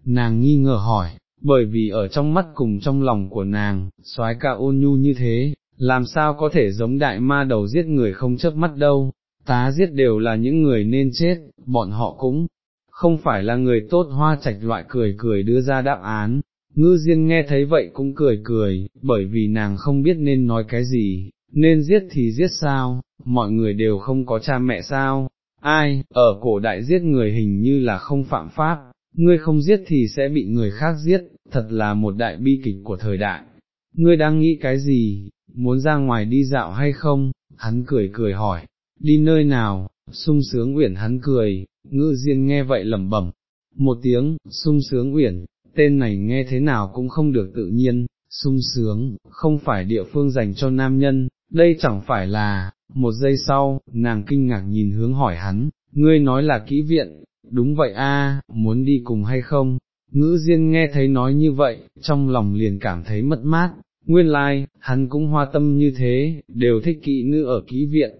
nàng nghi ngờ hỏi, bởi vì ở trong mắt cùng trong lòng của nàng, soái ca ôn nhu như thế, làm sao có thể giống đại ma đầu giết người không chớp mắt đâu, tá giết đều là những người nên chết, bọn họ cũng không phải là người tốt. Hoa trạch loại cười cười đưa ra đáp án. Ngư Diên nghe thấy vậy cũng cười cười, bởi vì nàng không biết nên nói cái gì, nên giết thì giết sao, mọi người đều không có cha mẹ sao, ai, ở cổ đại giết người hình như là không phạm pháp, ngươi không giết thì sẽ bị người khác giết, thật là một đại bi kịch của thời đại. Ngươi đang nghĩ cái gì, muốn ra ngoài đi dạo hay không, hắn cười cười hỏi, đi nơi nào, sung sướng uyển hắn cười, ngư diên nghe vậy lẩm bẩm, một tiếng, sung sướng uyển, tên này nghe thế nào cũng không được tự nhiên, sung sướng, không phải địa phương dành cho nam nhân, đây chẳng phải là, một giây sau, nàng kinh ngạc nhìn hướng hỏi hắn, ngươi nói là kỹ viện, đúng vậy a, muốn đi cùng hay không? Ngữ Diên nghe thấy nói như vậy, trong lòng liền cảm thấy mất mát, nguyên lai, like, hắn cũng hoa tâm như thế, đều thích kỹ nữ ở kỹ viện,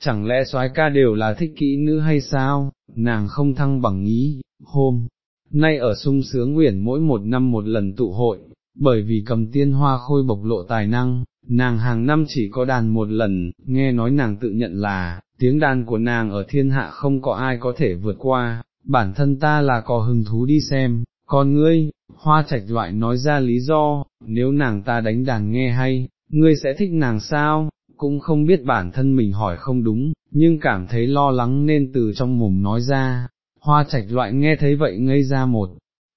chẳng lẽ soái ca đều là thích kỹ nữ hay sao, nàng không thăng bằng ý, hôm, nay ở sung sướng nguyện mỗi một năm một lần tụ hội, bởi vì cầm tiên hoa khôi bộc lộ tài năng, nàng hàng năm chỉ có đàn một lần, nghe nói nàng tự nhận là, tiếng đàn của nàng ở thiên hạ không có ai có thể vượt qua, bản thân ta là có hứng thú đi xem, còn ngươi, hoa trạch loại nói ra lý do, nếu nàng ta đánh đàn nghe hay, ngươi sẽ thích nàng sao, cũng không biết bản thân mình hỏi không đúng, nhưng cảm thấy lo lắng nên từ trong mồm nói ra, hoa trạch loại nghe thấy vậy ngây ra một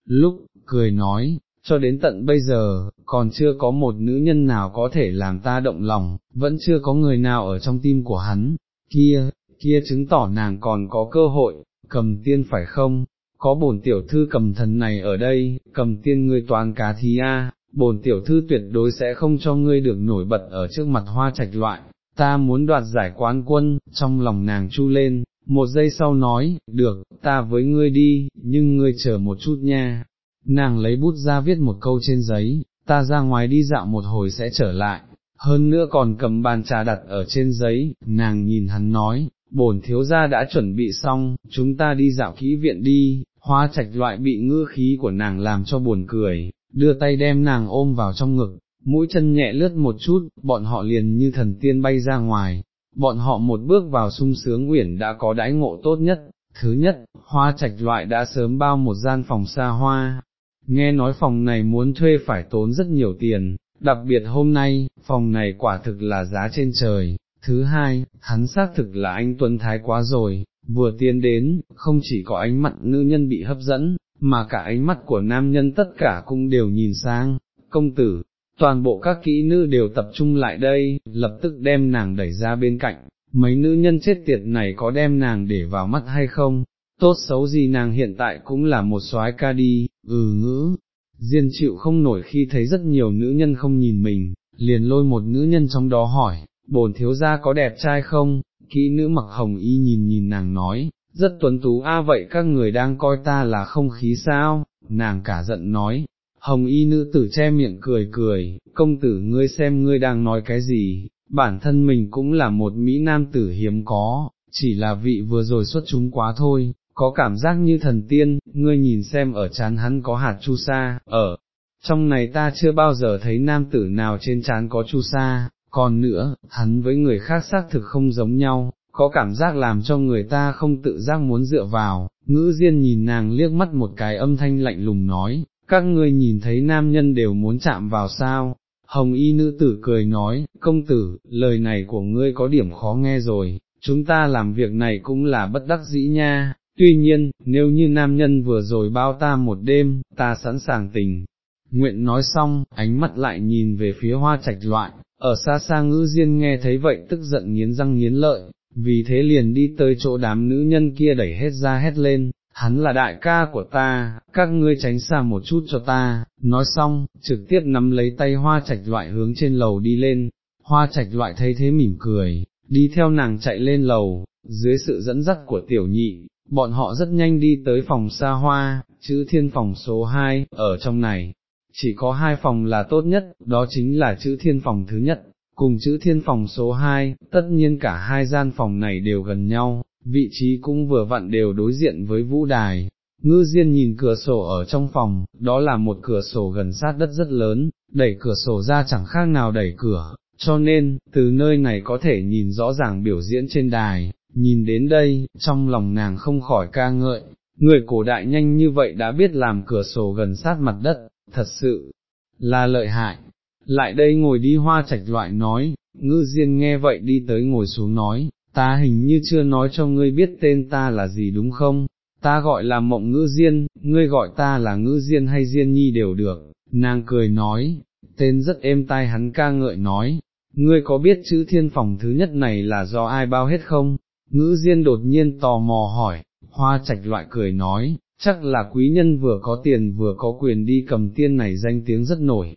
lúc, cười nói, cho đến tận bây giờ, còn chưa có một nữ nhân nào có thể làm ta động lòng, vẫn chưa có người nào ở trong tim của hắn, kia, kia chứng tỏ nàng còn có cơ hội, cầm tiên phải không, có bổn tiểu thư cầm thần này ở đây, cầm tiên ngươi toàn cá thí a, bổn tiểu thư tuyệt đối sẽ không cho ngươi được nổi bật ở trước mặt hoa trạch loại, ta muốn đoạt giải quán quân, trong lòng nàng chu lên, một giây sau nói, được, ta với ngươi đi, nhưng ngươi chờ một chút nha. Nàng lấy bút ra viết một câu trên giấy, ta ra ngoài đi dạo một hồi sẽ trở lại, hơn nữa còn cầm bàn trà đặt ở trên giấy, nàng nhìn hắn nói, bổn thiếu gia đã chuẩn bị xong, chúng ta đi dạo kỹ viện đi, hoa trạch loại bị ngư khí của nàng làm cho buồn cười, đưa tay đem nàng ôm vào trong ngực, mũi chân nhẹ lướt một chút, bọn họ liền như thần tiên bay ra ngoài, bọn họ một bước vào sung sướng uyển đã có đãi ngộ tốt nhất, thứ nhất, hoa trạch loại đã sớm bao một gian phòng xa hoa, nghe nói phòng này muốn thuê phải tốn rất nhiều tiền, đặc biệt hôm nay, phòng này quả thực là giá trên trời, thứ hai, hắn xác thực là anh Tuấn Thái quá rồi, vừa tiến đến, không chỉ có ánh mắt nữ nhân bị hấp dẫn, mà cả ánh mắt của nam nhân tất cả cũng đều nhìn sang, công tử, toàn bộ các kỹ nữ đều tập trung lại đây, lập tức đem nàng đẩy ra bên cạnh, mấy nữ nhân chết tiệt này có đem nàng để vào mắt hay không, tốt xấu gì nàng hiện tại cũng là một soái ca đi, ừ ngữ, diên chịu không nổi khi thấy rất nhiều nữ nhân không nhìn mình, liền lôi một nữ nhân trong đó hỏi, bồn thiếu gia có đẹp trai không, kỹ nữ mặc hồng y nhìn nhìn nàng nói, rất tuấn tú a vậy các người đang coi ta là không khí sao, nàng cả giận nói, hồng y nữ tử che miệng cười cười, công tử ngươi xem ngươi đang nói cái gì, bản thân mình cũng là một Mỹ nam tử hiếm có, chỉ là vị vừa rồi xuất chúng quá thôi, có cảm giác như thần tiên, ngươi nhìn xem ở chán hắn có hạt chu sa, ở, trong này ta chưa bao giờ thấy nam tử nào trên chán có chu sa, còn nữa, hắn với người khác xác thực không giống nhau, có cảm giác làm cho người ta không tự giác muốn dựa vào, ngữ diên nhìn nàng liếc mắt một cái âm thanh lạnh lùng nói, các ngươi nhìn thấy nam nhân đều muốn chạm vào sao, hồng y nữ tử cười nói, công tử, lời này của ngươi có điểm khó nghe rồi, chúng ta làm việc này cũng là bất đắc dĩ nha, tuy nhiên, nếu như nam nhân vừa rồi bao ta một đêm, ta sẵn sàng tình. Nguyện nói xong, ánh mắt lại nhìn về phía hoa trạch loại, ở xa xa ngữ diên nghe thấy vậy tức giận nghiến răng nghiến lợi, vì thế liền đi tới chỗ đám nữ nhân kia đẩy hết ra hét lên, hắn là đại ca của ta, các ngươi tránh xa một chút cho ta, nói xong, trực tiếp nắm lấy tay hoa trạch loại hướng trên lầu đi lên, hoa trạch loại thấy thế mỉm cười, đi theo nàng chạy lên lầu, dưới sự dẫn dắt của tiểu nhị, bọn họ rất nhanh đi tới phòng xa hoa, chữ thiên phòng số 2, ở trong này, chỉ có hai phòng là tốt nhất, đó chính là chữ thiên phòng thứ nhất, cùng chữ thiên phòng số 2, tất nhiên cả hai gian phòng này đều gần nhau, vị trí cũng vừa vặn đều đối diện với vũ đài. Ngư Diên nhìn cửa sổ ở trong phòng, đó là một cửa sổ gần sát đất rất lớn, đẩy cửa sổ ra chẳng khác nào đẩy cửa, cho nên, từ nơi này có thể nhìn rõ ràng biểu diễn trên đài, nhìn đến đây, trong lòng nàng không khỏi ca ngợi, người cổ đại nhanh như vậy đã biết làm cửa sổ gần sát mặt đất, thật sự là lợi hại. Lại đây ngồi đi hoa trạch loại nói, ngư diên nghe vậy đi tới ngồi xuống nói, ta hình như chưa nói cho ngươi biết tên ta là gì đúng không, ta gọi là mộng ngữ diên, ngươi gọi ta là ngữ diên hay diên nhi đều được, nàng cười nói, tên rất êm tai hắn ca ngợi nói, ngươi có biết chữ thiên phòng thứ nhất này là do ai bao hết không, ngữ diên đột nhiên tò mò hỏi, hoa trạch loại cười nói, chắc là quý nhân vừa có tiền vừa có quyền đi cầm tiên này danh tiếng rất nổi.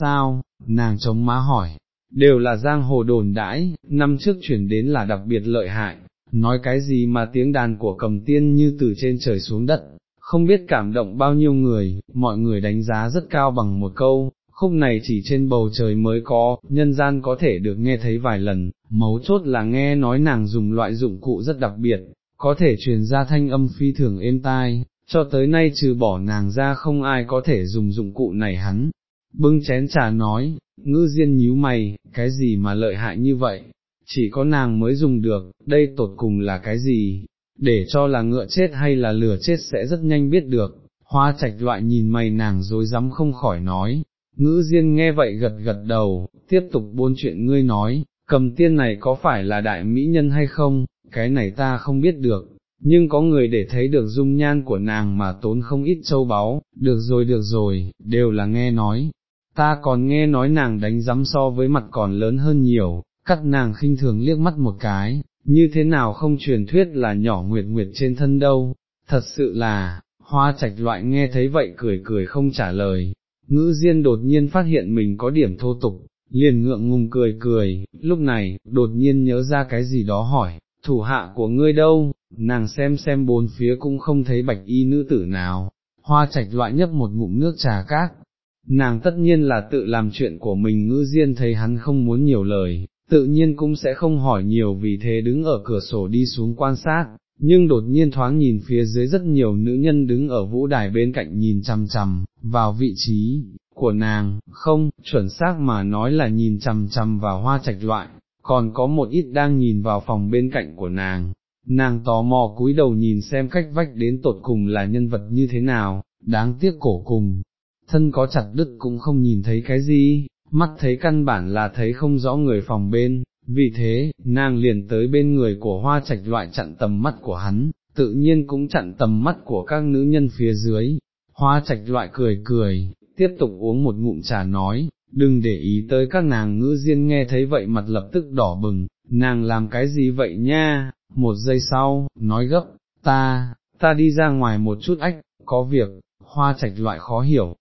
Sao, nàng chống má hỏi, đều là giang hồ đồn đãi, năm trước chuyển đến là đặc biệt lợi hại, nói cái gì mà tiếng đàn của cầm tiên như từ trên trời xuống đất, không biết cảm động bao nhiêu người, mọi người đánh giá rất cao bằng một câu, khúc này chỉ trên bầu trời mới có, nhân gian có thể được nghe thấy vài lần, mấu chốt là nghe nói nàng dùng loại dụng cụ rất đặc biệt, có thể truyền ra thanh âm phi thường êm tai, cho tới nay trừ bỏ nàng ra không ai có thể dùng dụng cụ này hắn. Bưng chén trà nói, ngư diên nhíu mày, cái gì mà lợi hại như vậy, chỉ có nàng mới dùng được, đây tột cùng là cái gì, để cho là ngựa chết hay là lửa chết sẽ rất nhanh biết được, hoa trạch loại nhìn mày nàng dối rắm không khỏi nói, ngữ diên nghe vậy gật gật đầu, tiếp tục buôn chuyện ngươi nói, cầm tiên này có phải là đại mỹ nhân hay không, cái này ta không biết được, nhưng có người để thấy được dung nhan của nàng mà tốn không ít châu báu, được rồi được rồi, đều là nghe nói, ta còn nghe nói nàng đánh giấm so với mặt còn lớn hơn nhiều, cắt nàng khinh thường liếc mắt một cái, như thế nào không truyền thuyết là nhỏ nguyệt nguyệt trên thân đâu, thật sự là, hoa trạch loại nghe thấy vậy cười cười không trả lời, ngữ diên đột nhiên phát hiện mình có điểm thô tục, liền ngượng ngùng cười cười, lúc này, đột nhiên nhớ ra cái gì đó hỏi, thủ hạ của ngươi đâu, nàng xem xem bốn phía cũng không thấy bạch y nữ tử nào, hoa trạch loại nhấp một ngụm nước trà cát, nàng tất nhiên là tự làm chuyện của mình ngữ diên thấy hắn không muốn nhiều lời, tự nhiên cũng sẽ không hỏi nhiều vì thế đứng ở cửa sổ đi xuống quan sát, nhưng đột nhiên thoáng nhìn phía dưới rất nhiều nữ nhân đứng ở vũ đài bên cạnh nhìn chằm chằm, vào vị trí, của nàng, không, chuẩn xác mà nói là nhìn chằm chằm vào hoa trạch loại, còn có một ít đang nhìn vào phòng bên cạnh của nàng. Nàng tò mò cúi đầu nhìn xem cách vách đến tột cùng là nhân vật như thế nào, đáng tiếc cổ cùng, thân có chặt đứt cũng không nhìn thấy cái gì, mắt thấy căn bản là thấy không rõ người phòng bên, vì thế, nàng liền tới bên người của hoa trạch loại chặn tầm mắt của hắn, tự nhiên cũng chặn tầm mắt của các nữ nhân phía dưới. Hoa trạch loại cười cười, tiếp tục uống một ngụm trà nói, đừng để ý tới các nàng ngữ diên nghe thấy vậy mặt lập tức đỏ bừng, nàng làm cái gì vậy nha, một giây sau, nói gấp, ta, ta đi ra ngoài một chút ách, có việc, hoa trạch loại khó hiểu,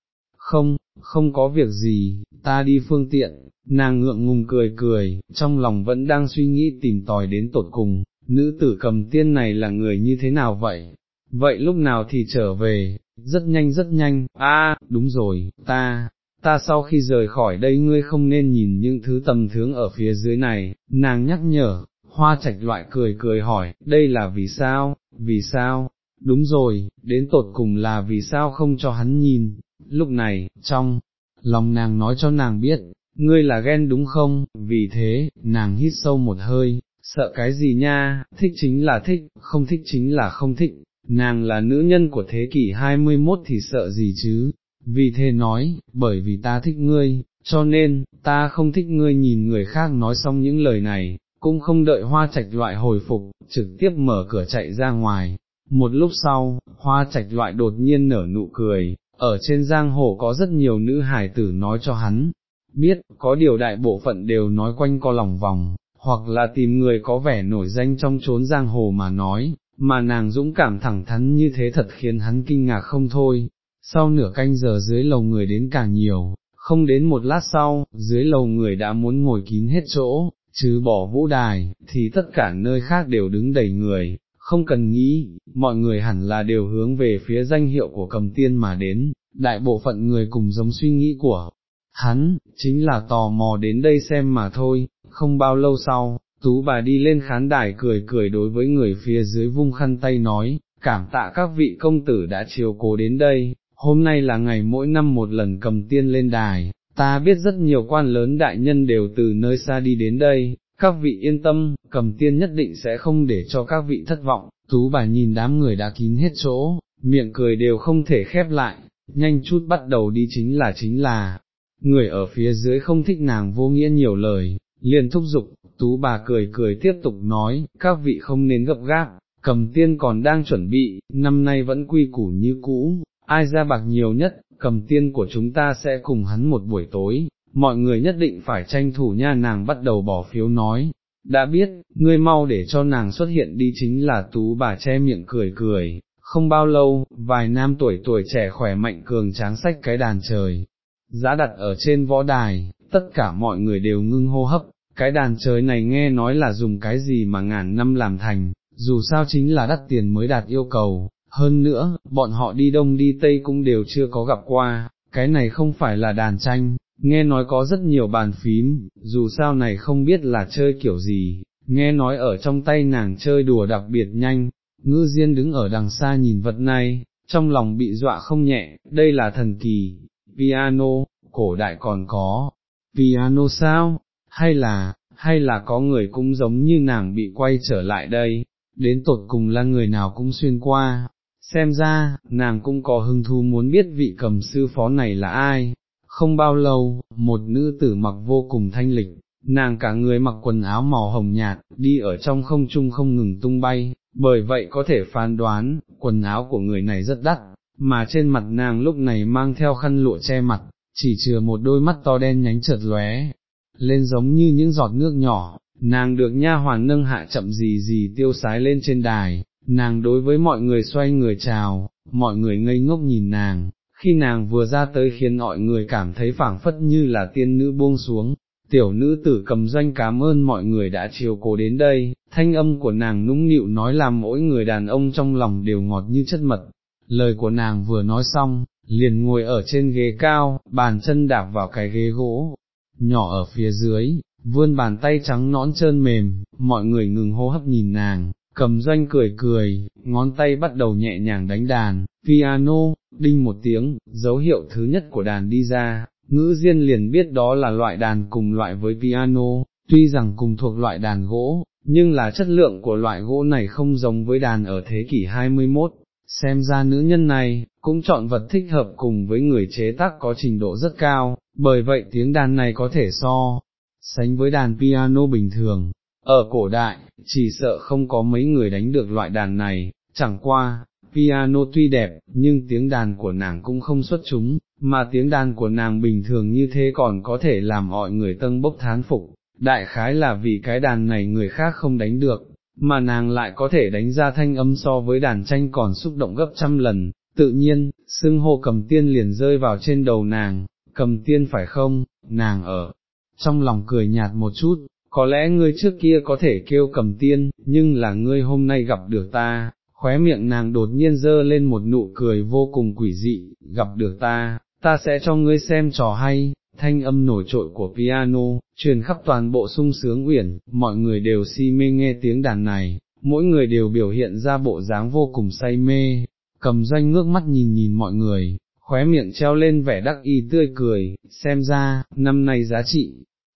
không, không có việc gì, ta đi phương tiện, nàng ngượng ngùng cười cười, trong lòng vẫn đang suy nghĩ tìm tòi đến tột cùng, nữ tử cầm tiên này là người như thế nào vậy, vậy lúc nào thì trở về, rất nhanh rất nhanh, a đúng rồi, ta, ta sau khi rời khỏi đây ngươi không nên nhìn những thứ tầm thướng ở phía dưới này, nàng nhắc nhở, hoa trạch loại cười cười hỏi, đây là vì sao, vì sao, đúng rồi, đến tột cùng là vì sao không cho hắn nhìn, lúc này, trong, lòng nàng nói cho nàng biết, ngươi là ghen đúng không, vì thế, nàng hít sâu một hơi, sợ cái gì nha, thích chính là thích, không thích chính là không thích, nàng là nữ nhân của thế kỷ 21 thì sợ gì chứ, vì thế nói, bởi vì ta thích ngươi, cho nên, ta không thích ngươi nhìn người khác nói xong những lời này, cũng không đợi hoa trạch loại hồi phục, trực tiếp mở cửa chạy ra ngoài. Một lúc sau, hoa trạch loại đột nhiên nở nụ cười, ở trên giang hồ có rất nhiều nữ hải tử nói cho hắn, biết, có điều đại bộ phận đều nói quanh co lòng vòng, hoặc là tìm người có vẻ nổi danh trong chốn giang hồ mà nói, mà nàng dũng cảm thẳng thắn như thế thật khiến hắn kinh ngạc không thôi. Sau nửa canh giờ dưới lầu người đến càng nhiều, không đến một lát sau, dưới lầu người đã muốn ngồi kín hết chỗ, chứ bỏ vũ đài, thì tất cả nơi khác đều đứng đầy người, không cần nghĩ, mọi người hẳn là đều hướng về phía danh hiệu của cầm tiên mà đến, đại bộ phận người cùng giống suy nghĩ của hắn, chính là tò mò đến đây xem mà thôi, không bao lâu sau, tú bà đi lên khán đài cười cười đối với người phía dưới vung khăn tay nói, cảm tạ các vị công tử đã chiều cố đến đây, hôm nay là ngày mỗi năm một lần cầm tiên lên đài, ta biết rất nhiều quan lớn đại nhân đều từ nơi xa đi đến đây, các vị yên tâm, cầm tiên nhất định sẽ không để cho các vị thất vọng, tú bà nhìn đám người đã kín hết chỗ, miệng cười đều không thể khép lại, nhanh chút bắt đầu đi chính là chính là, người ở phía dưới không thích nàng vô nghĩa nhiều lời, liền thúc giục, tú bà cười cười tiếp tục nói, các vị không nên gấp gáp, cầm tiên còn đang chuẩn bị, năm nay vẫn quy củ như cũ, ai ra bạc nhiều nhất, cầm tiên của chúng ta sẽ cùng hắn một buổi tối, mọi người nhất định phải tranh thủ nha nàng bắt đầu bỏ phiếu nói, đã biết, ngươi mau để cho nàng xuất hiện đi chính là tú bà che miệng cười cười, không bao lâu, vài nam tuổi tuổi trẻ khỏe mạnh cường tráng sách cái đàn trời, giá đặt ở trên võ đài, tất cả mọi người đều ngưng hô hấp, cái đàn trời này nghe nói là dùng cái gì mà ngàn năm làm thành, dù sao chính là đắt tiền mới đạt yêu cầu, hơn nữa, bọn họ đi đông đi tây cũng đều chưa có gặp qua, cái này không phải là đàn tranh, nghe nói có rất nhiều bàn phím, dù sao này không biết là chơi kiểu gì, nghe nói ở trong tay nàng chơi đùa đặc biệt nhanh, ngư diên đứng ở đằng xa nhìn vật này, trong lòng bị dọa không nhẹ, đây là thần kỳ, piano, cổ đại còn có, piano sao, hay là, hay là có người cũng giống như nàng bị quay trở lại đây, đến tột cùng là người nào cũng xuyên qua, xem ra, nàng cũng có hứng thú muốn biết vị cầm sư phó này là ai, không bao lâu, một nữ tử mặc vô cùng thanh lịch, nàng cả người mặc quần áo màu hồng nhạt, đi ở trong không trung không ngừng tung bay, bởi vậy có thể phán đoán, quần áo của người này rất đắt, mà trên mặt nàng lúc này mang theo khăn lụa che mặt, chỉ chừa một đôi mắt to đen nhánh chợt lóe, lên giống như những giọt nước nhỏ, nàng được nha hoàn nâng hạ chậm gì gì tiêu sái lên trên đài, nàng đối với mọi người xoay người chào, mọi người ngây ngốc nhìn nàng, khi nàng vừa ra tới khiến mọi người cảm thấy phảng phất như là tiên nữ buông xuống, tiểu nữ tử cầm doanh cảm ơn mọi người đã chiều cố đến đây, thanh âm của nàng nũng nịu nói làm mỗi người đàn ông trong lòng đều ngọt như chất mật, lời của nàng vừa nói xong, liền ngồi ở trên ghế cao, bàn chân đạp vào cái ghế gỗ, nhỏ ở phía dưới, vươn bàn tay trắng nõn trơn mềm, mọi người ngừng hô hấp nhìn nàng, cầm doanh cười cười, ngón tay bắt đầu nhẹ nhàng đánh đàn, piano, đinh một tiếng, dấu hiệu thứ nhất của đàn đi ra, ngữ diên liền biết đó là loại đàn cùng loại với piano, tuy rằng cùng thuộc loại đàn gỗ, nhưng là chất lượng của loại gỗ này không giống với đàn ở thế kỷ 21, xem ra nữ nhân này, cũng chọn vật thích hợp cùng với người chế tác có trình độ rất cao, bởi vậy tiếng đàn này có thể so, sánh với đàn piano bình thường. Ở cổ đại, chỉ sợ không có mấy người đánh được loại đàn này, chẳng qua, piano tuy đẹp, nhưng tiếng đàn của nàng cũng không xuất chúng, mà tiếng đàn của nàng bình thường như thế còn có thể làm mọi người tân bốc thán phục, đại khái là vì cái đàn này người khác không đánh được, mà nàng lại có thể đánh ra thanh âm so với đàn tranh còn xúc động gấp trăm lần, tự nhiên, xưng hô cầm tiên liền rơi vào trên đầu nàng, cầm tiên phải không, nàng ở, trong lòng cười nhạt một chút, có lẽ ngươi trước kia có thể kêu cầm tiên, nhưng là ngươi hôm nay gặp được ta, khóe miệng nàng đột nhiên dơ lên một nụ cười vô cùng quỷ dị, gặp được ta, ta sẽ cho ngươi xem trò hay, thanh âm nổi trội của piano, truyền khắp toàn bộ sung sướng uyển, mọi người đều si mê nghe tiếng đàn này, mỗi người đều biểu hiện ra bộ dáng vô cùng say mê, cầm doanh ngước mắt nhìn nhìn mọi người, khóe miệng treo lên vẻ đắc y tươi cười, xem ra, năm nay giá trị,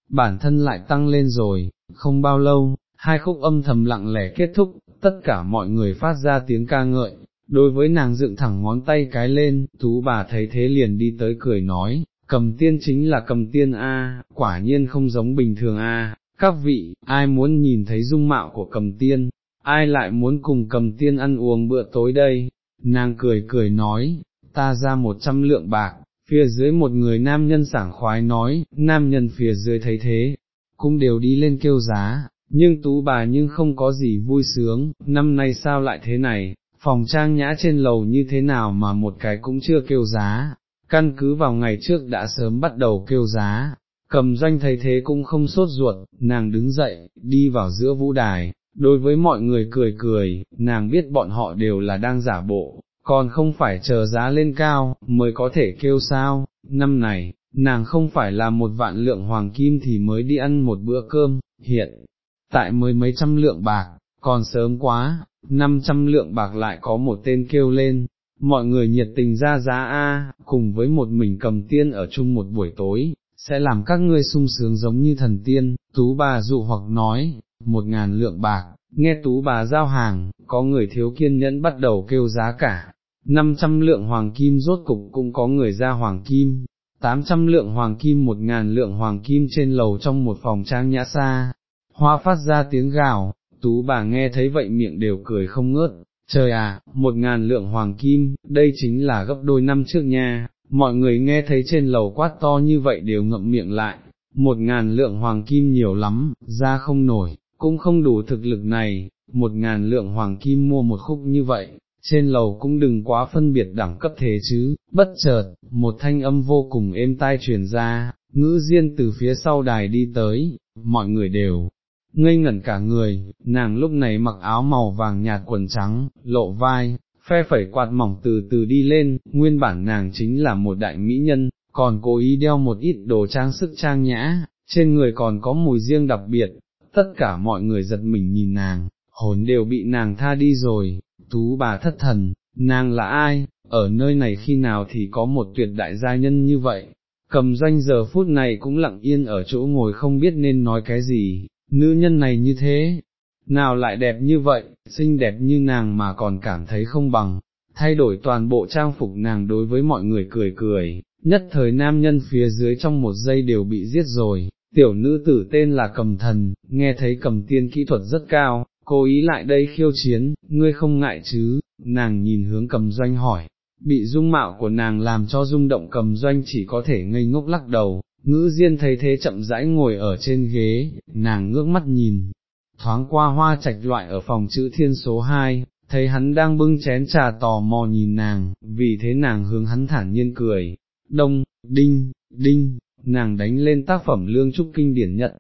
bản thân lại tăng lên rồi, không bao lâu, hai khúc âm thầm lặng lẽ kết thúc, tất cả mọi người phát ra tiếng ca ngợi, đối với nàng dựng thẳng ngón tay cái lên, tú bà thấy thế liền đi tới cười nói, cầm tiên chính là cầm tiên A, quả nhiên không giống bình thường A, các vị, ai muốn nhìn thấy dung mạo của cầm tiên, ai lại muốn cùng cầm tiên ăn uống bữa tối đây, nàng cười cười nói, ta ra một trăm lượng bạc, phía dưới một người nam nhân sảng khoái nói, nam nhân phía dưới thấy thế, cũng đều đi lên kêu giá, nhưng tú bà nhưng không có gì vui sướng, năm nay sao lại thế này, phòng trang nhã trên lầu như thế nào mà một cái cũng chưa kêu giá, căn cứ vào ngày trước đã sớm bắt đầu kêu giá, cầm doanh thấy thế cũng không sốt ruột, nàng đứng dậy, đi vào giữa vũ đài, đối với mọi người cười cười, nàng biết bọn họ đều là đang giả bộ, còn không phải chờ giá lên cao, mới có thể kêu sao, năm này, nàng không phải là một vạn lượng hoàng kim thì mới đi ăn một bữa cơm, hiện, tại mới mấy trăm lượng bạc, còn sớm quá, năm trăm lượng bạc lại có một tên kêu lên, mọi người nhiệt tình ra giá A, cùng với một mình cầm tiên ở chung một buổi tối, sẽ làm các ngươi sung sướng giống như thần tiên, tú bà dụ hoặc nói, một ngàn lượng bạc, nghe tú bà giao hàng, có người thiếu kiên nhẫn bắt đầu kêu giá cả, năm trăm lượng hoàng kim rốt cục cũng có người ra hoàng kim, tám trăm lượng hoàng kim một ngàn lượng hoàng kim trên lầu trong một phòng trang nhã xa, hoa phát ra tiếng gào, tú bà nghe thấy vậy miệng đều cười không ngớt, trời à, một ngàn lượng hoàng kim, đây chính là gấp đôi năm trước nha, mọi người nghe thấy trên lầu quát to như vậy đều ngậm miệng lại, một ngàn lượng hoàng kim nhiều lắm, ra không nổi, cũng không đủ thực lực này, một ngàn lượng hoàng kim mua một khúc như vậy, trên lầu cũng đừng quá phân biệt đẳng cấp thế chứ, bất chợt, một thanh âm vô cùng êm tai truyền ra, ngữ diên từ phía sau đài đi tới, mọi người đều ngây ngẩn cả người, nàng lúc này mặc áo màu vàng nhạt quần trắng, lộ vai, phe phẩy quạt mỏng từ từ đi lên, nguyên bản nàng chính là một đại mỹ nhân, còn cố ý đeo một ít đồ trang sức trang nhã, trên người còn có mùi riêng đặc biệt, tất cả mọi người giật mình nhìn nàng, hồn đều bị nàng tha đi rồi, tú bà thất thần, nàng là ai, ở nơi này khi nào thì có một tuyệt đại gia nhân như vậy, cầm doanh giờ phút này cũng lặng yên ở chỗ ngồi không biết nên nói cái gì, nữ nhân này như thế, nào lại đẹp như vậy, xinh đẹp như nàng mà còn cảm thấy không bằng, thay đổi toàn bộ trang phục nàng đối với mọi người cười cười, nhất thời nam nhân phía dưới trong một giây đều bị giết rồi, tiểu nữ tử tên là cầm thần, nghe thấy cầm tiên kỹ thuật rất cao, cố ý lại đây khiêu chiến, ngươi không ngại chứ, nàng nhìn hướng cầm doanh hỏi, bị dung mạo của nàng làm cho rung động cầm doanh chỉ có thể ngây ngốc lắc đầu, ngữ diên thấy thế chậm rãi ngồi ở trên ghế, nàng ngước mắt nhìn, thoáng qua hoa trạch loại ở phòng chữ thiên số 2, thấy hắn đang bưng chén trà tò mò nhìn nàng, vì thế nàng hướng hắn thản nhiên cười, đông, đinh, đinh, nàng đánh lên tác phẩm lương trúc kinh điển nhận,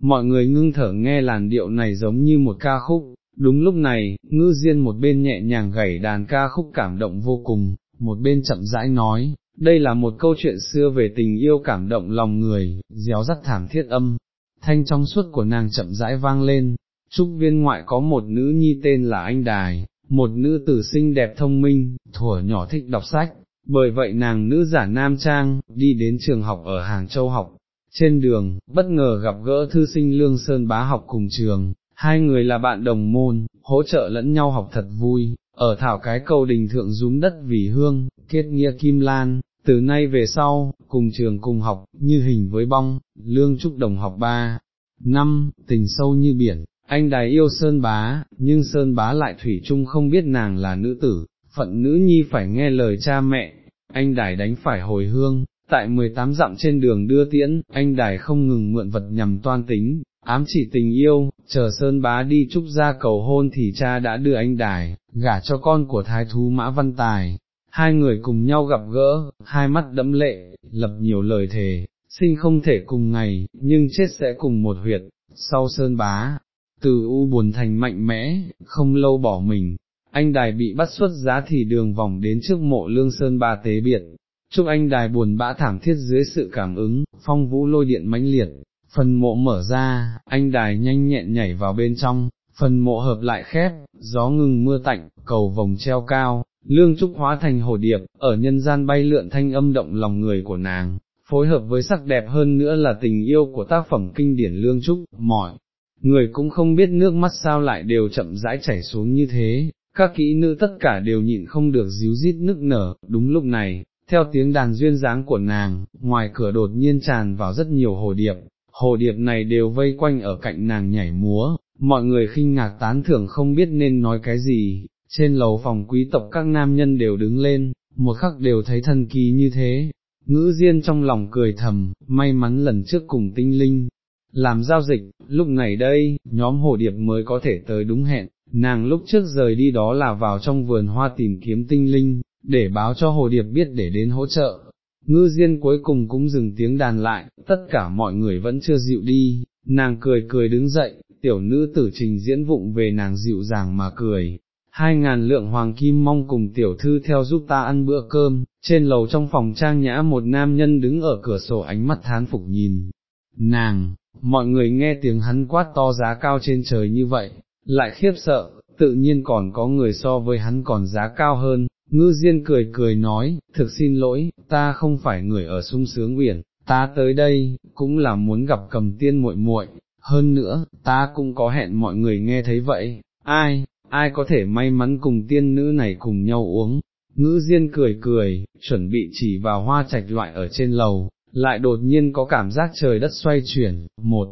mọi người ngưng thở nghe làn điệu này giống như một ca khúc, đúng lúc này, ngư diên một bên nhẹ nhàng gảy đàn ca khúc cảm động vô cùng, một bên chậm rãi nói, đây là một câu chuyện xưa về tình yêu cảm động lòng người, réo rắt thảm thiết âm, thanh trong suốt của nàng chậm rãi vang lên, trúc viên ngoại có một nữ nhi tên là Anh Đài, một nữ tử xinh đẹp thông minh, thuở nhỏ thích đọc sách, bởi vậy nàng nữ giả nam trang, đi đến trường học ở Hàng Châu học. Trên đường, bất ngờ gặp gỡ thư sinh Lương Sơn bá học cùng trường, hai người là bạn đồng môn, hỗ trợ lẫn nhau học thật vui, ở thảo cái cầu đình thượng rúm đất vì hương, kết nghĩa kim lan, từ nay về sau, cùng trường cùng học, như hình với bong, lương trúc đồng học ba, năm, tình sâu như biển, anh đài yêu Sơn bá, nhưng Sơn bá lại thủy chung không biết nàng là nữ tử, phận nữ nhi phải nghe lời cha mẹ, anh đài đánh phải hồi hương, tại 18 dặm trên đường đưa tiễn, anh đài không ngừng mượn vật nhằm toan tính, ám chỉ tình yêu, chờ Sơn bá đi trúc ra cầu hôn thì cha đã đưa anh đài, gả cho con của thái thú Mã Văn Tài. Hai người cùng nhau gặp gỡ, hai mắt đẫm lệ, lập nhiều lời thề, sinh không thể cùng ngày, nhưng chết sẽ cùng một huyệt, sau Sơn bá, từ u buồn thành mạnh mẽ, không lâu bỏ mình, anh đài bị bắt xuất giá thì đường vòng đến trước mộ lương sơn ba tế biệt, chúc anh đài buồn bã thảm thiết dưới sự cảm ứng, phong vũ lôi điện mãnh liệt, phần mộ mở ra, anh đài nhanh nhẹn nhảy vào bên trong, phần mộ hợp lại khép, gió ngừng mưa tạnh, cầu vòng treo cao, lương trúc hóa thành hồ điệp, ở nhân gian bay lượn thanh âm động lòng người của nàng, phối hợp với sắc đẹp hơn nữa là tình yêu của tác phẩm kinh điển lương trúc, mỏi người cũng không biết nước mắt sao lại đều chậm rãi chảy xuống như thế, các kỹ nữ tất cả đều nhịn không được díu rít nức nở, đúng lúc này, theo tiếng đàn duyên dáng của nàng, ngoài cửa đột nhiên tràn vào rất nhiều hồ điệp, hồ điệp này đều vây quanh ở cạnh nàng nhảy múa, mọi người khinh ngạc tán thưởng không biết nên nói cái gì, trên lầu phòng quý tộc các nam nhân đều đứng lên, một khắc đều thấy thần kỳ như thế, ngữ diên trong lòng cười thầm, may mắn lần trước cùng tinh linh, làm giao dịch, lúc này đây, nhóm hồ điệp mới có thể tới đúng hẹn, nàng lúc trước rời đi đó là vào trong vườn hoa tìm kiếm tinh linh, để báo cho hồ điệp biết để đến hỗ trợ. Ngư Diên cuối cùng cũng dừng tiếng đàn lại, tất cả mọi người vẫn chưa dịu đi, nàng cười cười đứng dậy, tiểu nữ tử trình diễn vụng về nàng dịu dàng mà cười. Hai ngàn lượng hoàng kim mong cùng tiểu thư theo giúp ta ăn bữa cơm, trên lầu trong phòng trang nhã một nam nhân đứng ở cửa sổ ánh mắt thán phục nhìn. Nàng, mọi người nghe tiếng hắn quát to giá cao trên trời như vậy, lại khiếp sợ, tự nhiên còn có người so với hắn còn giá cao hơn, ngư diên cười cười nói, thực xin lỗi, ta không phải người ở sung sướng uyển, ta tới đây, cũng là muốn gặp cầm tiên muội muội. hơn nữa, ta cũng có hẹn mọi người nghe thấy vậy, ai, ai có thể may mắn cùng tiên nữ này cùng nhau uống, ngữ diên cười cười, chuẩn bị chỉ vào hoa trạch loại ở trên lầu, lại đột nhiên có cảm giác trời đất xoay chuyển, một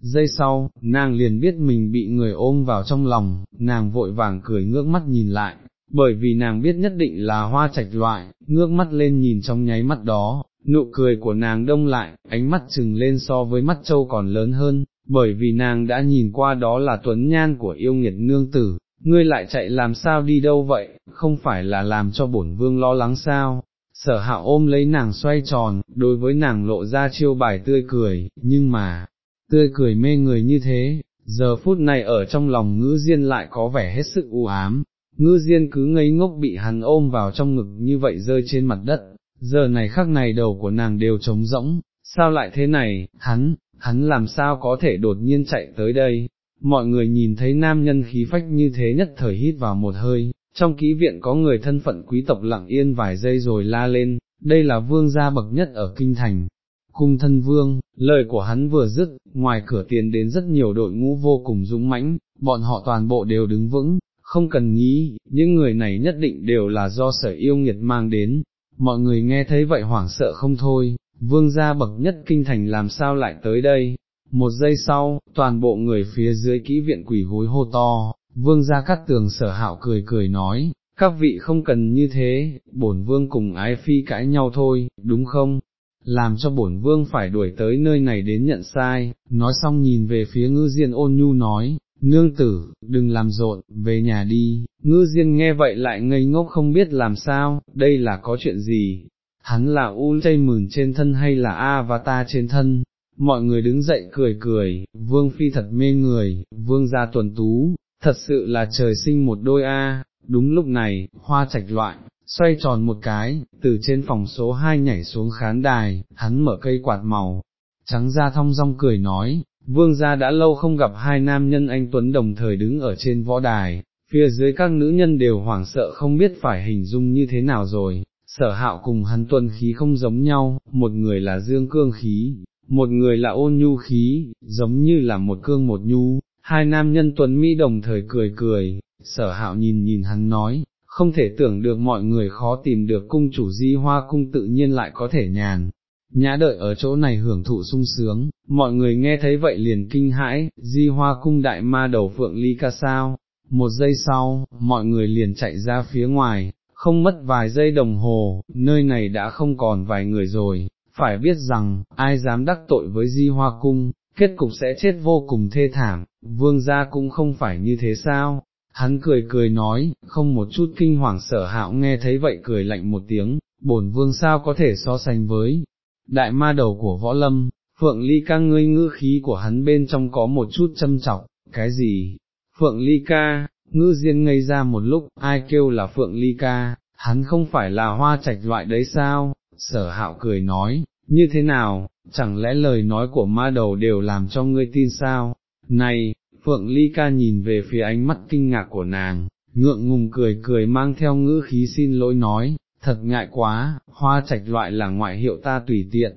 giây sau, nàng liền biết mình bị người ôm vào trong lòng, nàng vội vàng cười ngước mắt nhìn lại, bởi vì nàng biết nhất định là hoa trạch loại, ngước mắt lên nhìn trong nháy mắt đó, nụ cười của nàng đông lại, ánh mắt trừng lên so với mắt châu còn lớn hơn, bởi vì nàng đã nhìn qua đó là tuấn nhan của yêu nghiệt nương tử, ngươi lại chạy làm sao đi đâu vậy, không phải là làm cho bổn vương lo lắng sao, sở hạ ôm lấy nàng xoay tròn, đối với nàng lộ ra chiêu bài tươi cười, nhưng mà, tươi cười mê người như thế, giờ phút này ở trong lòng ngữ diên lại có vẻ hết sức u ám, Ngư diên cứ ngây ngốc bị hắn ôm vào trong ngực như vậy rơi trên mặt đất, giờ này khắc này đầu của nàng đều trống rỗng, sao lại thế này, hắn, hắn làm sao có thể đột nhiên chạy tới đây, mọi người nhìn thấy nam nhân khí phách như thế nhất thời hít vào một hơi, trong ký viện có người thân phận quý tộc lặng yên vài giây rồi la lên, đây là vương gia bậc nhất ở kinh thành. Cung thân vương, lời của hắn vừa dứt, ngoài cửa tiền đến rất nhiều đội ngũ vô cùng dũng mãnh, bọn họ toàn bộ đều đứng vững, không cần nghĩ, những người này nhất định đều là do sở yêu nghiệt mang đến, mọi người nghe thấy vậy hoảng sợ không thôi, vương gia bậc nhất kinh thành làm sao lại tới đây, một giây sau, toàn bộ người phía dưới kỹ viện quỷ hối hô to, vương gia cắt tường sở hạo cười cười nói, các vị không cần như thế, bổn vương cùng ái phi cãi nhau thôi, đúng không? Làm cho bổn vương phải đuổi tới nơi này đến nhận sai, nói xong nhìn về phía ngư diên ôn nhu nói, nương tử, đừng làm rộn, về nhà đi, ngư diên nghe vậy lại ngây ngốc không biết làm sao, đây là có chuyện gì, hắn là u tây mừng trên thân hay là a và ta trên thân, mọi người đứng dậy cười cười, vương phi thật mê người, vương gia tuần tú, thật sự là trời sinh một đôi A, đúng lúc này, hoa trạch loại, xoay tròn một cái, từ trên phòng số 2 nhảy xuống khán đài, hắn mở cây quạt màu, trắng ra thong dong cười nói, vương gia đã lâu không gặp hai nam nhân anh Tuấn đồng thời đứng ở trên võ đài, phía dưới các nữ nhân đều hoảng sợ không biết phải hình dung như thế nào rồi, sở hạo cùng hắn tuần khí không giống nhau, một người là dương cương khí, một người là ôn nhu khí, giống như là một cương một nhu, hai nam nhân tuấn Mỹ đồng thời cười cười, sở hạo nhìn nhìn hắn nói, không thể tưởng được mọi người khó tìm được cung chủ di hoa cung tự nhiên lại có thể nhàn. Nhã đợi ở chỗ này hưởng thụ sung sướng, mọi người nghe thấy vậy liền kinh hãi, di hoa cung đại ma đầu phượng ly ca sao, một giây sau, mọi người liền chạy ra phía ngoài, không mất vài giây đồng hồ, nơi này đã không còn vài người rồi, phải biết rằng, ai dám đắc tội với di hoa cung, kết cục sẽ chết vô cùng thê thảm, vương gia cũng không phải như thế sao, hắn cười cười nói, không một chút kinh hoàng sở hạo nghe thấy vậy cười lạnh một tiếng, bổn vương sao có thể so sánh với đại ma đầu của võ lâm, phượng ly ca ngươi ngư khí của hắn bên trong có một chút châm trọng. cái gì, phượng ly ca, ngư diên ngây ra một lúc, ai kêu là phượng ly ca, hắn không phải là hoa trạch loại đấy sao, sở hạo cười nói, như thế nào, chẳng lẽ lời nói của ma đầu đều làm cho ngươi tin sao, này, Phượng Ly ca nhìn về phía ánh mắt kinh ngạc của nàng, ngượng ngùng cười cười mang theo ngữ khí xin lỗi nói, thật ngại quá, hoa trạch loại là ngoại hiệu ta tùy tiện.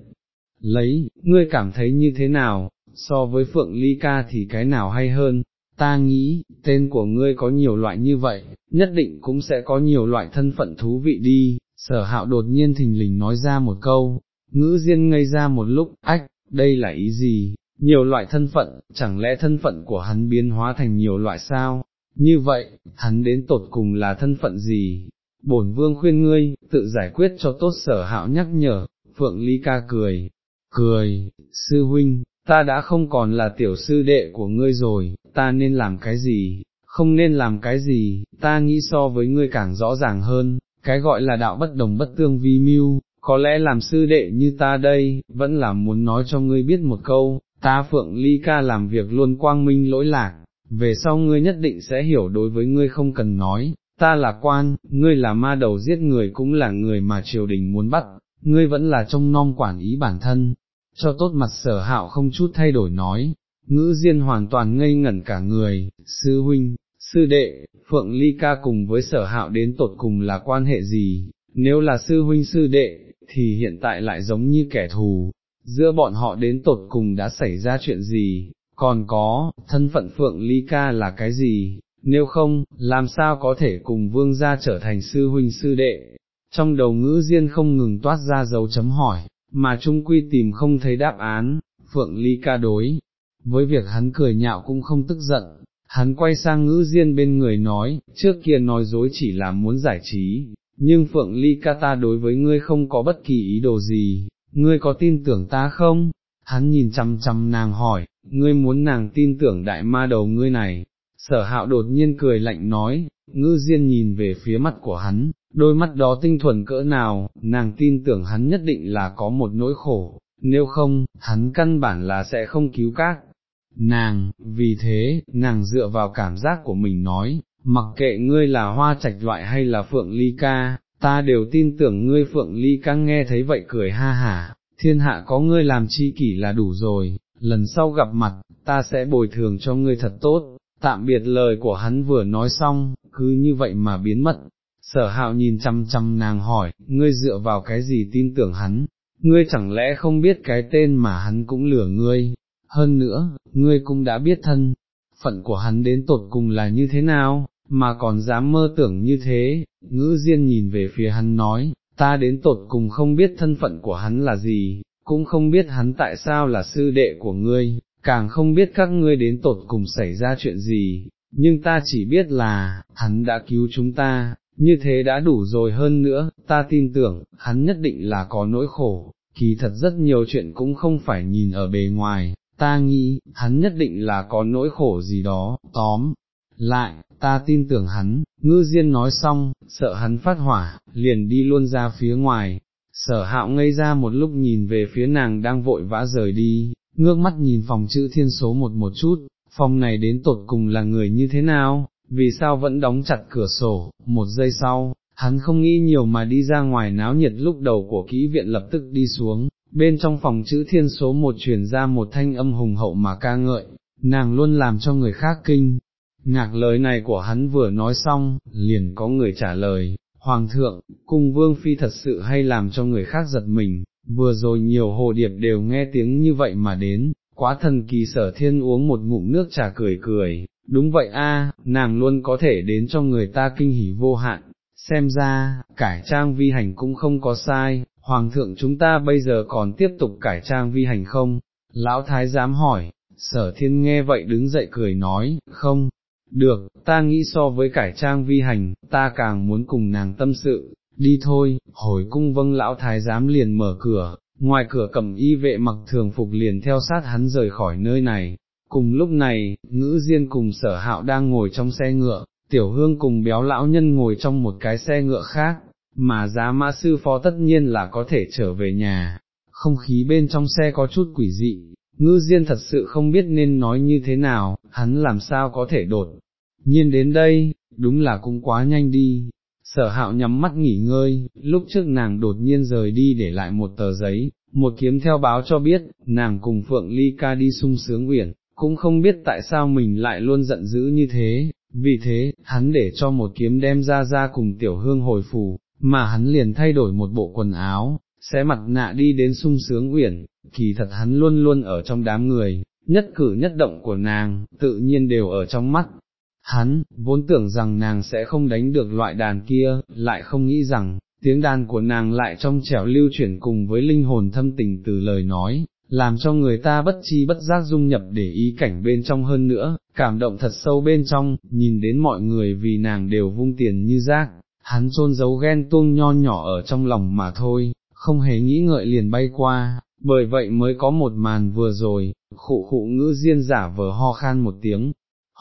Lấy, ngươi cảm thấy như thế nào, so với Phượng Ly ca thì cái nào hay hơn, ta nghĩ, tên của ngươi có nhiều loại như vậy, nhất định cũng sẽ có nhiều loại thân phận thú vị đi, sở hạo đột nhiên thình lình nói ra một câu, ngữ diên ngây ra một lúc, ách, đây là ý gì, nhiều loại thân phận, chẳng lẽ thân phận của hắn biến hóa thành nhiều loại sao, như vậy, hắn đến tột cùng là thân phận gì, bổn vương khuyên ngươi, tự giải quyết cho tốt sở hạo nhắc nhở, phượng ly ca cười, cười, sư huynh, ta đã không còn là tiểu sư đệ của ngươi rồi, ta nên làm cái gì, không nên làm cái gì, ta nghĩ so với ngươi càng rõ ràng hơn, cái gọi là đạo bất đồng bất tương vi mưu, có lẽ làm sư đệ như ta đây, vẫn là muốn nói cho ngươi biết một câu, ta phượng ly ca làm việc luôn quang minh lỗi lạc, về sau ngươi nhất định sẽ hiểu đối với ngươi không cần nói, ta là quan, ngươi là ma đầu giết người cũng là người mà triều đình muốn bắt, ngươi vẫn là trông nom quản ý bản thân, cho tốt mặt sở hạo không chút thay đổi nói, ngữ diên hoàn toàn ngây ngẩn cả người, sư huynh, sư đệ, phượng ly ca cùng với sở hạo đến tột cùng là quan hệ gì, nếu là sư huynh sư đệ, thì hiện tại lại giống như kẻ thù, giữa bọn họ đến tột cùng đã xảy ra chuyện gì, còn có, thân phận Phượng Ly Ca là cái gì, nếu không, làm sao có thể cùng vương gia trở thành sư huynh sư đệ. Trong đầu ngữ diên không ngừng toát ra dấu chấm hỏi, mà trung quy tìm không thấy đáp án, Phượng Ly Ca đối. Với việc hắn cười nhạo cũng không tức giận, hắn quay sang ngữ diên bên người nói, trước kia nói dối chỉ là muốn giải trí, nhưng Phượng Ly Ca ta đối với ngươi không có bất kỳ ý đồ gì, ngươi có tin tưởng ta không? Hắn nhìn chăm chăm nàng hỏi, ngươi muốn nàng tin tưởng đại ma đầu ngươi này, sở hạo đột nhiên cười lạnh nói, ngư diên nhìn về phía mắt của hắn, đôi mắt đó tinh thuần cỡ nào, nàng tin tưởng hắn nhất định là có một nỗi khổ, nếu không, hắn căn bản là sẽ không cứu các. Nàng, vì thế, nàng dựa vào cảm giác của mình nói, mặc kệ ngươi là hoa trạch loại hay là phượng ly ca, ta đều tin tưởng ngươi phượng ly Ca. nghe thấy vậy cười ha hả, thiên hạ có ngươi làm chi kỷ là đủ rồi, lần sau gặp mặt, ta sẽ bồi thường cho ngươi thật tốt, tạm biệt lời của hắn vừa nói xong, cứ như vậy mà biến mất. Sở hạo nhìn chăm chăm nàng hỏi, ngươi dựa vào cái gì tin tưởng hắn, ngươi chẳng lẽ không biết cái tên mà hắn cũng lừa ngươi, hơn nữa, ngươi cũng đã biết thân, phận của hắn đến tột cùng là như thế nào, mà còn dám mơ tưởng như thế, ngữ diên nhìn về phía hắn nói, ta đến tột cùng không biết thân phận của hắn là gì, cũng không biết hắn tại sao là sư đệ của ngươi, càng không biết các ngươi đến tột cùng xảy ra chuyện gì, nhưng ta chỉ biết là, hắn đã cứu chúng ta, như thế đã đủ rồi. Hơn nữa, ta tin tưởng, hắn nhất định là có nỗi khổ, kỳ thật rất nhiều chuyện cũng không phải nhìn ở bề ngoài, ta nghĩ, hắn nhất định là có nỗi khổ gì đó, tóm, lại, ta tin tưởng hắn, ngư diên nói xong, sợ hắn phát hỏa, liền đi luôn ra phía ngoài, sở hạo ngây ra một lúc nhìn về phía nàng đang vội vã rời đi, ngước mắt nhìn phòng chữ thiên số một một chút, phòng này đến tột cùng là người như thế nào, vì sao vẫn đóng chặt cửa sổ, một giây sau, hắn không nghĩ nhiều mà đi ra ngoài náo nhiệt lúc đầu của kỹ viện lập tức đi xuống, bên trong phòng chữ thiên số một truyền ra một thanh âm hùng hậu mà ca ngợi, nàng luôn làm cho người khác kinh. Ngạc lời này của hắn vừa nói xong, liền có người trả lời, Hoàng thượng, cung vương phi thật sự hay làm cho người khác giật mình, vừa rồi nhiều hồ điệp đều nghe tiếng như vậy mà đến, quá thần kỳ sở thiên uống một ngụm nước trà cười cười, đúng vậy a, nàng luôn có thể đến cho người ta kinh hỉ vô hạn, xem ra, cải trang vi hành cũng không có sai, hoàng thượng chúng ta bây giờ còn tiếp tục cải trang vi hành không? Lão thái dám hỏi, sở thiên nghe vậy đứng dậy cười nói, không, được, ta nghĩ so với cải trang vi hành, ta càng muốn cùng nàng tâm sự, đi thôi, hồi cung vâng lão thái giám liền mở cửa, ngoài cửa cầm y vệ mặc thường phục liền theo sát hắn rời khỏi nơi này. Cùng lúc này, ngữ diên cùng sở hạo đang ngồi trong xe ngựa, tiểu hương cùng béo lão nhân ngồi trong một cái xe ngựa khác, mà giá mã sư phó tất nhiên là có thể trở về nhà. Không khí bên trong xe có chút quỷ dị, ngư diên thật sự không biết nên nói như thế nào, hắn làm sao có thể đột. Nhiên đến đây, đúng là cũng quá nhanh đi, sở hạo nhắm mắt nghỉ ngơi, lúc trước nàng đột nhiên rời đi để lại một tờ giấy, một kiếm theo báo cho biết, nàng cùng Phượng Ly ca đi sung sướng uyển, cũng không biết tại sao mình lại luôn giận dữ như thế, vì thế, hắn để cho một kiếm đem ra ra cùng tiểu hương hồi phù, mà hắn liền thay đổi một bộ quần áo, sẽ mặt nạ đi đến sung sướng uyển, kỳ thật hắn luôn luôn ở trong đám người, nhất cử nhất động của nàng, tự nhiên đều ở trong mắt. Hắn, vốn tưởng rằng nàng sẽ không đánh được loại đàn kia, lại không nghĩ rằng, tiếng đàn của nàng lại trong trẻo lưu chuyển cùng với linh hồn thâm tình từ lời nói, làm cho người ta bất chi bất giác dung nhập để ý cảnh bên trong hơn nữa, cảm động thật sâu bên trong, nhìn đến mọi người vì nàng đều vung tiền như rác, hắn trôn giấu ghen tuông nho nhỏ ở trong lòng mà thôi, không hề nghĩ ngợi liền bay qua, bởi vậy mới có một màn vừa rồi, khụ khụ ngữ diên giả vờ ho khan một tiếng,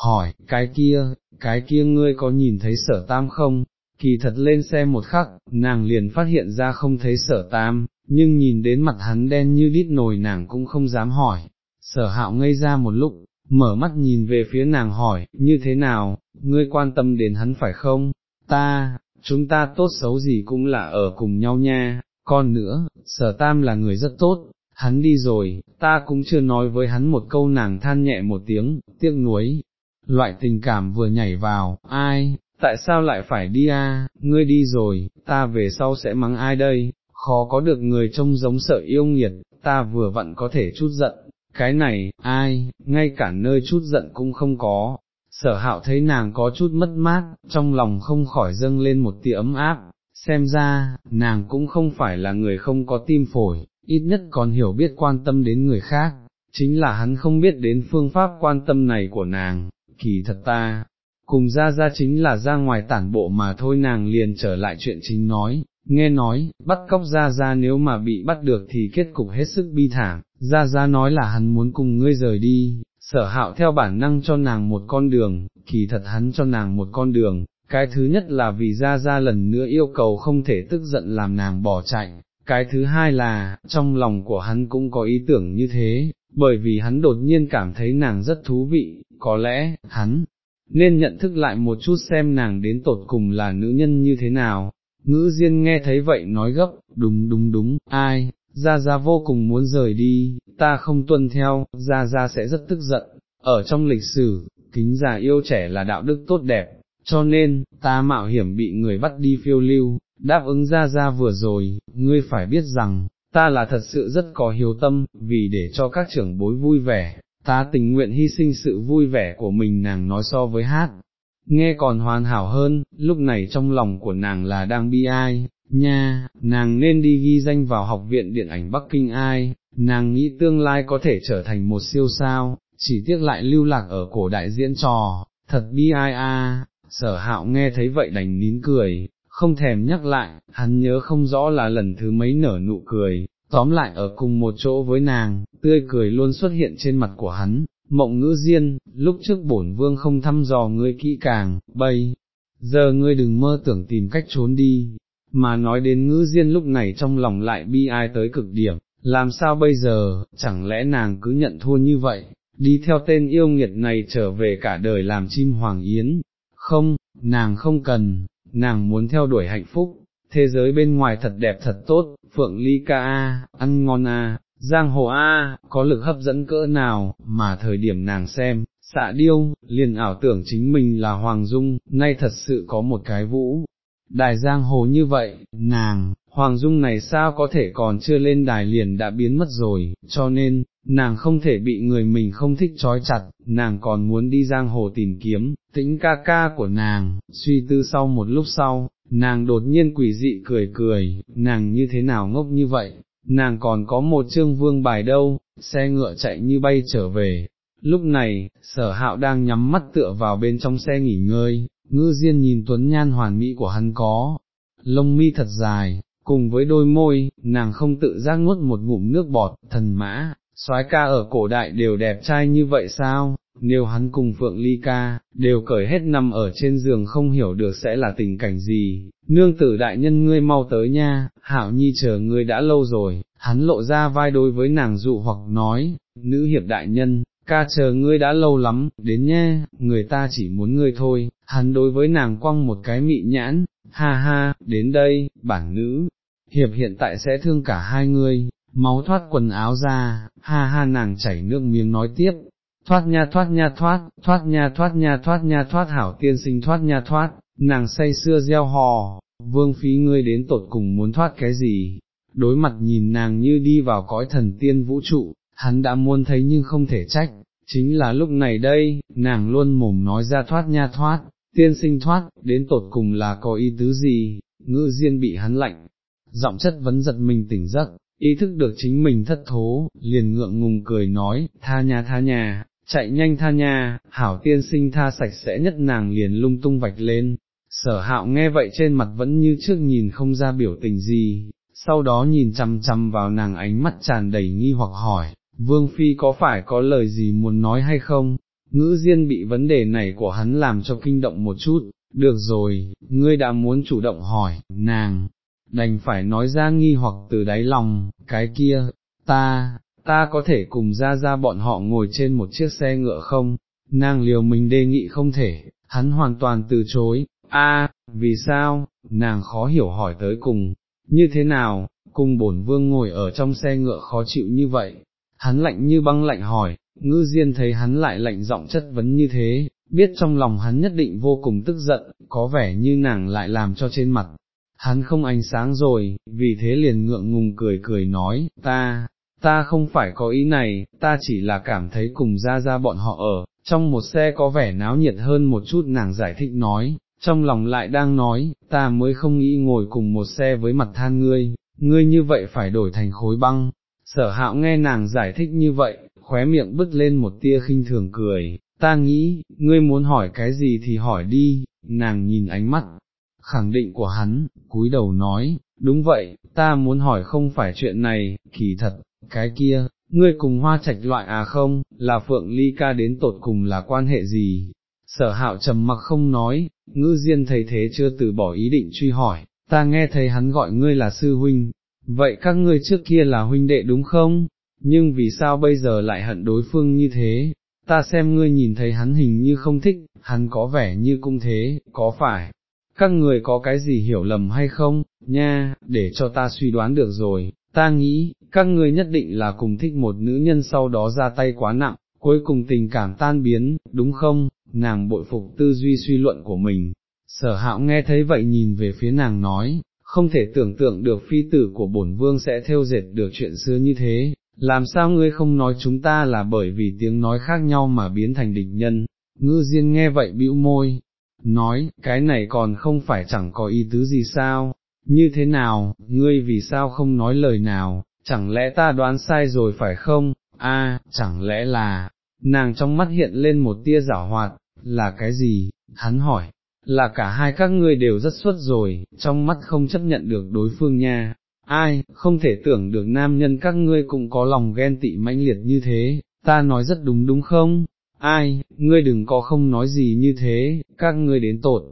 hỏi, cái kia, cái kia ngươi có nhìn thấy sở tam không? Kỳ thật lên xe một khắc, nàng liền phát hiện ra không thấy sở tam, nhưng nhìn đến mặt hắn đen như đít nồi nàng cũng không dám hỏi. Sở hạo ngây ra một lúc, mở mắt nhìn về phía nàng hỏi, như thế nào, ngươi quan tâm đến hắn phải không? Ta, chúng ta tốt xấu gì cũng là ở cùng nhau nha, còn nữa, sở tam là người rất tốt, hắn đi rồi, ta cũng chưa nói với hắn một câu nàng than nhẹ một tiếng, tiếc nuối, loại tình cảm vừa nhảy vào, ai, tại sao lại phải đi a? ngươi đi rồi, ta về sau sẽ mắng ai đây, khó có được người trông giống sợ yêu nghiệt, ta vừa vặn có thể chút giận, cái này, ai, ngay cả nơi chút giận cũng không có. Sở hạo thấy nàng có chút mất mát, trong lòng không khỏi dâng lên một tia ấm áp, xem ra, nàng cũng không phải là người không có tim phổi, ít nhất còn hiểu biết quan tâm đến người khác, chính là hắn không biết đến phương pháp quan tâm này của nàng, kỳ thật ta, cùng ra ra chính là ra ngoài tản bộ mà thôi nàng liền trở lại chuyện chính nói, nghe nói, bắt cóc ra ra nếu mà bị bắt được thì kết cục hết sức bi thảm, ra ra nói là hắn muốn cùng ngươi rời đi, sở hạo theo bản năng cho nàng một con đường, kỳ thật hắn cho nàng một con đường, cái thứ nhất là vì ra ra lần nữa yêu cầu không thể tức giận làm nàng bỏ chạy, cái thứ hai là, trong lòng của hắn cũng có ý tưởng như thế, bởi vì hắn đột nhiên cảm thấy nàng rất thú vị, có lẽ, hắn, nên nhận thức lại một chút xem nàng đến tột cùng là nữ nhân như thế nào. Ngữ Diên nghe thấy vậy nói gấp, đúng đúng đúng, ai, Ra Ra vô cùng muốn rời đi, ta không tuân theo, Ra Ra sẽ rất tức giận, ở trong lịch sử, kính già yêu trẻ là đạo đức tốt đẹp, cho nên, ta mạo hiểm bị người bắt đi phiêu lưu, đáp ứng Ra Ra vừa rồi, ngươi phải biết rằng, ta là thật sự rất có hiếu tâm, vì để cho các trưởng bối vui vẻ, ta tình nguyện hy sinh sự vui vẻ của mình nàng nói so với hát, nghe còn hoàn hảo hơn, lúc này trong lòng của nàng là đang bi ai, nha, nàng nên đi ghi danh vào học viện điện ảnh Bắc Kinh ai, nàng nghĩ tương lai có thể trở thành một siêu sao, chỉ tiếc lại lưu lạc ở cổ đại diễn trò, thật bi ai a. sở hạo nghe thấy vậy đành nín cười, không thèm nhắc lại, hắn nhớ không rõ là lần thứ mấy nở nụ cười, tóm lại ở cùng một chỗ với nàng, tươi cười luôn xuất hiện trên mặt của hắn, mộng ngữ diên, lúc trước bổn vương không thăm dò ngươi kỹ càng, bây, giờ ngươi đừng mơ tưởng tìm cách trốn đi, mà nói đến ngữ diên lúc này trong lòng lại bi ai tới cực điểm, làm sao bây giờ, chẳng lẽ nàng cứ nhận thua như vậy, đi theo tên yêu nghiệt này trở về cả đời làm chim hoàng yến, không, nàng không cần, nàng muốn theo đuổi hạnh phúc, thế giới bên ngoài thật đẹp thật tốt, Phượng Ly ca a, ăn ngon a, Giang Hồ a, có lực hấp dẫn cỡ nào, mà thời điểm nàng xem, xạ điêu, liền ảo tưởng chính mình là Hoàng Dung, nay thật sự có một cái vũ. Đài Giang Hồ như vậy, nàng, Hoàng Dung này sao có thể còn chưa lên đài liền đã biến mất rồi, cho nên, nàng không thể bị người mình không thích trói chặt, nàng còn muốn đi giang hồ tìm kiếm, tĩnh ca ca của nàng, suy tư sau một lúc sau, nàng đột nhiên quỷ dị cười cười, nàng như thế nào ngốc như vậy, nàng còn có một chương vương bài đâu, xe ngựa chạy như bay trở về. Lúc này, sở hạo đang nhắm mắt tựa vào bên trong xe nghỉ ngơi, ngư diên nhìn tuấn nhan hoàn mỹ của hắn có, lông mi thật dài, cùng với đôi môi, nàng không tự giác nuốt một ngụm nước bọt, thần mã, soái ca ở cổ đại đều đẹp trai như vậy sao, nếu hắn cùng Phượng Ly ca, đều cởi hết nằm ở trên giường không hiểu được sẽ là tình cảnh gì, nương tử đại nhân ngươi mau tới nha, hảo nhi chờ ngươi đã lâu rồi, hắn lộ ra vai đối với nàng dụ hoặc nói, nữ hiệp đại nhân, ca chờ ngươi đã lâu lắm, đến nha, người ta chỉ muốn ngươi thôi, hắn đối với nàng quăng một cái mị nhãn, ha ha, đến đây, bản nữ, hiệp hiện tại sẽ thương cả hai ngươi, máu thoát quần áo ra, ha ha nàng chảy nước miếng nói tiếp, thoát nha thoát nha thoát, thoát nha thoát nha thoát nha thoát hảo tiên sinh thoát nha thoát, nàng say xưa gieo hò, vương phí ngươi đến tột cùng muốn thoát cái gì, đối mặt nhìn nàng như đi vào cõi thần tiên vũ trụ, hắn đã muốn thấy nhưng không thể trách, chính là lúc này đây, nàng luôn mồm nói ra thoát nha thoát, tiên sinh thoát, đến tột cùng là có ý tứ gì, ngữ diên bị hắn lạnh, giọng chất vấn giật mình tỉnh giấc, ý thức được chính mình thất thố, liền ngượng ngùng cười nói, tha nhà tha nhà, chạy nhanh tha nhà, hảo tiên sinh tha sạch sẽ nhất nàng liền lung tung vạch lên, sở hạo nghe vậy trên mặt vẫn như trước nhìn không ra biểu tình gì, sau đó nhìn chằm chằm vào nàng ánh mắt tràn đầy nghi hoặc hỏi, vương phi có phải có lời gì muốn nói hay không, ngữ diên bị vấn đề này của hắn làm cho kinh động một chút, được rồi, ngươi đã muốn chủ động hỏi, nàng, đành phải nói ra nghi hoặc từ đáy lòng, cái kia, ta, ta có thể cùng ra ra bọn họ ngồi trên một chiếc xe ngựa không, nàng liều mình đề nghị không thể, hắn hoàn toàn từ chối, a, vì sao, nàng khó hiểu hỏi tới cùng, như thế nào, cùng bổn vương ngồi ở trong xe ngựa khó chịu như vậy, hắn lạnh như băng lạnh hỏi, ngư diên thấy hắn lại lạnh giọng chất vấn như thế, biết trong lòng hắn nhất định vô cùng tức giận, có vẻ như nàng lại làm cho trên mặt, hắn không ánh sáng rồi, vì thế liền ngượng ngùng cười cười nói, ta, ta không phải có ý này, ta chỉ là cảm thấy cùng ra ra bọn họ ở, trong một xe có vẻ náo nhiệt hơn một chút nàng giải thích nói, trong lòng lại đang nói, ta mới không nghĩ ngồi cùng một xe với mặt than ngươi, ngươi như vậy phải đổi thành khối băng. Sở hạo nghe nàng giải thích như vậy, khóe miệng bứt lên một tia khinh thường cười, ta nghĩ, ngươi muốn hỏi cái gì thì hỏi đi, nàng nhìn ánh mắt, khẳng định của hắn, cúi đầu nói, đúng vậy, ta muốn hỏi không phải chuyện này, kỳ thật, cái kia, ngươi cùng hoa trạch loại à không, là phượng ly ca đến tột cùng là quan hệ gì? Sở hạo trầm mặc không nói, ngư diên thấy thế chưa từ bỏ ý định truy hỏi, ta nghe thấy hắn gọi ngươi là sư huynh, vậy các ngươi trước kia là huynh đệ đúng không? Nhưng vì sao bây giờ lại hận đối phương như thế? Ta xem ngươi nhìn thấy hắn hình như không thích, hắn có vẻ như cung thế, có phải, các người có cái gì hiểu lầm hay không, nha, để cho ta suy đoán được rồi, ta nghĩ, các người nhất định là cùng thích một nữ nhân sau đó ra tay quá nặng, cuối cùng tình cảm tan biến, đúng không, nàng bội phục tư duy suy luận của mình. Sở hạo nghe thấy vậy nhìn về phía nàng nói, không thể tưởng tượng được phi tử của bổn vương sẽ theo dệt được chuyện xưa như thế, làm sao ngươi không nói chúng ta là bởi vì tiếng nói khác nhau mà biến thành địch nhân, ngư diên nghe vậy bĩu môi, nói, cái này còn không phải chẳng có ý tứ gì sao, như thế nào, ngươi vì sao không nói lời nào, chẳng lẽ ta đoán sai rồi phải không, a, chẳng lẽ là, nàng trong mắt hiện lên một tia giả hoạt, là cái gì, hắn hỏi, là cả hai các ngươi đều rất xuất rồi, trong mắt không chấp nhận được đối phương nha, ai, không thể tưởng được nam nhân các ngươi cũng có lòng ghen tị mãnh liệt như thế, ta nói rất đúng đúng không, ai, ngươi đừng có không nói gì như thế, các ngươi đến tội.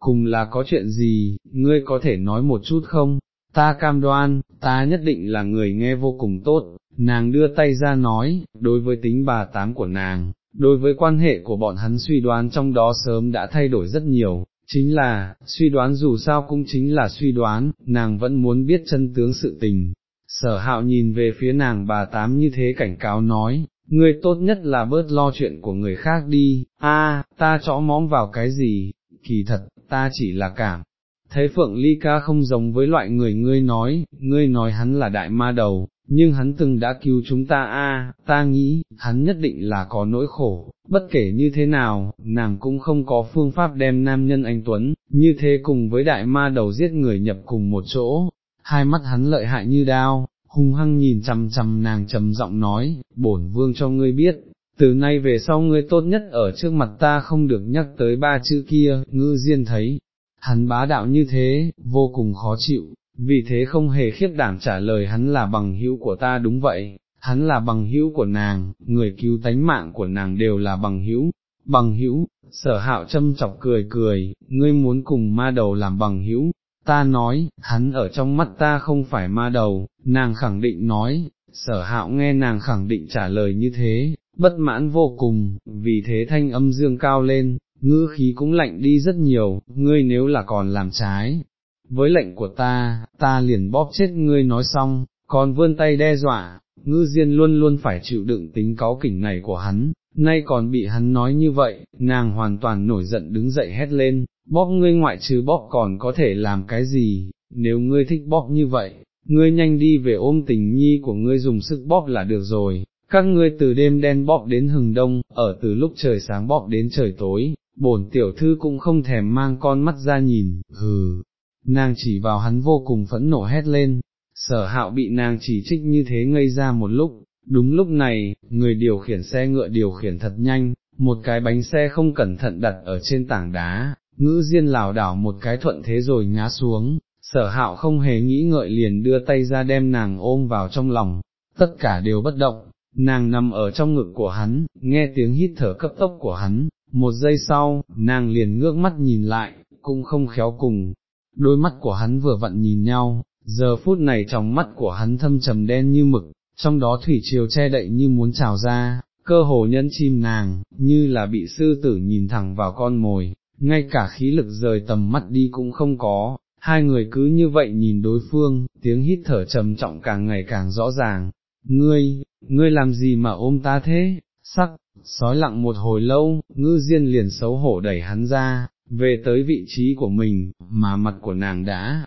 cùng là có chuyện gì, ngươi có thể nói một chút không, ta cam đoan, ta nhất định là người nghe vô cùng tốt, nàng đưa tay ra nói, đối với tính bà tám của nàng, đối với quan hệ của bọn hắn suy đoán trong đó sớm đã thay đổi rất nhiều, chính là, suy đoán dù sao cũng chính là suy đoán, nàng vẫn muốn biết chân tướng sự tình. Sở hạo nhìn về phía nàng bà tám như thế cảnh cáo nói, ngươi tốt nhất là bớt lo chuyện của người khác đi, a, ta chõ móm vào cái gì, kỳ thật, ta chỉ là cảm. Thấy Phượng Ly ca không giống với loại người ngươi nói, ngươi nói hắn là đại ma đầu, nhưng hắn từng đã cứu chúng ta. A, ta nghĩ, hắn nhất định là có nỗi khổ, bất kể như thế nào, nàng cũng không có phương pháp đem nam nhân anh Tuấn, như thế cùng với đại ma đầu giết người nhập cùng một chỗ, hai mắt hắn lợi hại như đao, hung hăng nhìn chằm chằm nàng trầm giọng nói, bổn vương cho ngươi biết, từ nay về sau ngươi tốt nhất ở trước mặt ta không được nhắc tới ba chữ kia, ngư diên thấy, hắn bá đạo như thế, vô cùng khó chịu, vì thế không hề khiếp đảm trả lời hắn là bằng hữu của ta đúng vậy, hắn là bằng hữu của nàng, người cứu tánh mạng của nàng đều là bằng hữu, bằng hữu, sở hạo châm chọc cười cười, ngươi muốn cùng ma đầu làm bằng hữu, ta nói, hắn ở trong mắt ta không phải ma đầu, nàng khẳng định nói, sở hạo nghe nàng khẳng định trả lời như thế, bất mãn vô cùng, vì thế thanh âm dương cao lên, ngữ khí cũng lạnh đi rất nhiều, ngươi nếu là còn làm trái, với lệnh của ta, ta liền bóp chết ngươi nói xong, còn vươn tay đe dọa, ngư diên luôn luôn phải chịu đựng tính cáu kỉnh này của hắn, nay còn bị hắn nói như vậy, nàng hoàn toàn nổi giận đứng dậy hét lên, bóp ngươi ngoại trừ bóp còn có thể làm cái gì, nếu ngươi thích bóp như vậy, ngươi nhanh đi về ôm tình nhi của ngươi dùng sức bóp là được rồi, các ngươi từ đêm đen bóp đến hừng đông, ở từ lúc trời sáng bóp đến trời tối, bổn tiểu thư cũng không thèm mang con mắt ra nhìn, hừ, nàng chỉ vào hắn vô cùng phẫn nộ hét lên, sở hạo bị nàng chỉ trích như thế ngây ra một lúc, đúng lúc này, người điều khiển xe ngựa điều khiển thật nhanh, một cái bánh xe không cẩn thận đặt ở trên tảng đá, ngữ diên lảo đảo một cái thuận thế rồi ngã xuống, sở hạo không hề nghĩ ngợi liền đưa tay ra đem nàng ôm vào trong lòng, tất cả đều bất động, nàng nằm ở trong ngực của hắn, nghe tiếng hít thở cấp tốc của hắn, một giây sau, nàng liền ngước mắt nhìn lại, cũng không khéo cùng, đôi mắt của hắn vừa vặn nhìn nhau, giờ phút này trong mắt của hắn thâm trầm đen như mực, trong đó thủy triều che đậy như muốn trào ra, cơ hồ nhân chim nàng, như là bị sư tử nhìn thẳng vào con mồi, ngay cả khí lực rời tầm mắt đi cũng không có, hai người cứ như vậy nhìn đối phương, tiếng hít thở trầm trọng càng ngày càng rõ ràng, ngươi, ngươi làm gì mà ôm ta thế, sắc, sói lặng một hồi lâu, ngư diên liền xấu hổ đẩy hắn ra, về tới vị trí của mình, mà mặt của nàng đã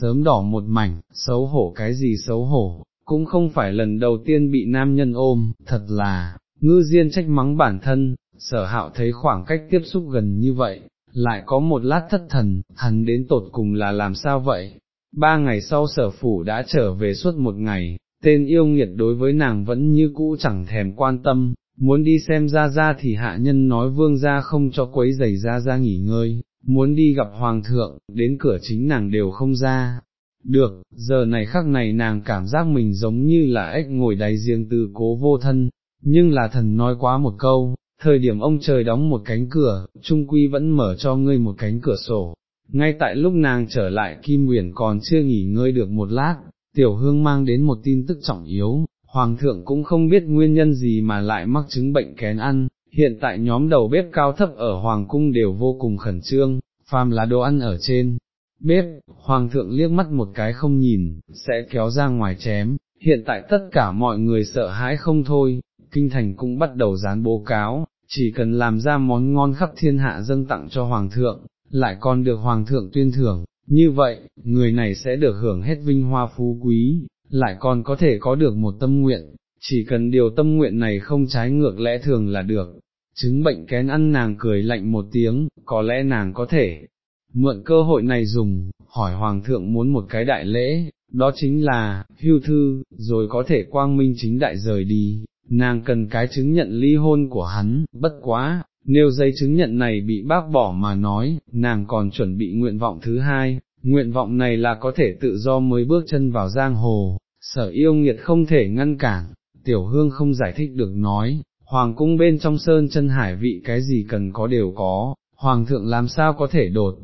sớm đỏ một mảnh, xấu hổ cái gì xấu hổ, cũng không phải lần đầu tiên bị nam nhân ôm, thật là, ngư diên trách mắng bản thân, sở hạo thấy khoảng cách tiếp xúc gần như vậy, lại có một lát thất thần, hắn đến tột cùng là làm sao vậy? Ba ngày sau sở phủ đã trở về suốt một ngày, tên yêu nghiệt đối với nàng vẫn như cũ chẳng thèm quan tâm, muốn đi xem ra ra thì hạ nhân nói vương ra không cho quấy giày ra ra nghỉ ngơi, muốn đi gặp hoàng thượng, đến cửa chính nàng đều không ra. Được, giờ này khắc này nàng cảm giác mình giống như là ếch ngồi đáy riêng từ cố vô thân, nhưng là thần nói quá một câu, thời điểm ông trời đóng một cánh cửa, trung quy vẫn mở cho ngươi một cánh cửa sổ. Ngay tại lúc nàng trở lại Kim Nguyễn còn chưa nghỉ ngơi được một lát, tiểu hương mang đến một tin tức trọng yếu, Hoàng thượng cũng không biết nguyên nhân gì mà lại mắc chứng bệnh kén ăn, hiện tại nhóm đầu bếp cao thấp ở Hoàng cung đều vô cùng khẩn trương, phàm là đồ ăn ở trên. Bếp, Hoàng thượng liếc mắt một cái không nhìn, sẽ kéo ra ngoài chém, hiện tại tất cả mọi người sợ hãi không thôi, kinh thành cũng bắt đầu dán bố cáo, chỉ cần làm ra món ngon khắp thiên hạ dâng tặng cho Hoàng thượng, lại còn được Hoàng thượng tuyên thưởng, như vậy, người này sẽ được hưởng hết vinh hoa phú quý, lại còn có thể có được một tâm nguyện, chỉ cần điều tâm nguyện này không trái ngược lẽ thường là được. Chứng bệnh kén ăn nàng cười lạnh một tiếng, có lẽ nàng có thể mượn cơ hội này dùng, hỏi Hoàng thượng muốn một cái đại lễ, đó chính là, hưu thư, rồi có thể quang minh chính đại rời đi, nàng cần cái chứng nhận ly hôn của hắn, bất quá, nếu giấy chứng nhận này bị bác bỏ mà nói, nàng còn chuẩn bị nguyện vọng thứ hai, nguyện vọng này là có thể tự do mới bước chân vào giang hồ, sở yêu nghiệt không thể ngăn cản, tiểu hương không giải thích được nói, hoàng cung bên trong sơn chân hải vị cái gì cần có đều có, hoàng thượng làm sao có thể đột,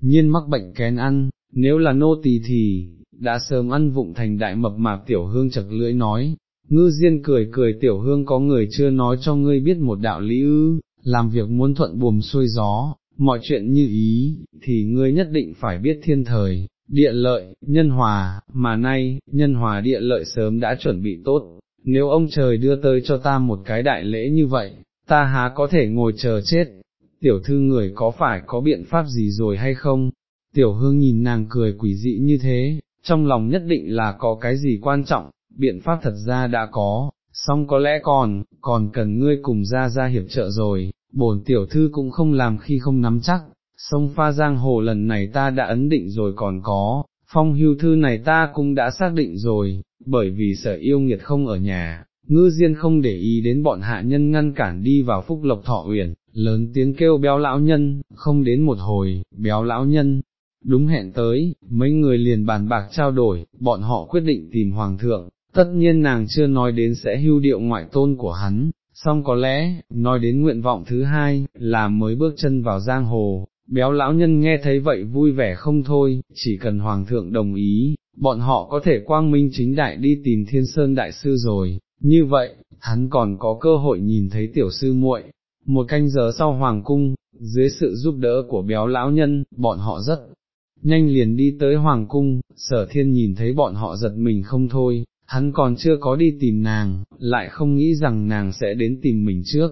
nhiên mắc bệnh kén ăn, nếu là nô tỳ thì, đã sớm ăn vụng thành đại mập mạp tiểu hương chật lưỡi nói, ngư diên cười cười tiểu hương có người chưa nói cho ngươi biết một đạo lý ư, làm việc muốn thuận buồm xuôi gió, mọi chuyện như ý, thì ngươi nhất định phải biết thiên thời, địa lợi, nhân hòa, mà nay, nhân hòa địa lợi sớm đã chuẩn bị tốt, nếu ông trời đưa tới cho ta một cái đại lễ như vậy, ta há có thể ngồi chờ chết, tiểu thư người có phải có biện pháp gì rồi hay không? Tiểu hương nhìn nàng cười quỷ dị như thế, trong lòng nhất định là có cái gì quan trọng, biện pháp thật ra đã có, song có lẽ còn, còn cần ngươi cùng ra ra hiệp trợ rồi, bổn tiểu thư cũng không làm khi không nắm chắc, sông pha giang hồ lần này ta đã ấn định rồi còn có, phong hưu thư này ta cũng đã xác định rồi, bởi vì sở yêu nghiệt không ở nhà, ngư diên không để ý đến bọn hạ nhân ngăn cản đi vào phúc lộc thọ uyển, lớn tiếng kêu béo lão nhân, không đến một hồi, béo lão nhân, đúng hẹn tới, mấy người liền bàn bạc trao đổi, bọn họ quyết định tìm hoàng thượng, tất nhiên nàng chưa nói đến sẽ hưu điệu ngoại tôn của hắn, song có lẽ, nói đến nguyện vọng thứ hai, là mới bước chân vào giang hồ, béo lão nhân nghe thấy vậy vui vẻ không thôi, chỉ cần hoàng thượng đồng ý, bọn họ có thể quang minh chính đại đi tìm thiên sơn đại sư rồi, như vậy, hắn còn có cơ hội nhìn thấy tiểu sư muội. Một canh giờ sau hoàng cung, dưới sự giúp đỡ của béo lão nhân, bọn họ rất nhanh liền đi tới hoàng cung, sở thiên nhìn thấy bọn họ giật mình không thôi, hắn còn chưa có đi tìm nàng, lại không nghĩ rằng nàng sẽ đến tìm mình trước.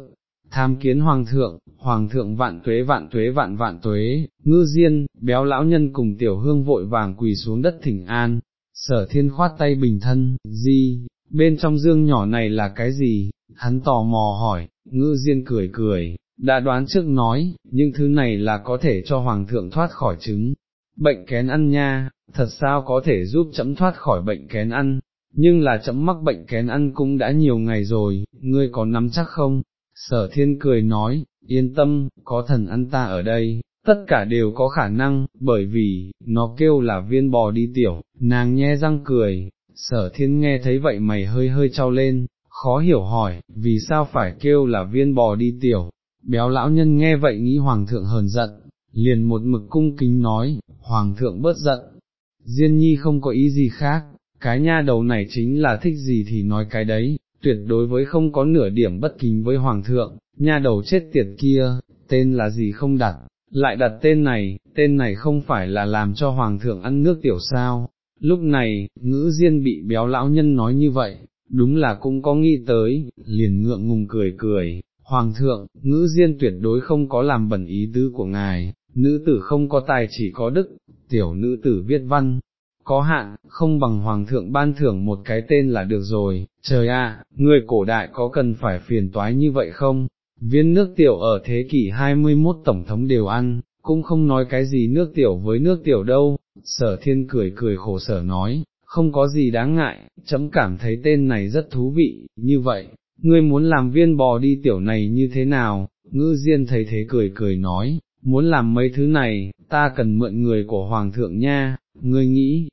Tham kiến hoàng thượng, hoàng thượng vạn tuế vạn tuế vạn vạn tuế, ngư diên, béo lão nhân cùng tiểu hương vội vàng quỳ xuống đất thỉnh an, sở thiên khoát tay bình thân, di, bên trong dương nhỏ này là cái gì, hắn tò mò hỏi, ngư diên cười cười, đã đoán trước nói, những thứ này là có thể cho hoàng thượng thoát khỏi chứng, bệnh kén ăn nha, thật sao có thể giúp chấm thoát khỏi bệnh kén ăn, nhưng là chấm mắc bệnh kén ăn cũng đã nhiều ngày rồi, ngươi có nắm chắc không? Sở thiên cười nói, yên tâm, có thần ăn ta ở đây, tất cả đều có khả năng, bởi vì, nó kêu là viên bò đi tiểu, nàng nhe răng cười, sở thiên nghe thấy vậy mày hơi hơi trao lên, khó hiểu hỏi, vì sao phải kêu là viên bò đi tiểu, béo lão nhân nghe vậy nghĩ hoàng thượng hờn giận, liền một mực cung kính nói, hoàng thượng bớt giận, Diên nhi không có ý gì khác, cái nha đầu này chính là thích gì thì nói cái đấy, tuyệt đối với không có nửa điểm bất kính với hoàng thượng, nha đầu chết tiệt kia, tên là gì không đặt, lại đặt tên này, tên này không phải là làm cho hoàng thượng ăn nước tiểu sao, lúc này, ngữ diên bị béo lão nhân nói như vậy, đúng là cũng có nghĩ tới, liền ngượng ngùng cười cười, hoàng thượng, ngữ diên tuyệt đối không có làm bẩn ý tứ của ngài, nữ tử không có tài chỉ có đức, tiểu nữ tử viết văn, có hạn, không bằng hoàng thượng ban thưởng một cái tên là được rồi, trời ạ, người cổ đại có cần phải phiền toái như vậy không? Viên nước tiểu ở thế kỷ 21 tổng thống đều ăn, cũng không nói cái gì nước tiểu với nước tiểu đâu, sở thiên cười cười khổ sở nói, không có gì đáng ngại, chấm cảm thấy tên này rất thú vị, như vậy, ngươi muốn làm viên bò đi tiểu này như thế nào, ngư diên thấy thế cười cười nói, muốn làm mấy thứ này, ta cần mượn người của hoàng thượng nha, ngươi nghĩ,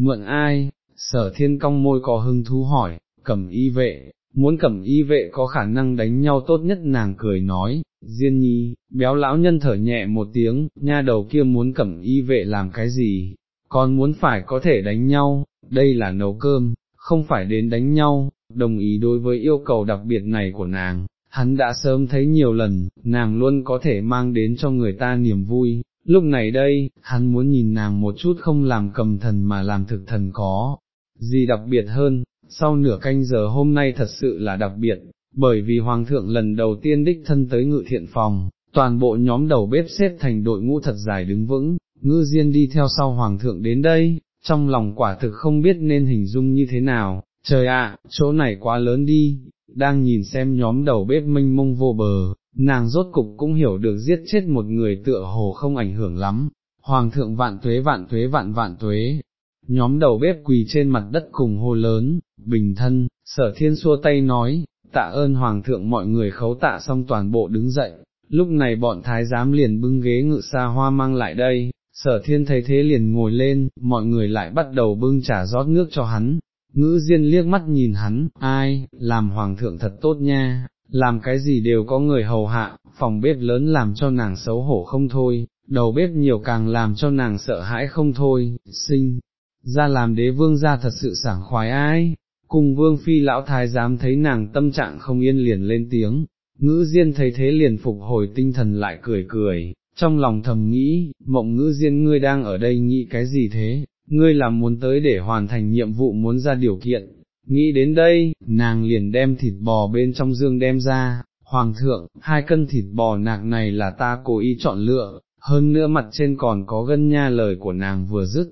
mượn ai, sở thiên cong môi có hưng thú hỏi, cầm y vệ, muốn cầm y vệ có khả năng đánh nhau tốt nhất nàng cười nói, Diên nhi, béo lão nhân thở nhẹ một tiếng, nha đầu kia muốn cầm y vệ làm cái gì, còn muốn phải có thể đánh nhau, đây là nấu cơm, không phải đến đánh nhau, đồng ý đối với yêu cầu đặc biệt này của nàng, hắn đã sớm thấy nhiều lần, nàng luôn có thể mang đến cho người ta niềm vui, lúc này đây, hắn muốn nhìn nàng một chút không làm cầm thần mà làm thực thần có, gì đặc biệt hơn, sau nửa canh giờ hôm nay thật sự là đặc biệt, bởi vì Hoàng thượng lần đầu tiên đích thân tới ngự thiện phòng, toàn bộ nhóm đầu bếp xếp thành đội ngũ thật dài đứng vững, ngư diên đi theo sau Hoàng thượng đến đây, trong lòng quả thực không biết nên hình dung như thế nào, trời ạ, chỗ này quá lớn đi, đang nhìn xem nhóm đầu bếp mênh mông vô bờ, nàng rốt cục cũng hiểu được giết chết một người tựa hồ không ảnh hưởng lắm, hoàng thượng vạn tuế vạn tuế vạn vạn tuế, nhóm đầu bếp quỳ trên mặt đất cùng hô lớn, bình thân, sở thiên xua tay nói, tạ ơn hoàng thượng mọi người khấu tạ xong toàn bộ đứng dậy, lúc này bọn thái giám liền bưng ghế ngự xa hoa mang lại đây, sở thiên thấy thế liền ngồi lên, mọi người lại bắt đầu bưng trà rót nước cho hắn, ngữ diên liếc mắt nhìn hắn, ai, làm hoàng thượng thật tốt nha, làm cái gì đều có người hầu hạ, phòng bếp lớn làm cho nàng xấu hổ không thôi, đầu bếp nhiều càng làm cho nàng sợ hãi không thôi, sinh, ra làm đế vương ra thật sự sảng khoái ai, cùng vương phi lão thái dám thấy nàng tâm trạng không yên liền lên tiếng, ngữ diên thấy thế liền phục hồi tinh thần lại cười cười, trong lòng thầm nghĩ, mộng ngữ diên ngươi đang ở đây nghĩ cái gì thế, ngươi là muốn tới để hoàn thành nhiệm vụ muốn ra điều kiện, nghĩ đến đây, nàng liền đem thịt bò bên trong dương đem ra, hoàng thượng, hai cân thịt bò nạc này là ta cố ý chọn lựa, hơn nữa mặt trên còn có gân nha lời của nàng vừa dứt,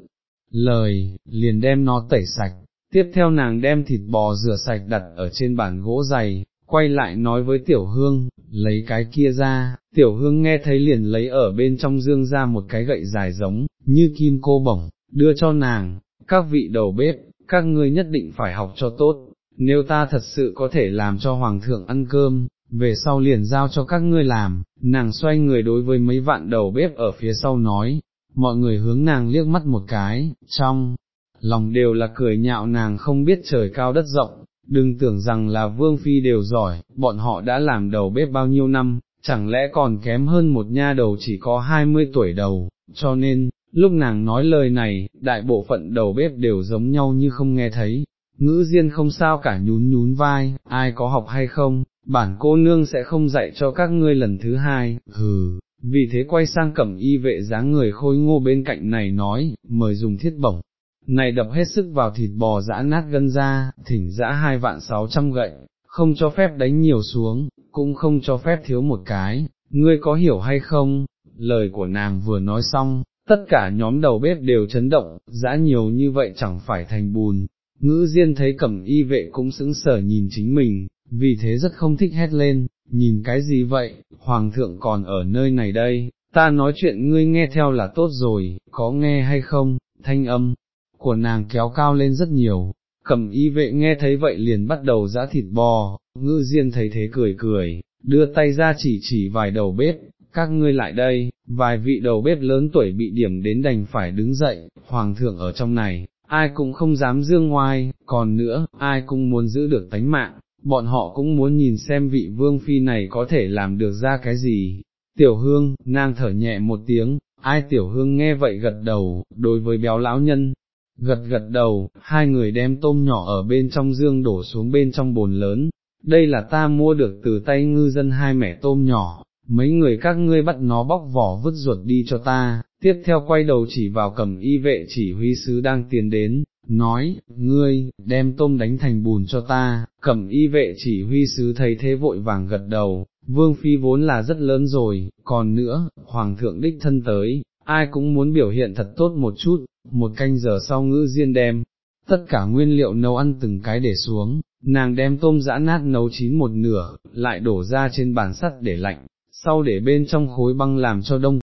lời, liền đem nó tẩy sạch, tiếp theo nàng đem thịt bò rửa sạch đặt ở trên bàn gỗ dày, quay lại nói với tiểu hương, lấy cái kia ra, tiểu hương nghe thấy liền lấy ở bên trong dương ra một cái gậy dài giống, như kim cô bổng, đưa cho nàng, các vị đầu bếp, các ngươi nhất định phải học cho tốt, nếu ta thật sự có thể làm cho hoàng thượng ăn cơm, về sau liền giao cho các ngươi làm, nàng xoay người đối với mấy vạn đầu bếp ở phía sau nói, mọi người hướng nàng liếc mắt một cái, trong lòng đều là cười nhạo nàng không biết trời cao đất rộng, đừng tưởng rằng là vương phi đều giỏi, bọn họ đã làm đầu bếp bao nhiêu năm, chẳng lẽ còn kém hơn một nha đầu chỉ có 20 tuổi đầu, cho nên, lúc nàng nói lời này, đại bộ phận đầu bếp đều giống nhau như không nghe thấy, ngữ diên không sao cả nhún nhún vai, ai có học hay không, bản cô nương sẽ không dạy cho các ngươi lần thứ hai, hừ, vì thế quay sang cẩm y vệ dáng người khôi ngô bên cạnh này nói, mời dùng thiết bổng, này đập hết sức vào thịt bò giã nát gân ra, thỉnh giã hai vạn sáu trăm gậy, không cho phép đánh nhiều xuống, cũng không cho phép thiếu một cái, ngươi có hiểu hay không, lời của nàng vừa nói xong, tất cả nhóm đầu bếp đều chấn động, dã nhiều như vậy chẳng phải thành bùn, ngữ diên thấy cẩm y vệ cũng sững sờ nhìn chính mình, vì thế rất không thích hét lên, nhìn cái gì vậy, hoàng thượng còn ở nơi này đây, ta nói chuyện ngươi nghe theo là tốt rồi, có nghe hay không, thanh âm của nàng kéo cao lên rất nhiều, cẩm y vệ nghe thấy vậy liền bắt đầu giã thịt bò, ngư diên thấy thế cười cười, đưa tay ra chỉ chỉ vài đầu bếp, các ngươi lại đây, vài vị đầu bếp lớn tuổi bị điểm đến đành phải đứng dậy, hoàng thượng ở trong này, ai cũng không dám dương ngoai, còn nữa, ai cũng muốn giữ được tánh mạng, bọn họ cũng muốn nhìn xem vị vương phi này có thể làm được ra cái gì. Tiểu hương, nàng thở nhẹ một tiếng, ai tiểu hương nghe vậy gật đầu, đối với béo lão nhân, gật gật đầu, hai người đem tôm nhỏ ở bên trong dương đổ xuống bên trong bồn lớn, đây là ta mua được từ tay ngư dân hai mẻ tôm nhỏ, mấy người các ngươi bắt nó bóc vỏ vứt ruột đi cho ta, tiếp theo quay đầu chỉ vào cầm y vệ chỉ huy sứ đang tiến đến, nói, ngươi, đem tôm đánh thành bùn cho ta, cầm y vệ chỉ huy sứ thấy thế vội vàng gật đầu, vương phi vốn là rất lớn rồi, còn nữa, hoàng thượng đích thân tới, ai cũng muốn biểu hiện thật tốt một chút, một canh giờ sau ngữ diên đem, tất cả nguyên liệu nấu ăn từng cái để xuống, nàng đem tôm giã nát nấu chín một nửa, lại đổ ra trên bàn sắt để lạnh, sau để bên trong khối băng làm cho đông